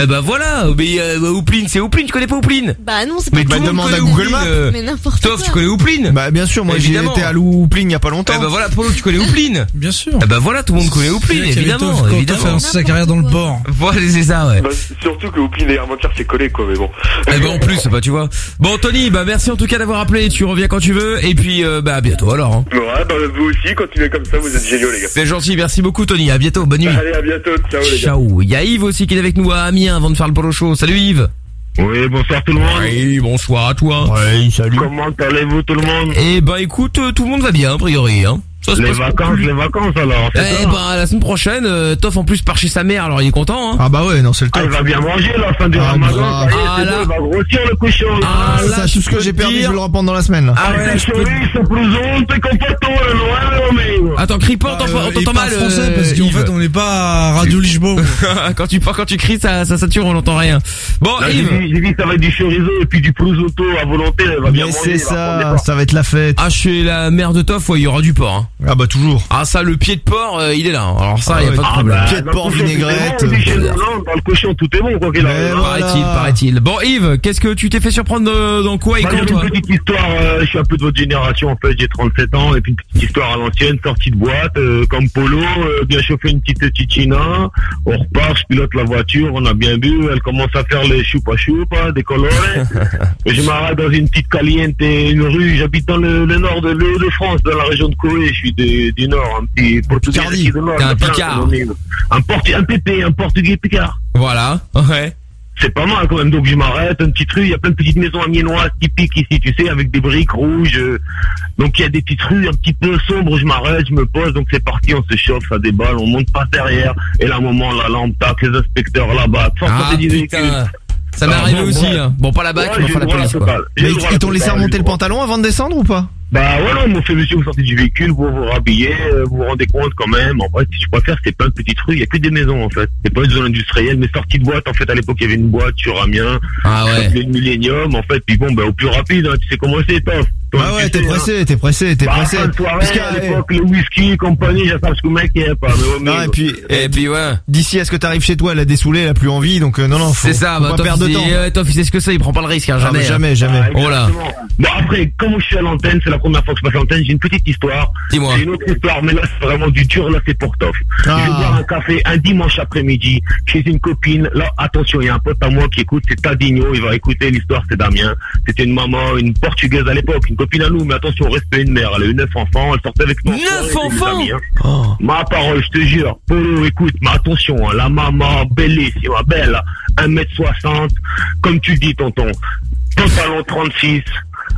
Eh bah voilà, mais euh, Oupline, c'est Oupline. Tu connais pas Oupline Bah non, c'est Mais pas tout le monde demande connaît à Google Oupline, Maps. euh, Mais n'importe Toff, quoi. tu connais Oupline Bah bien sûr, moi j'ai Évidemment. été à Loupling il y a pas longtemps. Eh bah voilà, Polo, tu connais Oupline Bien sûr. Eh bah voilà, tout le monde connaît Oupline, évidemment, Toff, Toff évidemment. sa carrière dans le port. Voilà, c'est ça, ouais. Bah, surtout que Oupline et Armentières, c'est collé, quoi, mais bon. Eh ben en plus, bah tu vois. Bon Tony, bah merci en tout cas d'avoir appelé. Tu reviens quand tu veux. Et puis euh, bah à bientôt alors. hein. Ouais, bah, vous aussi, continuez comme ça, vous êtes géniaux, les gars. C'est gentil, merci beaucoup Tony. À bientôt, bonne nuit. Allez, à bientôt, ciao, les gars. Ciao. Il y a Yves aussi qui est avec nous à Amiens avant de faire le polo show. Salut Yves. Oui, bonsoir tout le monde. Oui, bonsoir à toi. Ouais, salut. Comment allez-vous tout le monde? Eh ben écoute, tout le monde va bien a priori. Hein. Ça Les vacances, plus. les vacances alors. Eh ben la semaine prochaine, euh, Toff en plus part chez sa mère, alors il est content. Hein. Ah bah ouais, non, c'est le Ah, top. il va bien manger la fin du Ah, ramadan. est, Ah, c'est là. il va grossir le cochon. là. Ah, là, tout ce que j'ai perdu, dire- je vais le reprendre dans la semaine. là. Ah ouais. Attends, crie pas, on t'entend Euh, mal. français euh, parce qu'en Yves. fait on n'est pas à Radio Lisbonne. quand tu quand tu cries, ça ça sature, on n'entend rien. Bon, Yves. dit, j'ai dit, ça va être du chorizo et puis du prosciutto à volonté, elle va bien Mais manger. c'est ça, ça va être la fête. Ah, chez la mère de Toff, ouais, il y aura du porc. Ah bah toujours. Ah ça, le pied de porc, euh, il est là. Alors ça, il y a ouais. pas de Ah problème. bah, Pied de porc, vinaigrette. Non, dans le cochon, tout est bon, quoi qu'il arrive. hein. Paraît-il, paraît-il. Bon Yves, qu'est-ce que tu t'es fait surprendre euh, dans quoi et Bah, quand toi une petite histoire, euh, je suis un peu de votre génération en fait, j'ai 37 ans, et puis une petite histoire à l'ancienne, sortie de boîte, euh, comme Polo, euh, bien chauffé une petite tichina, on repart, je pilote la voiture, on a bien bu, elle commence à faire les choupa choupa, des colores, et je m'arrête dans une petite caliente, une rue, j'habite dans le, le nord de de France, dans la région de Corée, je suis du nord, un petit portugais du nord, un Picard. Un, portu- un PP, un portugais Picard. Voilà, ouais. C'est pas mal quand même, donc je m'arrête, une petite rue, il y a plein de petites maisons amiénoises typiques ici, tu sais, avec des briques rouges. euh, donc il y a des petites rues un petit peu sombres, je m'arrête, je me pose, donc c'est parti, on se chauffe, ça déballe, on monte pas derrière, et là, à un moment, la lampe tac, les inspecteurs là-bas, Ah. Ça m'est Ah, arrivé aussi. hein. Bon, pas la BAC, Ouais, mais enfin la police quoi. Mais ils t'ont laissé remonter le pantalon avant de descendre ou pas? Bah voilà, m'ont fait monsieur, vous sortez du véhicule, vous vous rhabillez, euh, vous vous rendez compte quand même. En vrai, si je préfère, c'est plein de petites rues, il y a que des maisons en fait. C'est pas une zone industrielle, mais sortie de boîte, en fait, à l'époque, il y avait une boîte sur Amiens. Ah ouais. Le Millennium, en fait, puis bon, bah, au plus rapide, hein, tu sais comment c'est, Toff. Toi, Ah ouais, sais, t'es hein. pressé, t'es pressé, t'es Bah, pressé. soirée, Parce à qu'à l'époque, le whisky, compagnie, j'ai pas ce que le mec, a pas. Mais, Non, et puis, Et puis ouais. d'ici à ce que t'arrives chez toi, elle a dessoulé, elle a plus envie, donc euh, non, non, faut, C'est ça, faut bah pas perdre de temps. euh, Toff, il sait ce que c'est, il prend pas le risque, hein, Ah, jamais. mais hein. jamais, jamais. Ah, Oh là. Bon, après, comme je suis à l'antenne, c'est la première fois que je passe à l'antenne, j'ai une petite histoire. Dis-moi. J'ai une autre histoire, mais là, c'est vraiment du dur, là, c'est pour Toff. Ah. Je vais boire un café un dimanche après-midi chez une copine. Là, attention, il y a un pote à moi qui écoute, c'est Tadinho, il va écouter l'histoire, c'est Damien. C'était une maman, une portugaise à l'époque, une copine à nous, mais attention, respect une mère. Elle a eu neuf enfants, elle sortait avec moi. Neuf enfants Oh. Ma parole, je te jure. Polo, écoute, mais attention, hein, la maman, bellissime, belle, 1m60, comme tu dis, tonton. Pantalon 36,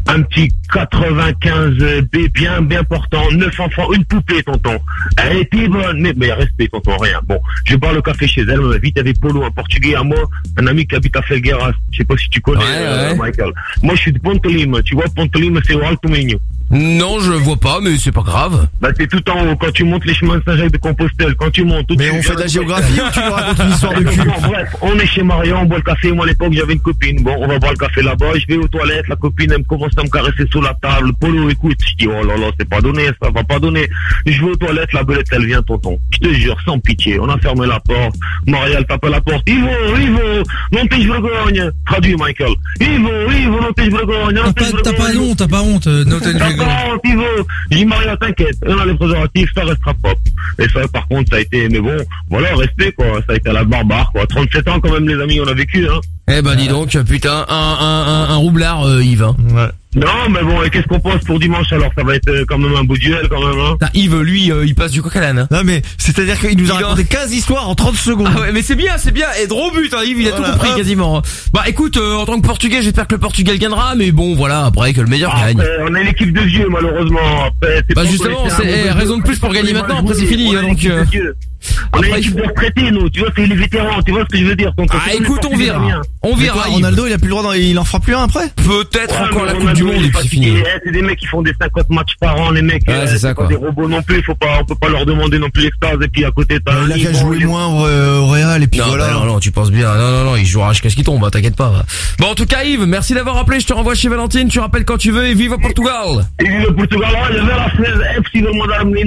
un petit 95 B bien, bien portant, 9 enfants, une poupée, tonton. Elle était bonne, mais, mais respect, tonton, rien. Bon, je bois le café chez elle, m'invite, avec Polo, un portugais à moi, un ami qui habite à Felgueiras. Je sais pas si tu connais, Ouais, euh, ouais. Michael. Moi, je suis de Pontolim, tu vois, Pontolim, c'est au Alto Minho. Non, je vois pas, mais c'est pas grave. Bah, t'es tout en haut, quand tu montes les chemins de Saint-Jacques de Compostelle, quand tu montes... Mais on fait de la géographie ou tu nous racontes une histoire de cul bref, on est chez Marion, on boit le café. Moi, à l'époque, j'avais une copine. Bon, on va boire le café là-bas. Je vais aux toilettes. La copine, elle me commence à me caresser sous la table. Polo, écoute. Je dis, oh là là, c'est pas donné, ça va pas donner. Je vais aux toilettes. La belette, elle vient, tonton. Je te jure, sans pitié. On a fermé la porte. Maria, elle tape à la porte. Ivo, Ivo, non tens vergogne. Traduit, Michael. Ivo, Ivo, non tens vergogne. non T'as pas, t'as pas vergogne. honte, t'as pas honte, no ten T'as vergogne. pas honte, Ivo. J'ai dit, Maria, t'inquiète. On a les préservatifs, ça restera propre. Et ça, par contre, ça a été, mais bon, voilà, respect, quoi. Ça a été à la barbare, quoi. 37 ans, quand même, les amis, on a vécu, hein. Eh ben dis donc, putain, un, un, un, un roublard, euh, Yves. hein. Ouais. Non, mais bon, et qu'est-ce qu'on pense pour dimanche, alors? Ça va être euh, quand même un beau duel, quand même, hein. Yves, lui, euh, il passe du coq à l'âne. hein. Non mais, c'est-à-dire qu'il nous a Il en- raconté 15 histoires en 30 secondes. Ah ouais, mais c'est bien, c'est bien. Et droit au but, hein, Yves, il a Voilà, tout compris hop. quasiment. Bah écoute, euh, en tant que Portugais, j'espère que le Portugal gagnera, mais bon, voilà, après que le meilleur gagne. Après, on est l'équipe de vieux, malheureusement. Après, Bah pas justement, c'est eh, raison de plus pour gagner maintenant, après c'est fini, hein, donc... euh. On après, est l'équipe de retraités, nous. Tu vois, c'est les vétérans. Tu vois ce que je veux dire? Donc, Ah écoute, on verra. On verra. Ronaldo, il a plus le droit, d'en- il en fera plus un après? Peut-être Ouais, encore la Coupe du C'est. Eh, C'est des mecs qui font des 50 matchs par an, les mecs. Ouais, euh, c'est ça, pas quoi. des robots non plus. Faut pas, on peut pas leur demander non plus l'extase. Et puis à côté, t'as Il a qu'à jouer moins au, euh, au Real et puis Non, voilà. bah non, non, tu penses bien. Non, non, non, il jouera jusqu'à ce qu'il tombe, hein, t'inquiète pas. Bon, en tout cas, Yves, merci d'avoir appelé. Je te renvoie chez Valentine. Tu rappelles quand tu veux et vive au Portugal. Et Portugal,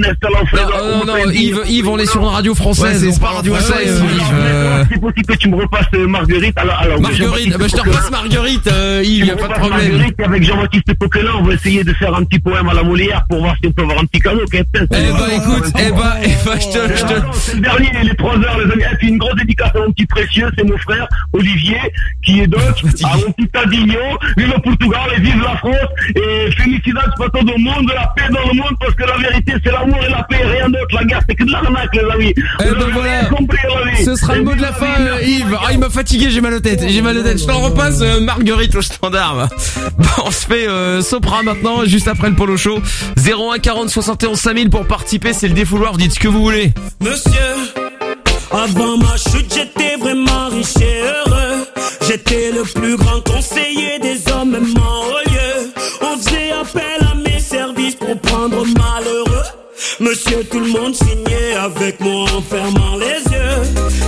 está lá o Non, euh, non, non, Yves, Yves, on est sur une radio française. Ouais, c'est pas radio français, française, Yves, C'est possible que tu me repasses euh, Marguerite. Alors, alors, Marguerite, bah, je te repasse Marguerite, Yves, y a pas de problème. Marguerite, avec Jean-Baptiste Poquelin, on va essayer de faire un petit poème à la Molière pour voir si on peut avoir un petit cadeau. Eh bah écoute, eh bah, eh bah, je te, je te, C'est le dernier, il est 3 heures, les amis. Et puis une grosse dédicace à mon petit précieux, c'est mon frère, Olivier, qui est doc, à mon petit Tadigno, vive le Portugal et vive la France. Et félicitations pour tout le monde, la paix dans le monde, parce que la vérité, c'est l'amour et la paix, rien d'autre. La guerre, c'est que de l'arnaque, les amis. Eh voilà. compris, les amis. Ce sera le mot de la fin, Yves. Ah, il m'a fatigué, j'ai mal aux tête. J'ai mal aux tête. Je t'en repasse, euh, Marguerite au standard. Bon, on se fait euh, Sopra maintenant, juste après le polo show. 01 40 71 5000 pour participer, c'est le défouloir. Dites ce que vous voulez. Monsieur, avant ma chute, j'étais vraiment riche et heureux. J'étais le plus grand conseiller des hommes, même en haut lieu. On faisait appel à mes services pour prendre malheureux. Monsieur, tout le monde signait avec moi en fermant les yeux.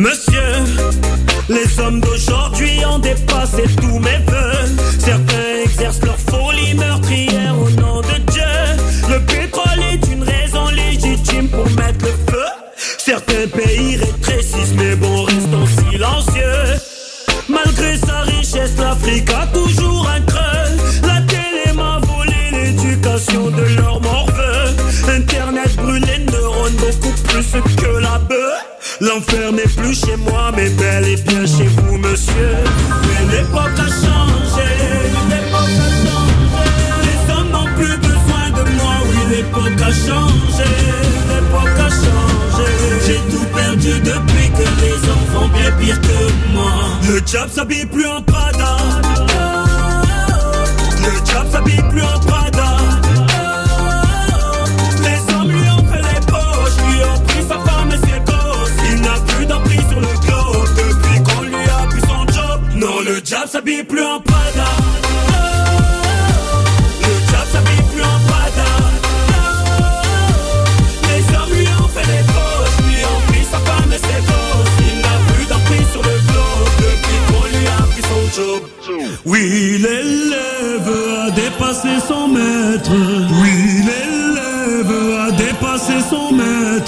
Monsieur, Le job s'habille plus en Prada.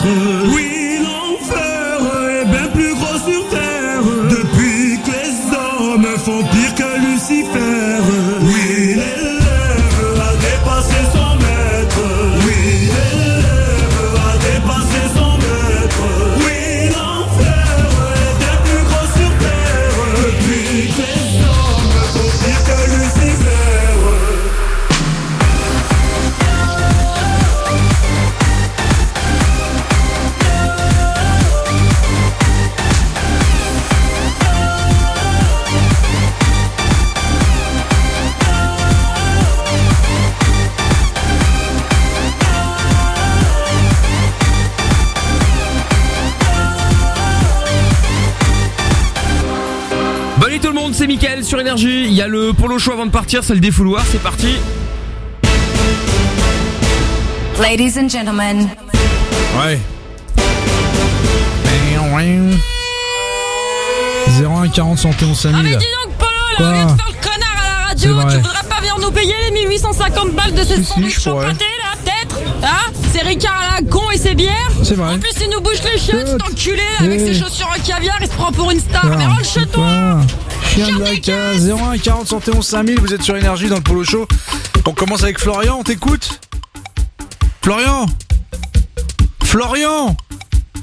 Oui, le polo show avant de partir, c'est le défouloir, c'est parti. Ladies and gentlemen. Ouais. 01 40 71 5000. Ah mais dis donc Polo, Quoi arrête de faire le connard à la radio, vrai. tu voudrais pas venir nous payer les 1850 balles de ces Si, si, sandwichs pourrais. chocolatés là, peut-être Hein? C'est Ricard à la con et ses bières C'est vrai. En plus il nous bouge les chiottes, cet enculé là, avec Eh. ses chaussures en caviar, il se prend pour une star, mais rentre chez toi Chien de la case, 01 40 71 5000, vous êtes sur Énergie dans le Polo Show. On commence avec Florian, on t'écoute Florian Florian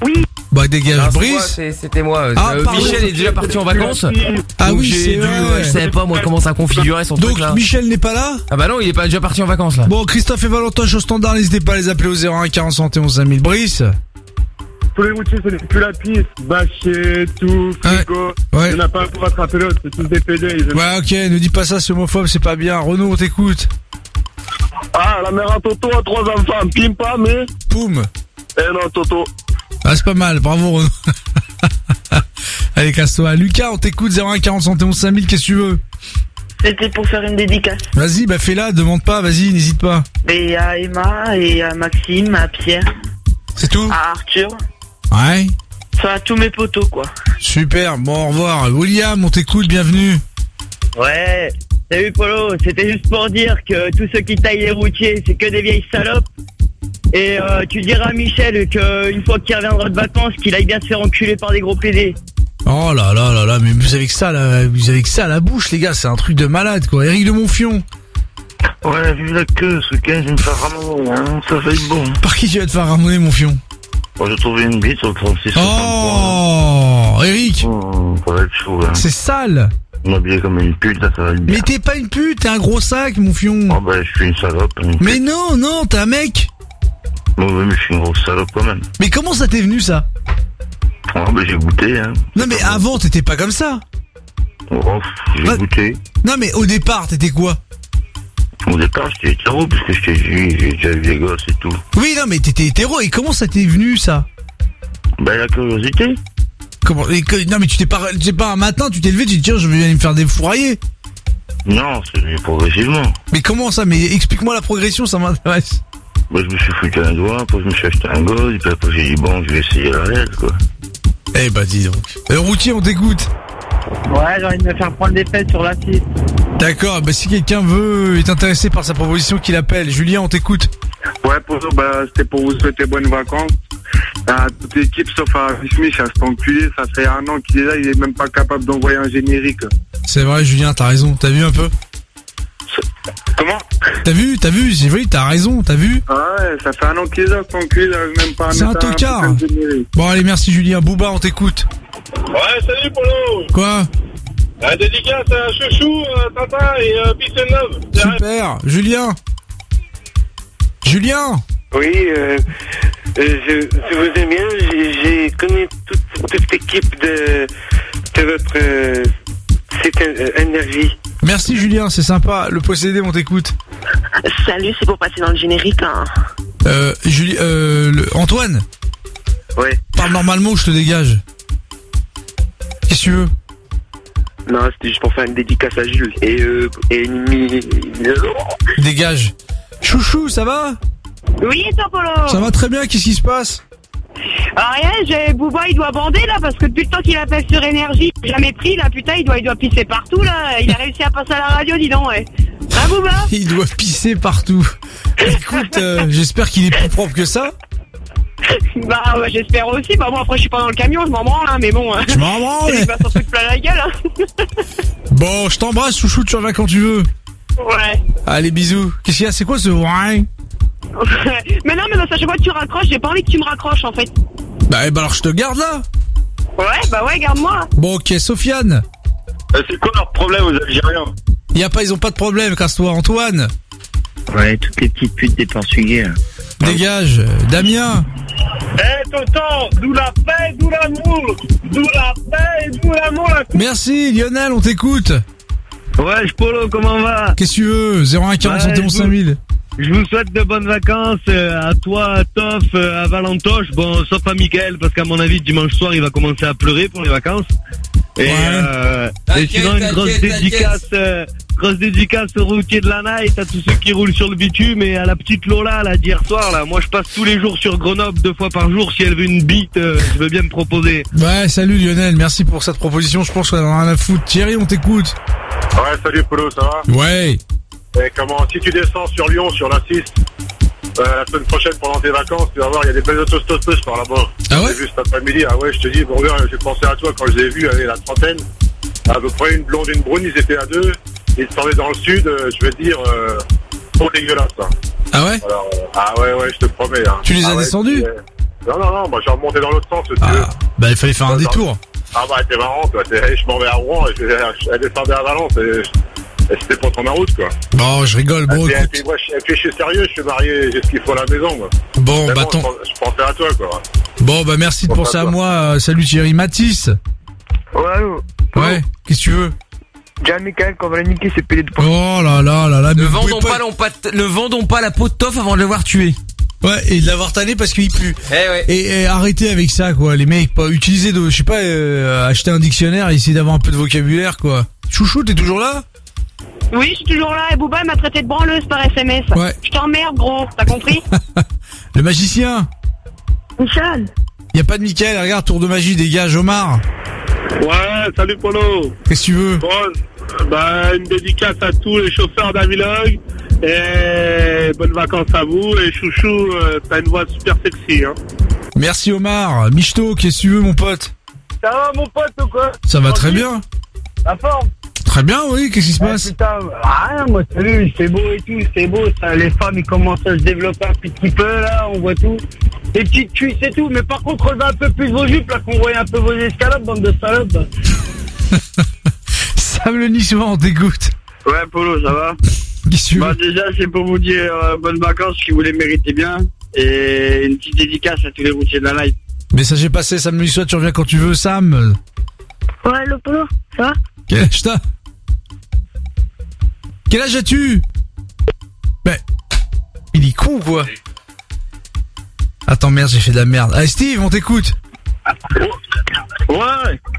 Oui Bah dégage, Ah, Brice c'est- C'était moi. Ah, Euh. Michel est déjà parti en vacances. Ah oui, j'ai c'est dû, vrai. euh, Je savais pas moi comment ça configurait son Donc truc là. Michel n'est pas là Ah bah non, il est pas déjà parti en vacances là. Bon, Christophe et Valentin au standard, n'hésitez pas à les appeler au 01 40 71 5000. Brice Tous les routiers, ce n'est plus la piste. Bâché, tout, frigo. Ouais. Il n'y en a pas un pour attraper l'autre. C'est tous des PD. Ils aiment- Ouais, ok, ne dis pas ça, c'est homophobe, c'est pas bien. Renaud, on t'écoute. Ah, la mère à Toto a trois enfants. Pim pam, mais. Poum. Eh non, Toto. Ah, c'est pas mal, bravo Renaud. Allez, casse-toi. Lucas, on t'écoute 01 40 71 5000, qu'est-ce que tu veux? C'était pour faire une dédicace. Vas-y, bah fais-la, demande pas, vas-y, n'hésite pas. Et à Emma, et à Maxime, à Pierre. C'est tout? À Arthur. Ouais. Ça à tous mes potos, quoi. Super, bon, au revoir. William, on t'écoute, bienvenue. Ouais, salut Polo, c'était juste pour dire que tous ceux qui taillent les routiers, c'est que des vieilles salopes. Et euh, tu diras à Michel qu'une fois qu'il reviendra de vacances, qu'il aille bien se faire enculer par des gros PD. Oh là là là là, mais vous avez que ça, là, vous avez que ça à la bouche, les gars, c'est un truc de malade, quoi. Eric de Monfion. Ouais, vu la queue, ce week-end, je vais me faire ramener, hein, ça va être bon. Par qui tu vas te faire ramener, mon Bon, j'ai trouvé une bite sur le 36 Oh, Eric Oh, ça va être chaud, hein. C'est sale M'habiller comme une pute, là, ça va être bien. Mais t'es pas une pute, t'es un gros sac, mon fion Oh, bah, je suis une salope. une Mais non, non, t'es un mec Bon, ouais, mais je suis une grosse salope quand même. Mais comment ça t'est venu, ça? Oh, bah, j'ai goûté, hein. Non mais avant, t'étais pas comme ça Oh, j'ai goûté. Non mais au départ, t'étais quoi? Au départ, j'étais hétéro, parce que j'étais- j'ai j'ai déjà eu des gosses et tout. Oui, non mais t'étais hétéro, et comment ça t'est venu, ça? Bah, la curiosité. Comment et que- Non mais tu t'es pas, tu sais pas un matin, tu t'es levé, tu dis tiens, je vais aller me faire des fourraillers Non, c'est venu progressivement. Mais comment ça? Mais explique-moi la progression, ça m'intéresse. Bah, je me suis foutu un doigt, après, je me suis acheté un gosse, et puis après, j'ai dit, bon, je vais essayer la réelle, quoi. Eh bah dis donc. Euh, routier, on t'écoute. Ouais, j'ai envie de me faire prendre des fêtes sur la 6. D'accord, bah si quelqu'un veut, est intéressé par sa proposition, qu'il appelle. Julien, on t'écoute. Ouais, pour bah, c'était pour vous souhaiter bonnes vacances. À toute l'équipe, sauf à Smith, à cet enculé, ça fait un an qu'il est là, il est même pas capable d'envoyer un générique. C'est vrai, Julien, t'as raison. T'as vu un peu? Comment? T'as vu, t'as vu, j'ai vu, t'as raison, t'as vu? Ah ouais, ça fait un an qu'il est là, cet enculé, il arrive même pas à C'est un mettre tocard. générique. Bon allez, merci Julien. Booba, on t'écoute. Ouais, salut Polo Quoi La dédicace à Chouchou, euh, Tata et euh, Pisseneuve. Super, Julien. Julien Oui, euh, euh, je, je vous aime bien. J'ai- connu toute, toute l'équipe de, de votre euh, site euh, énergie. Merci Julien, c'est sympa. Le possédé, on t'écoute. Salut, c'est pour passer dans le générique. Hein. Euh, Julie, euh, le- Antoine Ouais. Parle normalement ou je te dégage? Qu'est-ce que tu veux? Non, c'était juste pour faire une dédicace à Jules et, euh, et une mi- Dégage. Chouchou, ça va? Oui, et toi, Polo Ça va très bien, qu'est-ce qui se passe? Ah rien, j'ai Bouba, il doit bander là parce que depuis le temps qu'il appelle sur énergie, jamais pris là, putain, il doit, il doit pisser partout là. Il a réussi à passer à la radio, dis donc, ouais. Hein, Bouba? Il doit pisser partout. Écoute, euh, j'espère qu'il est plus propre que ça. Bah ouais, j'espère aussi. Bah moi après je suis pas dans le camion, je m'en branle, hein, mais bon. Je m'en branle. Il va s'en foutre plein la gueule. Hein. Bon, je t'embrasse, chouchou, tu reviens quand tu veux. Ouais. Allez, bisous. Qu'est-ce qu'il y a? C'est quoi ce ouais mais non, mais parce qu'à chaque fois que tu raccroches, j'ai pas envie que tu me raccroches en fait. Bah, ben alors je te garde là. Ouais, bah ouais, garde-moi. Bon, ok, Sofiane. C'est quoi leur problème aux Algériens? Y a pas, ils ont pas de problème, casse-toi, Antoine. Ouais, toutes les petites putes des Portugais. là. Dégage, Damien. Eh, Tonton, d'où la paix, d'où l'amour D'où la paix et d'où l'amour la Merci, Lionel, on t'écoute. Ouais, Polo, comment va? Qu'est-ce que tu veux? 01 40 Ouais, 71 je vous- 5000. Je vous souhaite de bonnes vacances euh, à toi, à Toff, euh, à Valentoche. Bon, sauf à Mickaël, parce qu'à mon avis, dimanche soir, il va commencer à pleurer pour les vacances. Et, euh, et sinon, une grosse dédicace, euh, grosse dédicace au routier de la night, à tous ceux qui roulent sur le bitume et à la petite Lola, là, d'hier soir, là. Moi, je passe tous les jours sur Grenoble, deux fois par jour. Si elle veut une bite, euh, je veux bien me proposer. Ouais, salut Lionel, merci pour cette proposition. Je pense qu'on en a rien à foutre. Thierry, on t'écoute. Ouais, salut Polo, ça va? Ouais. Et comment, si tu descends sur Lyon, sur la 6, euh, la semaine prochaine pendant tes vacances, tu vas voir, il y a des belles autostoppeuses par là-bas. Ah ouais? J'ai vu cet après-midi, ah ouais, je te dis, bon, j'ai pensé à toi quand je les ai vus, allez, la trentaine. À peu près une blonde et une brune, ils étaient à deux. Ils descendaient dans le sud, euh, je vais dire, euh, trop dégueulasse, hein. Ah ouais? Alors, euh, ah ouais, ouais, je te promets. Hein. Tu les as Ah ouais, descendus? puis, euh, Non, non, non, moi j'ai remonté dans l'autre sens, si veux. Bah, il fallait faire un détour. Ah bah t'es marrant toi, je m'en vais à Rouen, et je, elle descendait à Valence et, c'était pour ton ma route quoi. Bon, je rigole, bon, et, puis, et, écoute. puis, moi, je, et puis je suis sérieux, je suis marié, j'ai ce qu'il faut à la maison moi. Bon, bah, ton- pens- je pensais à toi quoi. Bon, bah, merci de Bon, penser à moi. Salut Thierry. Mathis. Ouais, Ouais, qu'est-ce que tu veux? Le niquer, c'est payé de Oh là là là là. Ne mais vous vendons pouvez pas, l'on- ne vendons pas la peau de Toff avant de l'avoir tué. Ouais, et de l'avoir tanné parce qu'il pue. Eh Et, et arrêtez avec ça, quoi, les mecs. Pas utiliser de, je sais pas, euh, acheter un dictionnaire et essayer d'avoir un peu de vocabulaire, quoi. Chouchou, t'es toujours là? Oui, je suis toujours là et Bouba il m'a traité de branleuse par SMS. Ouais. Je t'emmerde, gros, t'as compris? Le magicien? Michel Y a pas de Mickaël, regarde, tour de magie, dégage, Omar. Ouais, salut Polo. Qu'est-ce que tu veux Bon, bah une dédicace à tous les chauffeurs d'Avilog et bonnes vacances à vous et chouchou, euh, t'as une voix super sexy hein. Merci Omar. Michto, qu'est-ce que tu veux, mon pote Ça va mon pote ou quoi Ça va très bien. La forme Très bien, oui, qu'est-ce qui se passe Putain, rien, moi, vu, c'est beau et tout, c'est beau, ça, les femmes, ils commencent à se développer un petit peu, là, on voit tout. Les petites cuisses et tout, mais par contre, relevez un peu plus vos jupes, là, qu'on voit un peu vos escalades, bande de salopes. Sam le niçois, on t'écoute. Ouais, Polo, ça va Qu'est-ce Bah, déjà, c'est pour vous dire euh, bonnes vacances, si vous les méritez bien. Et une petite dédicace à tous les routiers de la live. Message est passé, Sam le niçois, tu reviens quand tu veux, Sam. Ouais, le polo, ça va Quel âge t'as Quel âge as-tu Ben, il est con ou quoi Attends, merde, j'ai fait de la merde. Allez, Steve, on t'écoute. Ouais,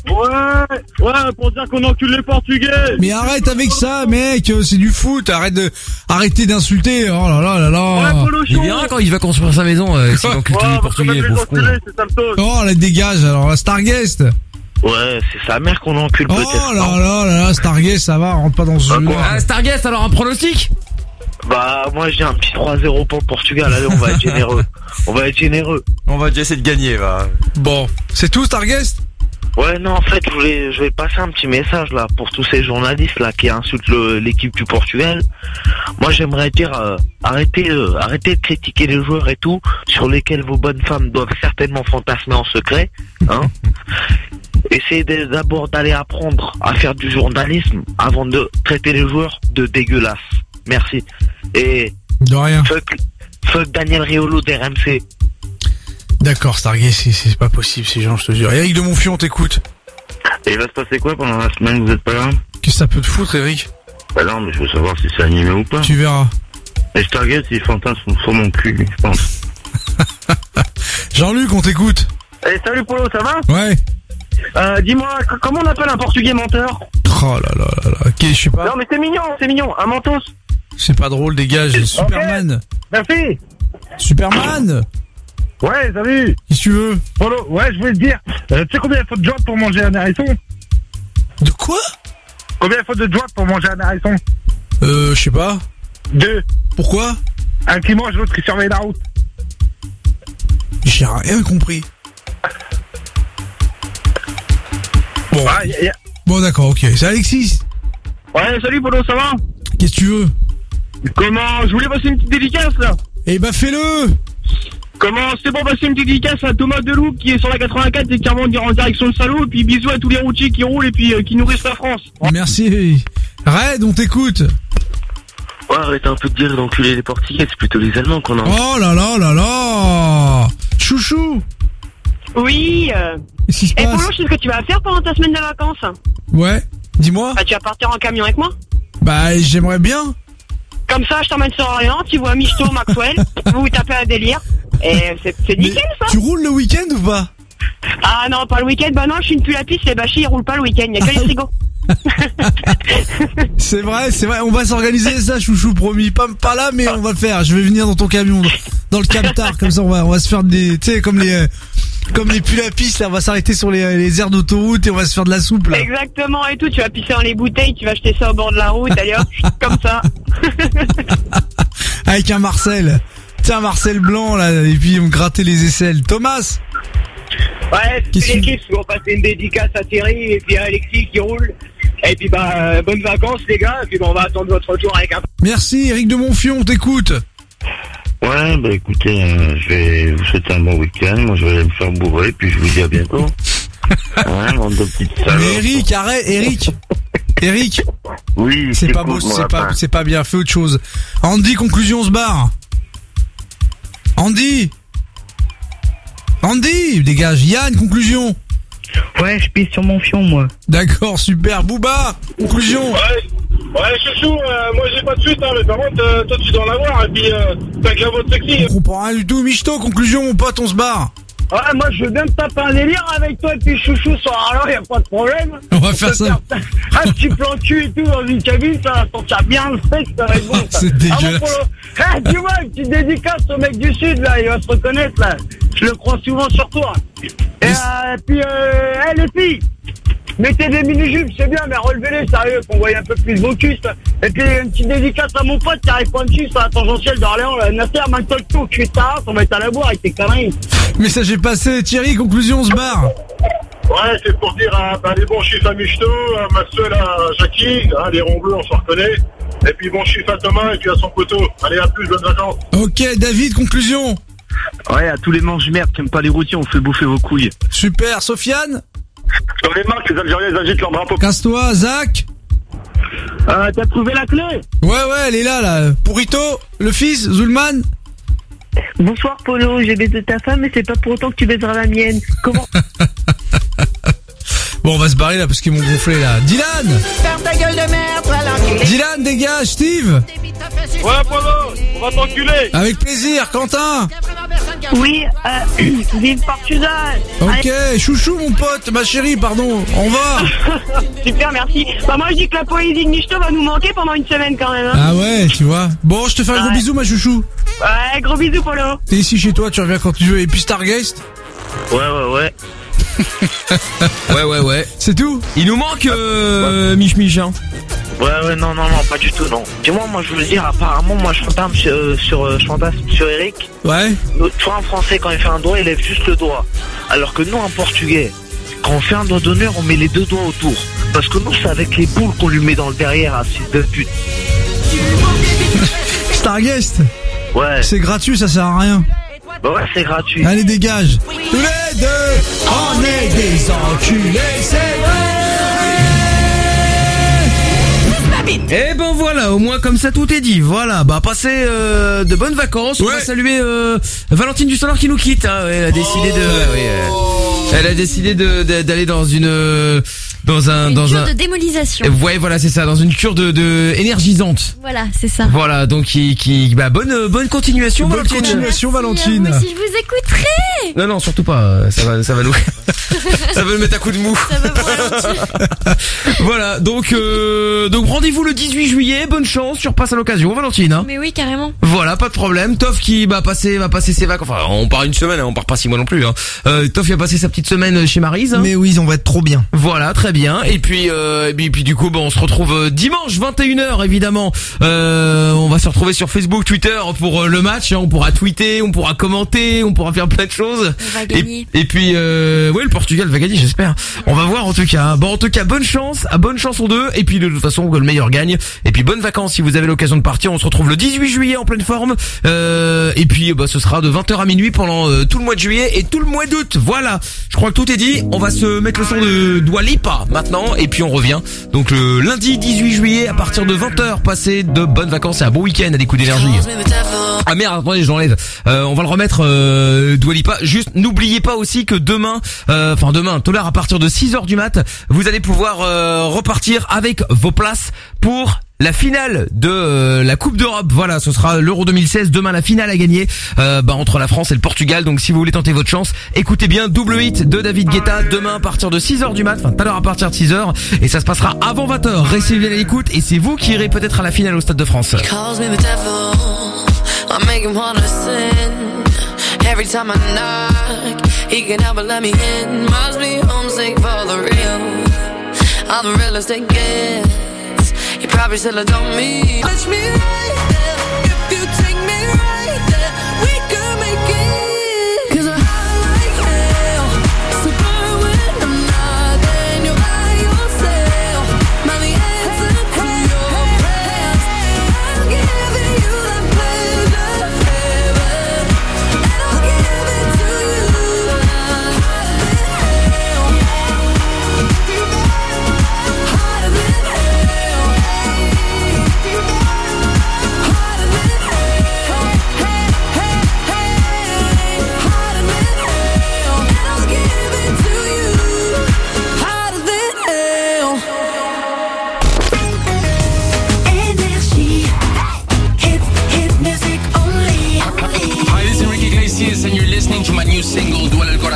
ouais, ouais, pour dire qu'on encule les Portugais. Mais arrête avec ça, mec, c'est du foot. Arrête de, arrêtez d'insulter. Oh là là là là. Il verra quand il va construire sa maison, euh, s'il encule tous les portugais, con. Oh, la dégage. Alors, la Starguest. Ouais, c'est sa mère qu'on encule Oh peut-être. là là là là, Starguest, ça va, rentre pas dans ce jeu. Ah, Starguest, alors un pronostic Bah, moi j'ai un petit 3-0 pour le Portugal. Allez, on va être généreux. On va être généreux. On va déjà essayer de gagner, va. Bon, c'est tout, Starguest Ouais, non, en fait, je voulais, je vais passer un petit message là pour tous ces journalistes là qui insultent l'équipe du Portugal. Moi, j'aimerais dire, euh, arrêtez, euh, arrêtez de critiquer les joueurs et tout sur lesquels vos bonnes femmes doivent certainement fantasmer en secret, hein. Essayez d'abord d'aller apprendre à faire du journalisme avant de traiter les joueurs de dégueulasses. Merci. Et de rien. Fuck, fuck Daniel Riolo d'RMC. D'accord, Starguest, c'est- c'est pas possible, ces gens, je te jure. Eric de Monfion, on t'écoute. Et il va se passer quoi pendant la semaine vous êtes pas là? Qu'est-ce que ça peut te foutre, Eric? Bah non, mais je veux savoir si c'est animé ou pas. Tu verras. Et Stargate, il fantasme sur mon cul, je pense. Jean-Luc, on t'écoute. Eh, salut Polo, ça va? Ouais. Euh, dis-moi, comment on appelle un portugais menteur Oh là là là là. Ok, je sais pas. Non mais c'est mignon, c'est mignon, un mentos. C'est pas drôle, dégage. Superman. Merci. Superman Ouais, salut Qu'est-ce que tu veux Polo, ouais, je voulais te dire, euh, tu sais combien il faut de job pour manger un hérisson De quoi Combien il faut de job pour manger un hérisson Euh, je sais pas. Deux. Pourquoi Un qui mange, l'autre qui surveille la route. J'ai rien compris. Bon. Bon, d'accord, ok. C'est Alexis. Ouais, salut Polo, ça va? Qu'est-ce que tu veux? Comment Je voulais passer une petite dédicace là. Eh bah fais-le Comment C'est pour passer une petite dédicace à Thomas Deloup qui est sur la 84 et qui remonte en direction de Salaud. Et puis bisous à tous les routiers qui roulent et puis euh, qui nourrissent la France. Merci. Red, on t'écoute. Ouais, arrêtez un peu de dire d'enculer les Portugais, c'est plutôt les Allemands qu'on a. Oh là là là là Chouchou Oui. Euh... Qu'est-ce qui se Eh, passe Polo, je sais ce que tu vas faire pendant ta semaine de vacances. Ouais, dis-moi. Bah, tu vas partir en camion avec moi Bah, j'aimerais bien. Comme ça, je t'emmène sur Orléans, tu vois Michto, Maxwell, vous vous tapez un délire. Et c'est c'est nickel ça Tu roules le week-end ou pas? Ah non, pas le week-end, bah non, je suis une pulapiste, les bâchis ils roulent pas le week-end, il y a que les frigos. C'est vrai, c'est vrai, on va s'organiser ça, chouchou, promis. Pas, pas là, mais on va le faire. Je vais venir dans ton camion, dans le camtar, comme ça on va, on va se faire des, tu sais, comme les, euh, comme les pulapis, là, on va s'arrêter sur les, les aires d'autoroute et on va se faire de la soupe, là. Exactement et tout, tu vas pisser dans les bouteilles, tu vas jeter ça au bord de la route, hop, comme ça. Avec un Marcel. Tiens, Marcel blanc, là, et puis on me grattait les aisselles. Thomas Ouais, que- l'équipe, on va passer une dédicace à Thierry et puis à Alexis qui roule. Et puis bah, euh, bonnes vacances les gars, et puis bah, on va attendre votre retour avec un... Merci, Eric de Monfion, on t'écoute. Ouais, bah écoutez, euh, je vais vous souhaiter un bon week-end. Moi, je vais aller me faire bourrer, puis je vous dis à bientôt. ouais, bande de petites salopes. Mais Eric, arrête, Eric. Eric. Oui, C'est pas beau, mon c'est pas, c'est pas bien. Fais autre chose. Andy, conclusion, on se barre. Andy. Andy, dégage. Yann, conclusion. Ouais, je pisse sur mon fion, moi. D'accord, super. Booba, conclusion. Ouais, ouais, chouchou, euh, moi j'ai pas de suite, hein, mais par contre, euh, toi tu dois en avoir, et puis euh, t'as que la voix sexy. On comprend rien du tout. Michto, conclusion, mon pote, on se barre. Ouais, moi je veux bien me taper un délire avec toi et puis chouchou sur Arlan, y a pas de problème. On va faire ça. Un petit plan cul et tout dans une cabine, ça va sentir bien le sexe, ça va être bon. ça. C'est Ah, dégueulasse. bon, Polo. Eh, une petite dédicace au mec du sud là, il va se reconnaître là. Je le crois souvent sur toi. Et euh, puis, euh, eh, les filles, mettez des mini-jupes, c'est bien, mais relevez-les, sérieux, qu'on voit un peu plus vos cuisses. Et puis, une petite dédicace à mon pote qui arrive pas dessus, sur la tangentielle d'Orléans, là. Nasser, maintenant le tu es ta race, on va être à la boire avec tes conneries. Message est passé. Thierry, conclusion, on se barre. Ouais, c'est pour dire à, bah, les bons chiffres à Michto, à Maxwell, à Jackie, hein, les ronds bleus, on s'en reconnaît. Et puis bon chiffre à Thomas et puis à son poteau. Allez, à plus, bonnes vacances. Ok, David, conclusion. Ouais, à tous les mange-merdes qui aiment pas les routiers, on fait bouffer vos couilles. Super, Sofiane? Sur les marques, les Algériens, ils agitent leur drapeau. Casse-toi, Zach Euh, t'as trouvé la clé? Ouais, ouais, elle est là, là. Pourrito, le fils, Zulman Bonsoir Polo, j'ai baisé ta femme, mais c'est pas pour autant que tu baiseras la mienne. Comment Bon, on va se barrer là parce qu'ils m'ont gonflé là. Dylan Ferme ta gueule de merde, toi l'enculé. Dylan, dégage, Steve Ouais, Polo, on va t'enculer. Avec plaisir, Quentin Oui, euh, vive Portugal. Ok, chouchou mon pote, ma chérie, pardon, on va Super, merci. Bah moi je dis que la poésie de Michto va nous manquer pendant une semaine quand même. Hein. Ah ouais, tu vois. Bon, je te fais un gros bisou, ma chouchou. Ouais, gros bisous Polo. T'es ici chez toi, tu reviens quand tu veux. Et puis Stargeist Ouais, ouais, ouais. Ouais, ouais, ouais. C'est tout Il nous manque euh, Mich Mich, hein. Ouais, ouais, non, non, non, pas du tout, non. Dis-moi, moi, je veux dire, apparemment, moi, je fantasme sur, euh, sur, euh, je fantasme sur Eric. Ouais. Notre toi, en français, quand il fait un doigt, il lève juste le doigt. Alors que nous, en portugais, quand on fait un doigt d'honneur, on met les deux doigts autour. Parce que nous, c'est avec les boules qu'on lui met dans le derrière, à 6 de pute. Stargeist Ouais. C'est gratuit, ça sert à rien. Bah ouais, c'est gratuit. Allez, dégage Tous les deux, on est des enculés, c'est Et ben voilà, au moins comme ça tout est dit. Voilà, bah passez euh, de bonnes vacances. On va saluer euh, Valentine du Solar qui nous quitte. hein. Elle a décidé de, ouais, ouais, euh, elle a décidé de d'aller dans une euh, dans un Une dans cure un. de démolisation. Ouais, voilà, c'est ça, dans une cure de, de énergisante. Voilà, c'est ça. Voilà, donc qui, qui bah bonne euh, bonne continuation. Bonne Valentine. continuation, Valentine. Moi aussi, je vous écouterai. Non non, surtout pas. euh, Ça va ça va nous ça va nous mettre à coup de mou. Ça va vous ralentir. Voilà, donc euh, donc rendez-vous le 18 juillet. Bonne chance, tu repasses à l'occasion, Valentine. Hein. Mais oui, carrément. Voilà, pas de problème. Toff qui va passer, va passer ses vacances. Enfin, on part une semaine, hein, on part pas six mois non plus. Hein. Euh, Toff il va passer sa petite semaine chez Marise. Mais oui, on va être trop bien. Voilà, très bien. Et puis, euh, et puis, puis du coup, bon, on se retrouve euh, dimanche 21h évidemment. Euh, on va se retrouver sur Facebook, Twitter pour euh, le match. hein. On pourra tweeter, on pourra commenter, on pourra faire plein de choses. On va Et, gagner. et puis, euh, ouais, le Portugal va gagner, j'espère. On va voir en tout cas. Bon, en tout cas, bonne chance, à bonne chance aux deux. Et puis de toute façon, que le meilleur gagne. Et puis bonnes vacances si vous avez l'occasion de partir. On se retrouve le 18 juillet en pleine forme. Euh, et puis, bah, ce sera de 20h à minuit pendant euh, tout le mois de juillet et tout le mois d'août. Voilà. Je crois que tout est dit. On va se mettre le son de Dua Lipa maintenant. Et puis on revient. Donc le lundi 18 juillet à partir de 20h. Passez de bonnes vacances et un bon week-end à des coups d'énergie. Ah merde, attendez, je l'enlève. Euh, on va le remettre euh, Dua Lipa. Juste, n'oubliez pas aussi que demain, euh, enfin demain, l'heure à partir de 6h du mat, vous allez pouvoir euh, repartir avec vos places pour la finale de euh, la Coupe d'Europe. Voilà, ce sera l'Euro 2016. Demain, la finale à gagner euh, bah, entre la France et le Portugal. Donc si vous voulez tenter votre chance, écoutez bien double hit de David Guetta demain à partir de 6h du mat. Enfin, tout à l'heure à partir de 6h. Et ça se passera avant 20h. Restez bien à l'écoute et c'est vous qui irez peut-être à la finale au Stade de France. Papi se lo dan me. Touch me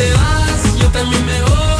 te vas, yo también me voy.